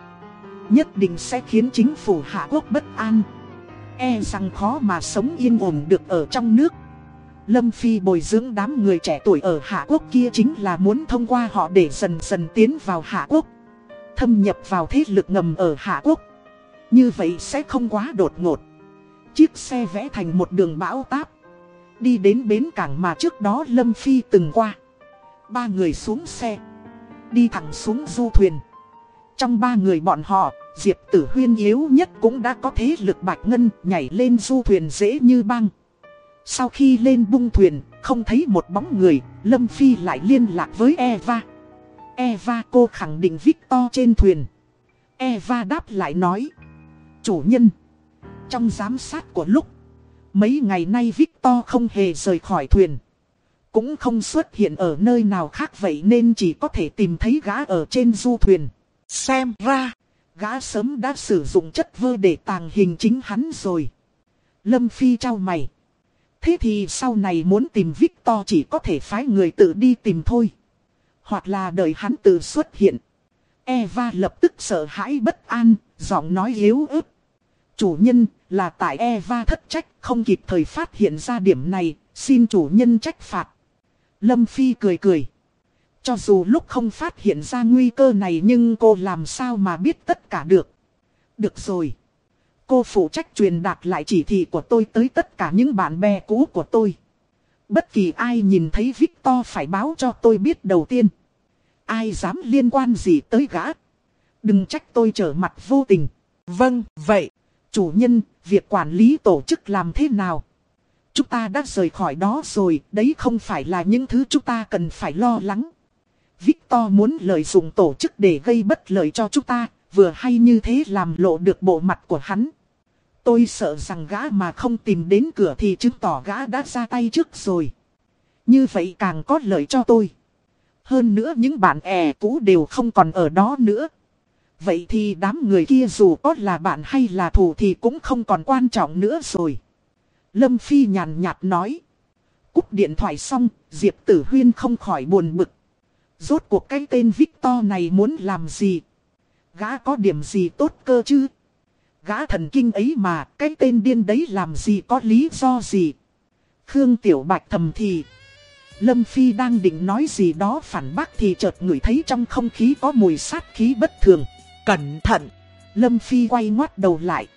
Nhất định sẽ khiến chính phủ Hạ Quốc bất an. E rằng khó mà sống yên ổn được ở trong nước. Lâm Phi bồi dưỡng đám người trẻ tuổi ở Hạ Quốc kia chính là muốn thông qua họ để dần dần tiến vào Hạ Quốc, Thâm nhập vào thế lực ngầm ở Hạ Quốc. Như vậy sẽ không quá đột ngột. Chiếc xe vẽ thành một đường bão táp. Đi đến bến cảng mà trước đó Lâm Phi từng qua. Ba người xuống xe. Đi thẳng xuống du thuyền. Trong ba người bọn họ, Diệp Tử Huyên yếu nhất cũng đã có thế lực bạch ngân nhảy lên du thuyền dễ như băng sau khi lên bung thuyền, không thấy một bóng người, Lâm Phi lại liên lạc với Eva. Eva cô khẳng định Victor trên thuyền. Eva đáp lại nói. Chủ nhân, trong giám sát của lúc, mấy ngày nay Victor không hề rời khỏi thuyền. Cũng không xuất hiện ở nơi nào khác vậy nên chỉ có thể tìm thấy gã ở trên du thuyền. Xem ra, gã sớm đã sử dụng chất vơ để tàng hình chính hắn rồi. Lâm Phi trao mày. Thế thì sau này muốn tìm Victor chỉ có thể phái người tự đi tìm thôi. Hoặc là đợi hắn tự xuất hiện. Eva lập tức sợ hãi bất an, giọng nói yếu ớt. Chủ nhân là tại Eva thất trách không kịp thời phát hiện ra điểm này, xin chủ nhân trách phạt. Lâm Phi cười cười. Cho dù lúc không phát hiện ra nguy cơ này nhưng cô làm sao mà biết tất cả được. Được rồi. Cô phụ trách truyền đạt lại chỉ thị của tôi tới tất cả những bạn bè cũ của tôi. Bất kỳ ai nhìn thấy Victor phải báo cho tôi biết đầu tiên. Ai dám liên quan gì tới gã. Đừng trách tôi trở mặt vô tình. Vâng, vậy. Chủ nhân, việc quản lý tổ chức làm thế nào? Chúng ta đã rời khỏi đó rồi, đấy không phải là những thứ chúng ta cần phải lo lắng. Victor muốn lợi dụng tổ chức để gây bất lợi cho chúng ta, vừa hay như thế làm lộ được bộ mặt của hắn. Tôi sợ rằng gã mà không tìm đến cửa thì chứng tỏ gã đã ra tay trước rồi. Như vậy càng có lợi cho tôi. Hơn nữa những bạn ẻ cũ đều không còn ở đó nữa. Vậy thì đám người kia dù có là bạn hay là thù thì cũng không còn quan trọng nữa rồi. Lâm Phi nhàn nhạt nói. Cúp điện thoại xong, Diệp Tử Huyên không khỏi buồn bực. Rốt cuộc cái tên Victor này muốn làm gì? Gã có điểm gì tốt cơ chứ? Gã thần kinh ấy mà, cái tên điên đấy làm gì có lý do gì. Khương Tiểu Bạch thầm thì. Lâm Phi đang định nói gì đó phản bác thì chợt ngửi thấy trong không khí có mùi sát khí bất thường. Cẩn thận! Lâm Phi quay ngoắt đầu lại.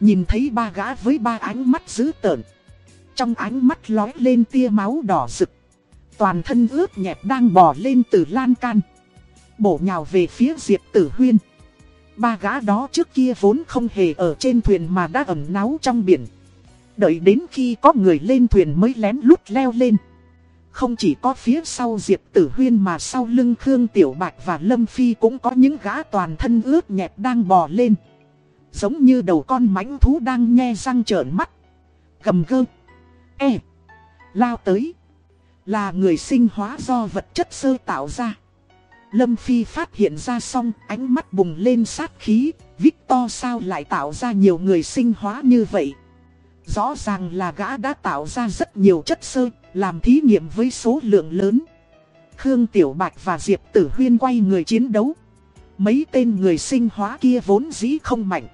Nhìn thấy ba gã với ba ánh mắt dữ tợn. Trong ánh mắt lói lên tia máu đỏ rực. Toàn thân ướt nhẹp đang bò lên từ lan can. Bổ nhào về phía Diệp Tử Huyên. Ba gã đó trước kia vốn không hề ở trên thuyền mà đã ẩn náu trong biển. Đợi đến khi có người lên thuyền mới lén lút leo lên. Không chỉ có phía sau Diệp Tử Huyên mà sau lưng Khương Tiểu Bạch và Lâm Phi cũng có những gã toàn thân ướt nhẹp đang bò lên. Giống như đầu con mãnh thú đang nhe răng trợn mắt. Gầm gơ. E. Lao tới. Là người sinh hóa do vật chất sơ tạo ra. Lâm Phi phát hiện ra xong, ánh mắt bùng lên sát khí, Victor sao lại tạo ra nhiều người sinh hóa như vậy? Rõ ràng là gã đã tạo ra rất nhiều chất sơ, làm thí nghiệm với số lượng lớn. Khương Tiểu Bạch và Diệp Tử Huyên quay người chiến đấu. Mấy tên người sinh hóa kia vốn dĩ không mạnh.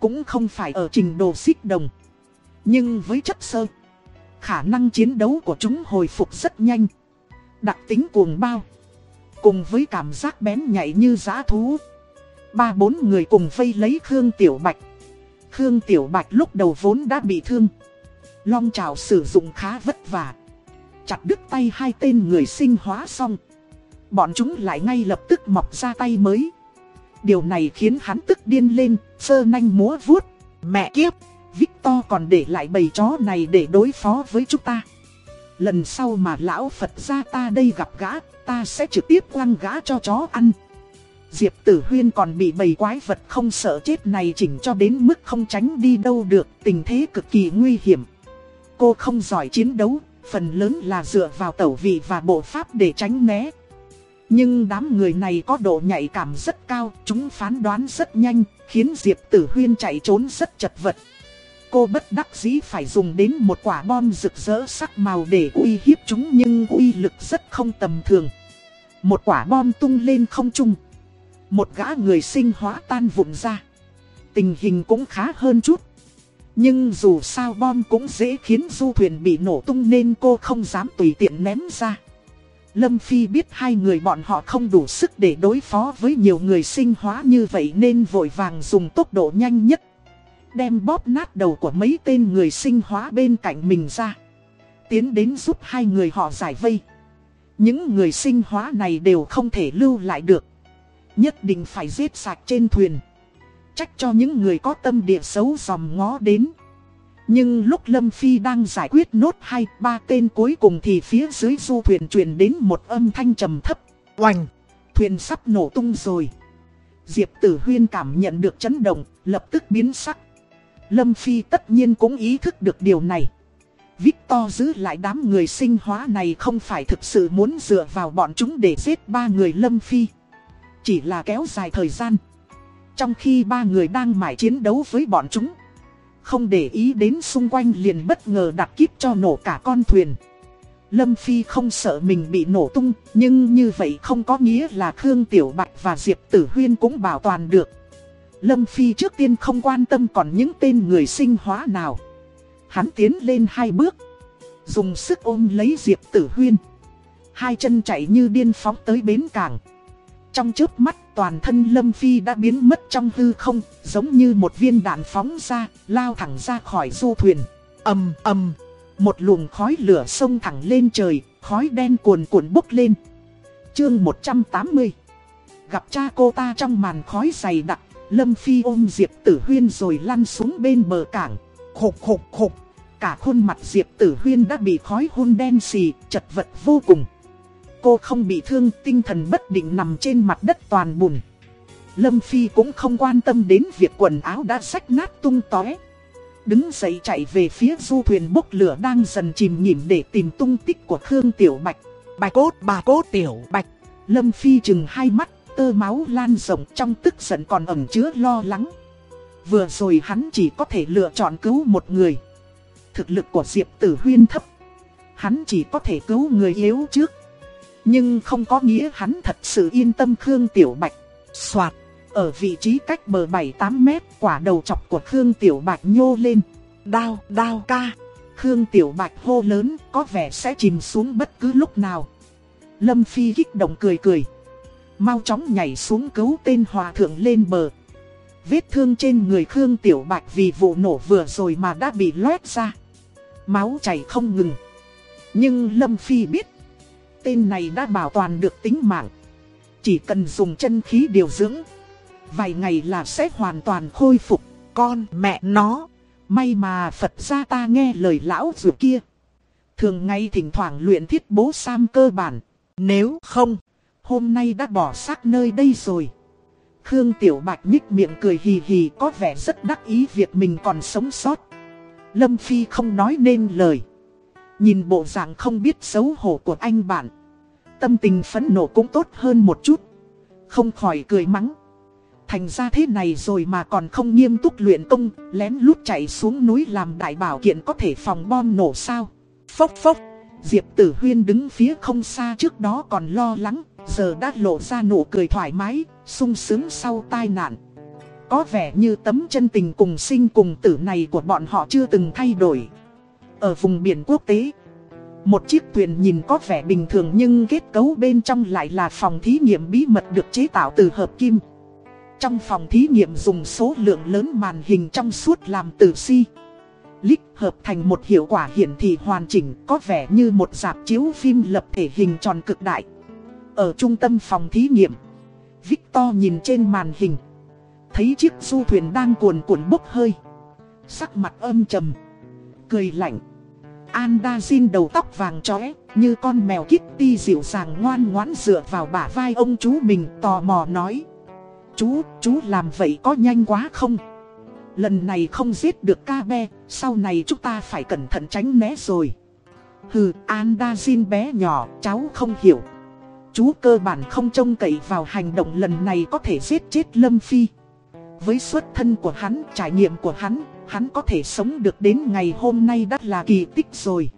Cũng không phải ở trình độ xích đồng. Nhưng với chất sơ, khả năng chiến đấu của chúng hồi phục rất nhanh. Đặc tính cuồng bao Cùng với cảm giác bén nhạy như giá thú. Ba bốn người cùng vây lấy Khương Tiểu Bạch. Khương Tiểu Bạch lúc đầu vốn đã bị thương. Long trào sử dụng khá vất vả. Chặt đứt tay hai tên người sinh hóa xong. Bọn chúng lại ngay lập tức mọc ra tay mới. Điều này khiến hắn tức điên lên, sơ nanh múa vuốt. Mẹ kiếp, Victor còn để lại bầy chó này để đối phó với chúng ta. Lần sau mà lão Phật ra ta đây gặp gã ta sẽ trực tiếp quăng gã cho chó ăn. Diệp Tử Huyên còn bị bầy quái vật không sợ chết này chỉnh cho đến mức không tránh đi đâu được, tình thế cực kỳ nguy hiểm. Cô không giỏi chiến đấu, phần lớn là dựa vào tẩu vị và bộ pháp để tránh né. Nhưng đám người này có độ nhạy cảm rất cao, chúng phán đoán rất nhanh, khiến Diệp Tử Huyên chạy trốn rất chật vật. Cô bất đắc dĩ phải dùng đến một quả bom rực rỡ sắc màu để uy hiếp chúng nhưng uy lực rất không tầm thường. Một quả bom tung lên không trung. Một gã người sinh hóa tan vụn ra. Tình hình cũng khá hơn chút. Nhưng dù sao bom cũng dễ khiến du thuyền bị nổ tung nên cô không dám tùy tiện ném ra. Lâm Phi biết hai người bọn họ không đủ sức để đối phó với nhiều người sinh hóa như vậy nên vội vàng dùng tốc độ nhanh nhất. Đem bóp nát đầu của mấy tên người sinh hóa bên cạnh mình ra. Tiến đến giúp hai người họ giải vây. Những người sinh hóa này đều không thể lưu lại được. Nhất định phải giết sạch trên thuyền. Trách cho những người có tâm địa xấu dòm ngó đến. Nhưng lúc Lâm Phi đang giải quyết nốt hai ba tên cuối cùng thì phía dưới du thuyền truyền đến một âm thanh trầm thấp. Oanh! Thuyền sắp nổ tung rồi. Diệp Tử Huyên cảm nhận được chấn động, lập tức biến sắc. Lâm Phi tất nhiên cũng ý thức được điều này. Victor giữ lại đám người sinh hóa này không phải thực sự muốn dựa vào bọn chúng để giết ba người Lâm Phi. Chỉ là kéo dài thời gian. Trong khi ba người đang mải chiến đấu với bọn chúng. Không để ý đến xung quanh liền bất ngờ đặt kíp cho nổ cả con thuyền. Lâm Phi không sợ mình bị nổ tung, nhưng như vậy không có nghĩa là Khương Tiểu Bạch và Diệp Tử Huyên cũng bảo toàn được. Lâm Phi trước tiên không quan tâm còn những tên người sinh hóa nào. Hắn tiến lên hai bước, dùng sức ôm lấy Diệp Tử Huyên. Hai chân chạy như điên phóng tới bến cảng. Trong chớp mắt toàn thân Lâm Phi đã biến mất trong hư không, giống như một viên đạn phóng ra, lao thẳng ra khỏi du thuyền. âm âm một luồng khói lửa sông thẳng lên trời, khói đen cuồn cuộn bốc lên. Chương 180 Gặp cha cô ta trong màn khói dày đặc, Lâm Phi ôm Diệp Tử Huyên rồi lăn xuống bên bờ cảng. Khục khục khục, cả khuôn mặt Diệp Tử Huyên đã bị khói hôn đen xì, chật vật vô cùng. Cô không bị thương, tinh thần bất định nằm trên mặt đất toàn bùn. Lâm Phi cũng không quan tâm đến việc quần áo đã rách nát tung tóe. Đứng dậy chạy về phía du thuyền bốc lửa đang dần chìm nhìm để tìm tung tích của Khương Tiểu Bạch. Bài cốt, bà cốt Tiểu Bạch. Lâm Phi chừng hai mắt, tơ máu lan rộng trong tức giận còn ẩn chứa lo lắng. Vừa rồi hắn chỉ có thể lựa chọn cứu một người. Thực lực của Diệp Tử Huyên thấp. Hắn chỉ có thể cứu người yếu trước. Nhưng không có nghĩa hắn thật sự yên tâm Khương Tiểu Bạch. Xoạt, ở vị trí cách bờ 7-8 mét, quả đầu chọc của Khương Tiểu Bạch nhô lên. Đao, đao ca. Khương Tiểu Bạch hô lớn, có vẻ sẽ chìm xuống bất cứ lúc nào. Lâm Phi kích động cười cười. Mau chóng nhảy xuống cứu tên hòa thượng lên bờ. Vết thương trên người Khương Tiểu Bạch vì vụ nổ vừa rồi mà đã bị loét ra. Máu chảy không ngừng. Nhưng Lâm Phi biết Tên này đã bảo toàn được tính mạng. Chỉ cần dùng chân khí điều dưỡng. Vài ngày là sẽ hoàn toàn khôi phục. Con mẹ nó. May mà Phật ra ta nghe lời lão dù kia. Thường ngày thỉnh thoảng luyện thiết bố sam cơ bản. Nếu không, hôm nay đã bỏ xác nơi đây rồi. Khương Tiểu Bạch nhích miệng cười hì hì, có vẻ rất đắc ý việc mình còn sống sót. Lâm Phi không nói nên lời. Nhìn bộ dạng không biết xấu hổ của anh bạn, Tâm tình phẫn nộ cũng tốt hơn một chút Không khỏi cười mắng Thành ra thế này rồi mà còn không nghiêm túc luyện công, Lén lút chạy xuống núi làm đại bảo kiện có thể phòng bom nổ sao Phốc phốc Diệp Tử Huyên đứng phía không xa trước đó còn lo lắng, Giờ đã lộ ra nụ cười thoải mái, sung sướng sau tai nạn. Có vẻ như tấm chân tình cùng sinh cùng tử này của bọn họ chưa từng thay đổi. Ở vùng biển quốc tế, Một chiếc thuyền nhìn có vẻ bình thường nhưng kết cấu bên trong lại là phòng thí nghiệm bí mật được chế tạo từ hợp kim. Trong phòng thí nghiệm dùng số lượng lớn màn hình trong suốt làm từ si lít hợp thành một hiệu quả hiển thị hoàn chỉnh có vẻ như một dạp chiếu phim lập thể hình tròn cực đại Ở trung tâm phòng thí nghiệm Victor nhìn trên màn hình Thấy chiếc du thuyền đang cuồn cuộn bốc hơi Sắc mặt âm trầm Cười lạnh Andazin đầu tóc vàng chóe, như con mèo Kitty dịu dàng ngoan ngoãn dựa vào bả vai ông chú mình tò mò nói. Chú, chú làm vậy có nhanh quá không? Lần này không giết được ca be, sau này chúng ta phải cẩn thận tránh né rồi. Hừ, Andazin bé nhỏ, cháu không hiểu. Chú cơ bản không trông cậy vào hành động lần này có thể giết chết Lâm Phi. Với xuất thân của hắn, trải nghiệm của hắn, hắn có thể sống được đến ngày hôm nay đã là kỳ tích rồi.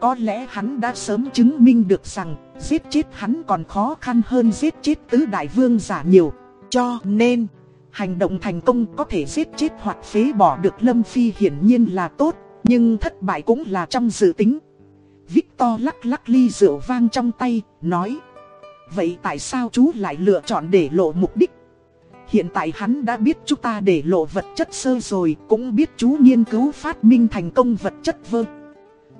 Có lẽ hắn đã sớm chứng minh được rằng giết chết hắn còn khó khăn hơn giết chết tứ đại vương giả nhiều. Cho nên, hành động thành công có thể giết chết hoặc phế bỏ được Lâm Phi hiển nhiên là tốt, nhưng thất bại cũng là trong dự tính. Victor lắc lắc ly rượu vang trong tay, nói Vậy tại sao chú lại lựa chọn để lộ mục đích? Hiện tại hắn đã biết chúng ta để lộ vật chất sơ rồi, cũng biết chú nghiên cứu phát minh thành công vật chất vơ.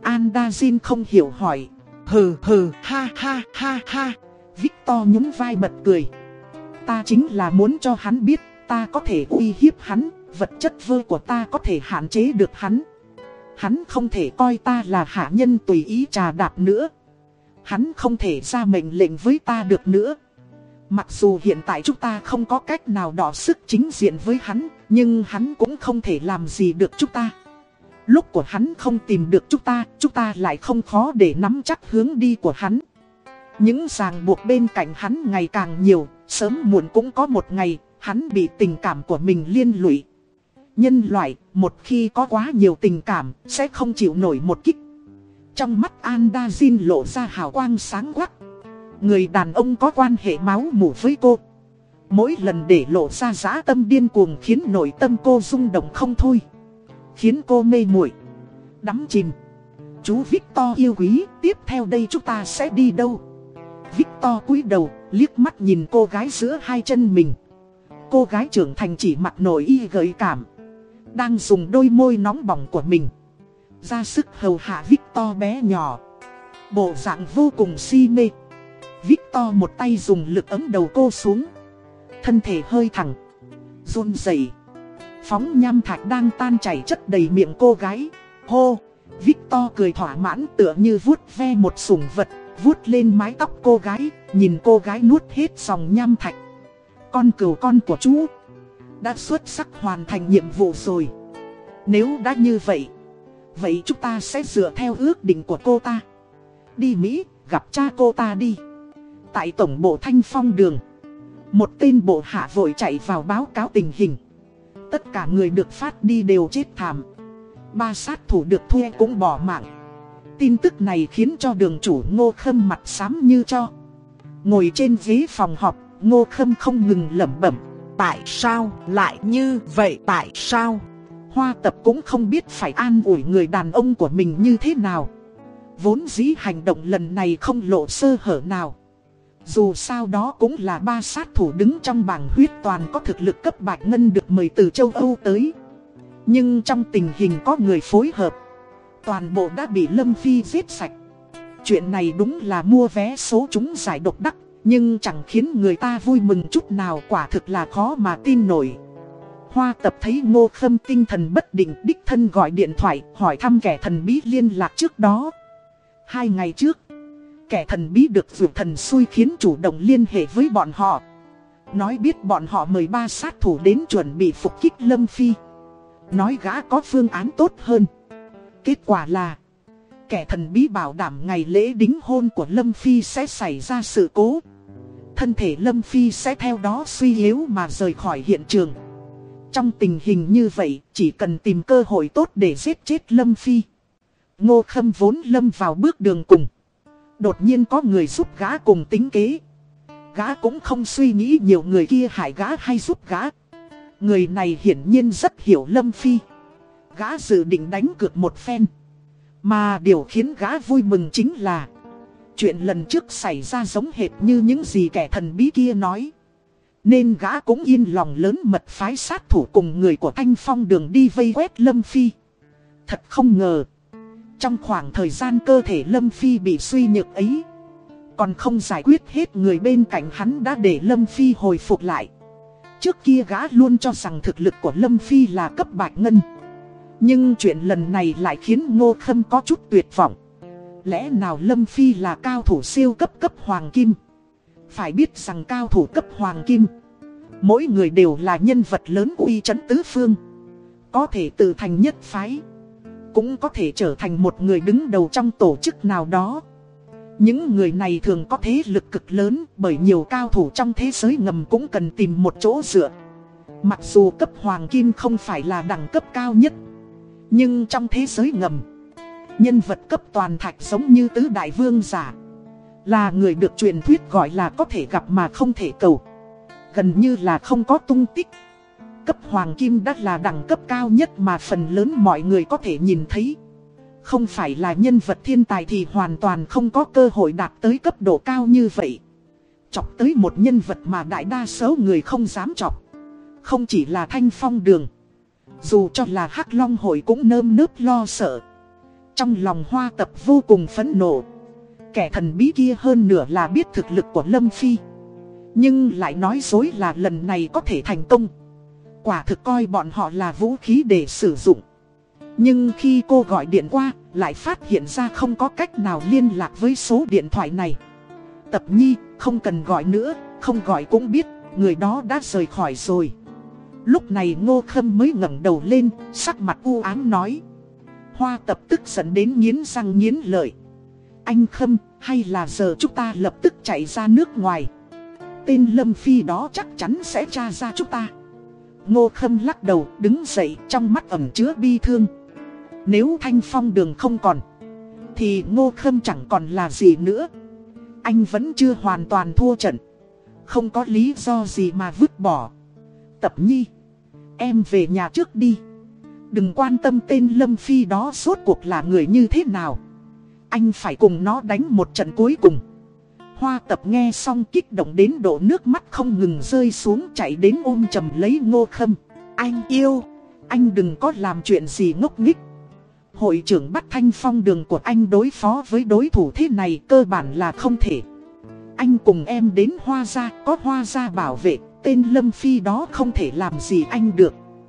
Andazin không hiểu hỏi. Hừ hừ ha ha ha ha. Victor nhún vai bật cười. Ta chính là muốn cho hắn biết ta có thể uy hiếp hắn, vật chất vơ của ta có thể hạn chế được hắn. Hắn không thể coi ta là hạ nhân tùy ý trà đạp nữa. Hắn không thể ra mệnh lệnh với ta được nữa. Mặc dù hiện tại chúng ta không có cách nào đỏ sức chính diện với hắn, nhưng hắn cũng không thể làm gì được chúng ta. Lúc của hắn không tìm được chúng ta, chúng ta lại không khó để nắm chắc hướng đi của hắn. Những ràng buộc bên cạnh hắn ngày càng nhiều, sớm muộn cũng có một ngày, hắn bị tình cảm của mình liên lụy. Nhân loại, một khi có quá nhiều tình cảm, sẽ không chịu nổi một kích. Trong mắt Andazin lộ ra hào quang sáng quắc. Người đàn ông có quan hệ máu mủ với cô. Mỗi lần để lộ ra giã tâm điên cuồng khiến nội tâm cô rung động không thôi. Khiến cô mê muội Đắm chìm. Chú Victor yêu quý, tiếp theo đây chúng ta sẽ đi đâu? Victor cúi đầu, liếc mắt nhìn cô gái giữa hai chân mình. Cô gái trưởng thành chỉ mặc nổi y gợi cảm. Đang dùng đôi môi nóng bỏng của mình ra sức hầu hạ Victor bé nhỏ. Bộ dạng vô cùng si mê. Victor một tay dùng lực ấm đầu cô xuống. Thân thể hơi thẳng. run rẩy Phóng nham thạch đang tan chảy chất đầy miệng cô gái. Hô! Victor cười thỏa mãn tựa như vuốt ve một sủng vật. Vuốt lên mái tóc cô gái. Nhìn cô gái nuốt hết dòng nham thạch. Con cừu con của chú. Đã xuất sắc hoàn thành nhiệm vụ rồi. Nếu đã như vậy Vậy chúng ta sẽ dựa theo ước định của cô ta. Đi Mỹ, gặp cha cô ta đi. Tại tổng bộ Thanh Phong đường Một tên bộ hạ vội chạy vào báo cáo tình hình. Tất cả người được phát đi đều chết thảm. Ba sát thủ được thuê cũng bỏ mạng. Tin tức này khiến cho đường chủ ngô khâm mặt xám như cho. Ngồi trên ghế phòng họp Ngô khâm không ngừng lẩm bẩm Tại sao lại như vậy tại sao Hoa tập cũng không biết phải an ủi người đàn ông của mình như thế nào. Vốn dĩ hành động lần này không lộ sơ hở nào. Dù sao đó cũng là ba sát thủ đứng trong bảng huyết toàn có thực lực cấp bạch ngân được mời từ châu Âu tới. Nhưng trong tình hình có người phối hợp, toàn bộ đã bị Lâm Phi giết sạch. Chuyện này đúng là mua vé số chúng giải độc đắc, nhưng chẳng khiến người ta vui mừng chút nào quả thực là khó mà tin nổi. Hoa tập thấy ngô khâm tinh thần bất định đích thân gọi điện thoại hỏi thăm kẻ thần bí liên lạc trước đó. Hai ngày trước, kẻ thần bí được vượt thần xui khiến chủ động liên hệ với bọn họ. Nói biết bọn họ mời ba sát thủ đến chuẩn bị phục kích Lâm Phi. Nói gã có phương án tốt hơn. Kết quả là, kẻ thần bí bảo đảm ngày lễ đính hôn của Lâm Phi sẽ xảy ra sự cố. Thân thể Lâm Phi sẽ theo đó suy yếu mà rời khỏi hiện trường. Trong tình hình như vậy, chỉ cần tìm cơ hội tốt để giết chết Lâm Phi. Ngô Khâm vốn lâm vào bước đường cùng. Đột nhiên có người giúp gã cùng tính kế. Gã cũng không suy nghĩ nhiều người kia hại gã hay giúp gã. Người này hiển nhiên rất hiểu Lâm Phi. Gã dự định đánh cược một phen. Mà điều khiến gã vui mừng chính là Chuyện lần trước xảy ra giống hệt như những gì kẻ thần bí kia nói nên gã cũng yên lòng lớn mật phái sát thủ cùng người của Thanh Phong đường đi vây quét Lâm Phi. Thật không ngờ. Trong khoảng thời gian cơ thể Lâm Phi bị suy nhược ấy. Còn không giải quyết hết người bên cạnh hắn đã để Lâm Phi hồi phục lại. Trước kia gã luôn cho rằng thực lực của Lâm Phi là cấp bạch ngân. Nhưng chuyện lần này lại khiến Ngô Khâm có chút tuyệt vọng. Lẽ nào Lâm Phi là cao thủ siêu cấp cấp hoàng kim? Phải biết rằng cao thủ cấp hoàng kim, Mỗi người đều là nhân vật lớn uy chấn tứ phương. Có thể tự thành nhất phái, Cũng có thể trở thành một người đứng đầu trong tổ chức nào đó. Những người này thường có thế lực cực lớn, Bởi nhiều cao thủ trong thế giới ngầm cũng cần tìm một chỗ dựa. Mặc dù cấp hoàng kim không phải là đẳng cấp cao nhất, Nhưng trong thế giới ngầm Nhân vật cấp toàn thạch giống như tứ đại vương giả. Là người được truyền thuyết gọi là có thể gặp mà không thể cầu. Gần như là không có tung tích. Cấp hoàng kim đã là đẳng cấp cao nhất mà phần lớn mọi người có thể nhìn thấy. Không phải là nhân vật thiên tài thì hoàn toàn không có cơ hội đạt tới cấp độ cao như vậy. Chọc tới một nhân vật mà đại đa số người không dám chọc. Không chỉ là thanh phong đường. Dù cho là hắc long hội cũng nơm nớp lo sợ. Trong lòng hoa tập vô cùng phẫn nộ. Kẻ thần bí kia hơn nửa là biết thực lực của Lâm Phi. Nhưng lại nói dối là lần này có thể thành công. Quả thực coi bọn họ là vũ khí để sử dụng. Nhưng khi cô gọi điện qua, Lại phát hiện ra không có cách nào liên lạc với số điện thoại này. Tập nhi, không cần gọi nữa, Không gọi cũng biết, Người đó đã rời khỏi rồi. Lúc này ngô khâm mới ngẩng đầu lên, Sắc mặt u ám nói. Hoa tập tức giận đến nghiến răng nghiến lợi. Anh khâm, hay là giờ chúng ta lập tức chạy ra nước ngoài? Tên Lâm Phi đó chắc chắn sẽ tra ra chúng ta. Ngô khâm lắc đầu, đứng dậy, trong mắt ẩm chứa bi thương. Nếu thanh phong đường không còn, Thì ngô khâm chẳng còn là gì nữa. Anh vẫn chưa hoàn toàn thua trận. Không có lý do gì mà vứt bỏ. Tập nhi, Em về nhà trước đi. Đừng quan tâm tên Lâm Phi đó suốt cuộc là người như thế nào. Anh phải cùng nó đánh một trận cuối cùng. Hoa tập nghe xong kích động đến độ nước mắt không ngừng rơi xuống chạy đến ôm chầm lấy ngô khâm. Anh yêu, anh đừng có làm chuyện gì ngốc nghích Hội trưởng bắt thanh phong đường của anh đối phó với đối thủ thế này cơ bản là không thể. Anh cùng em đến hoa gia có hoa gia bảo vệ Tên Lâm Phi đó không thể làm gì anh được.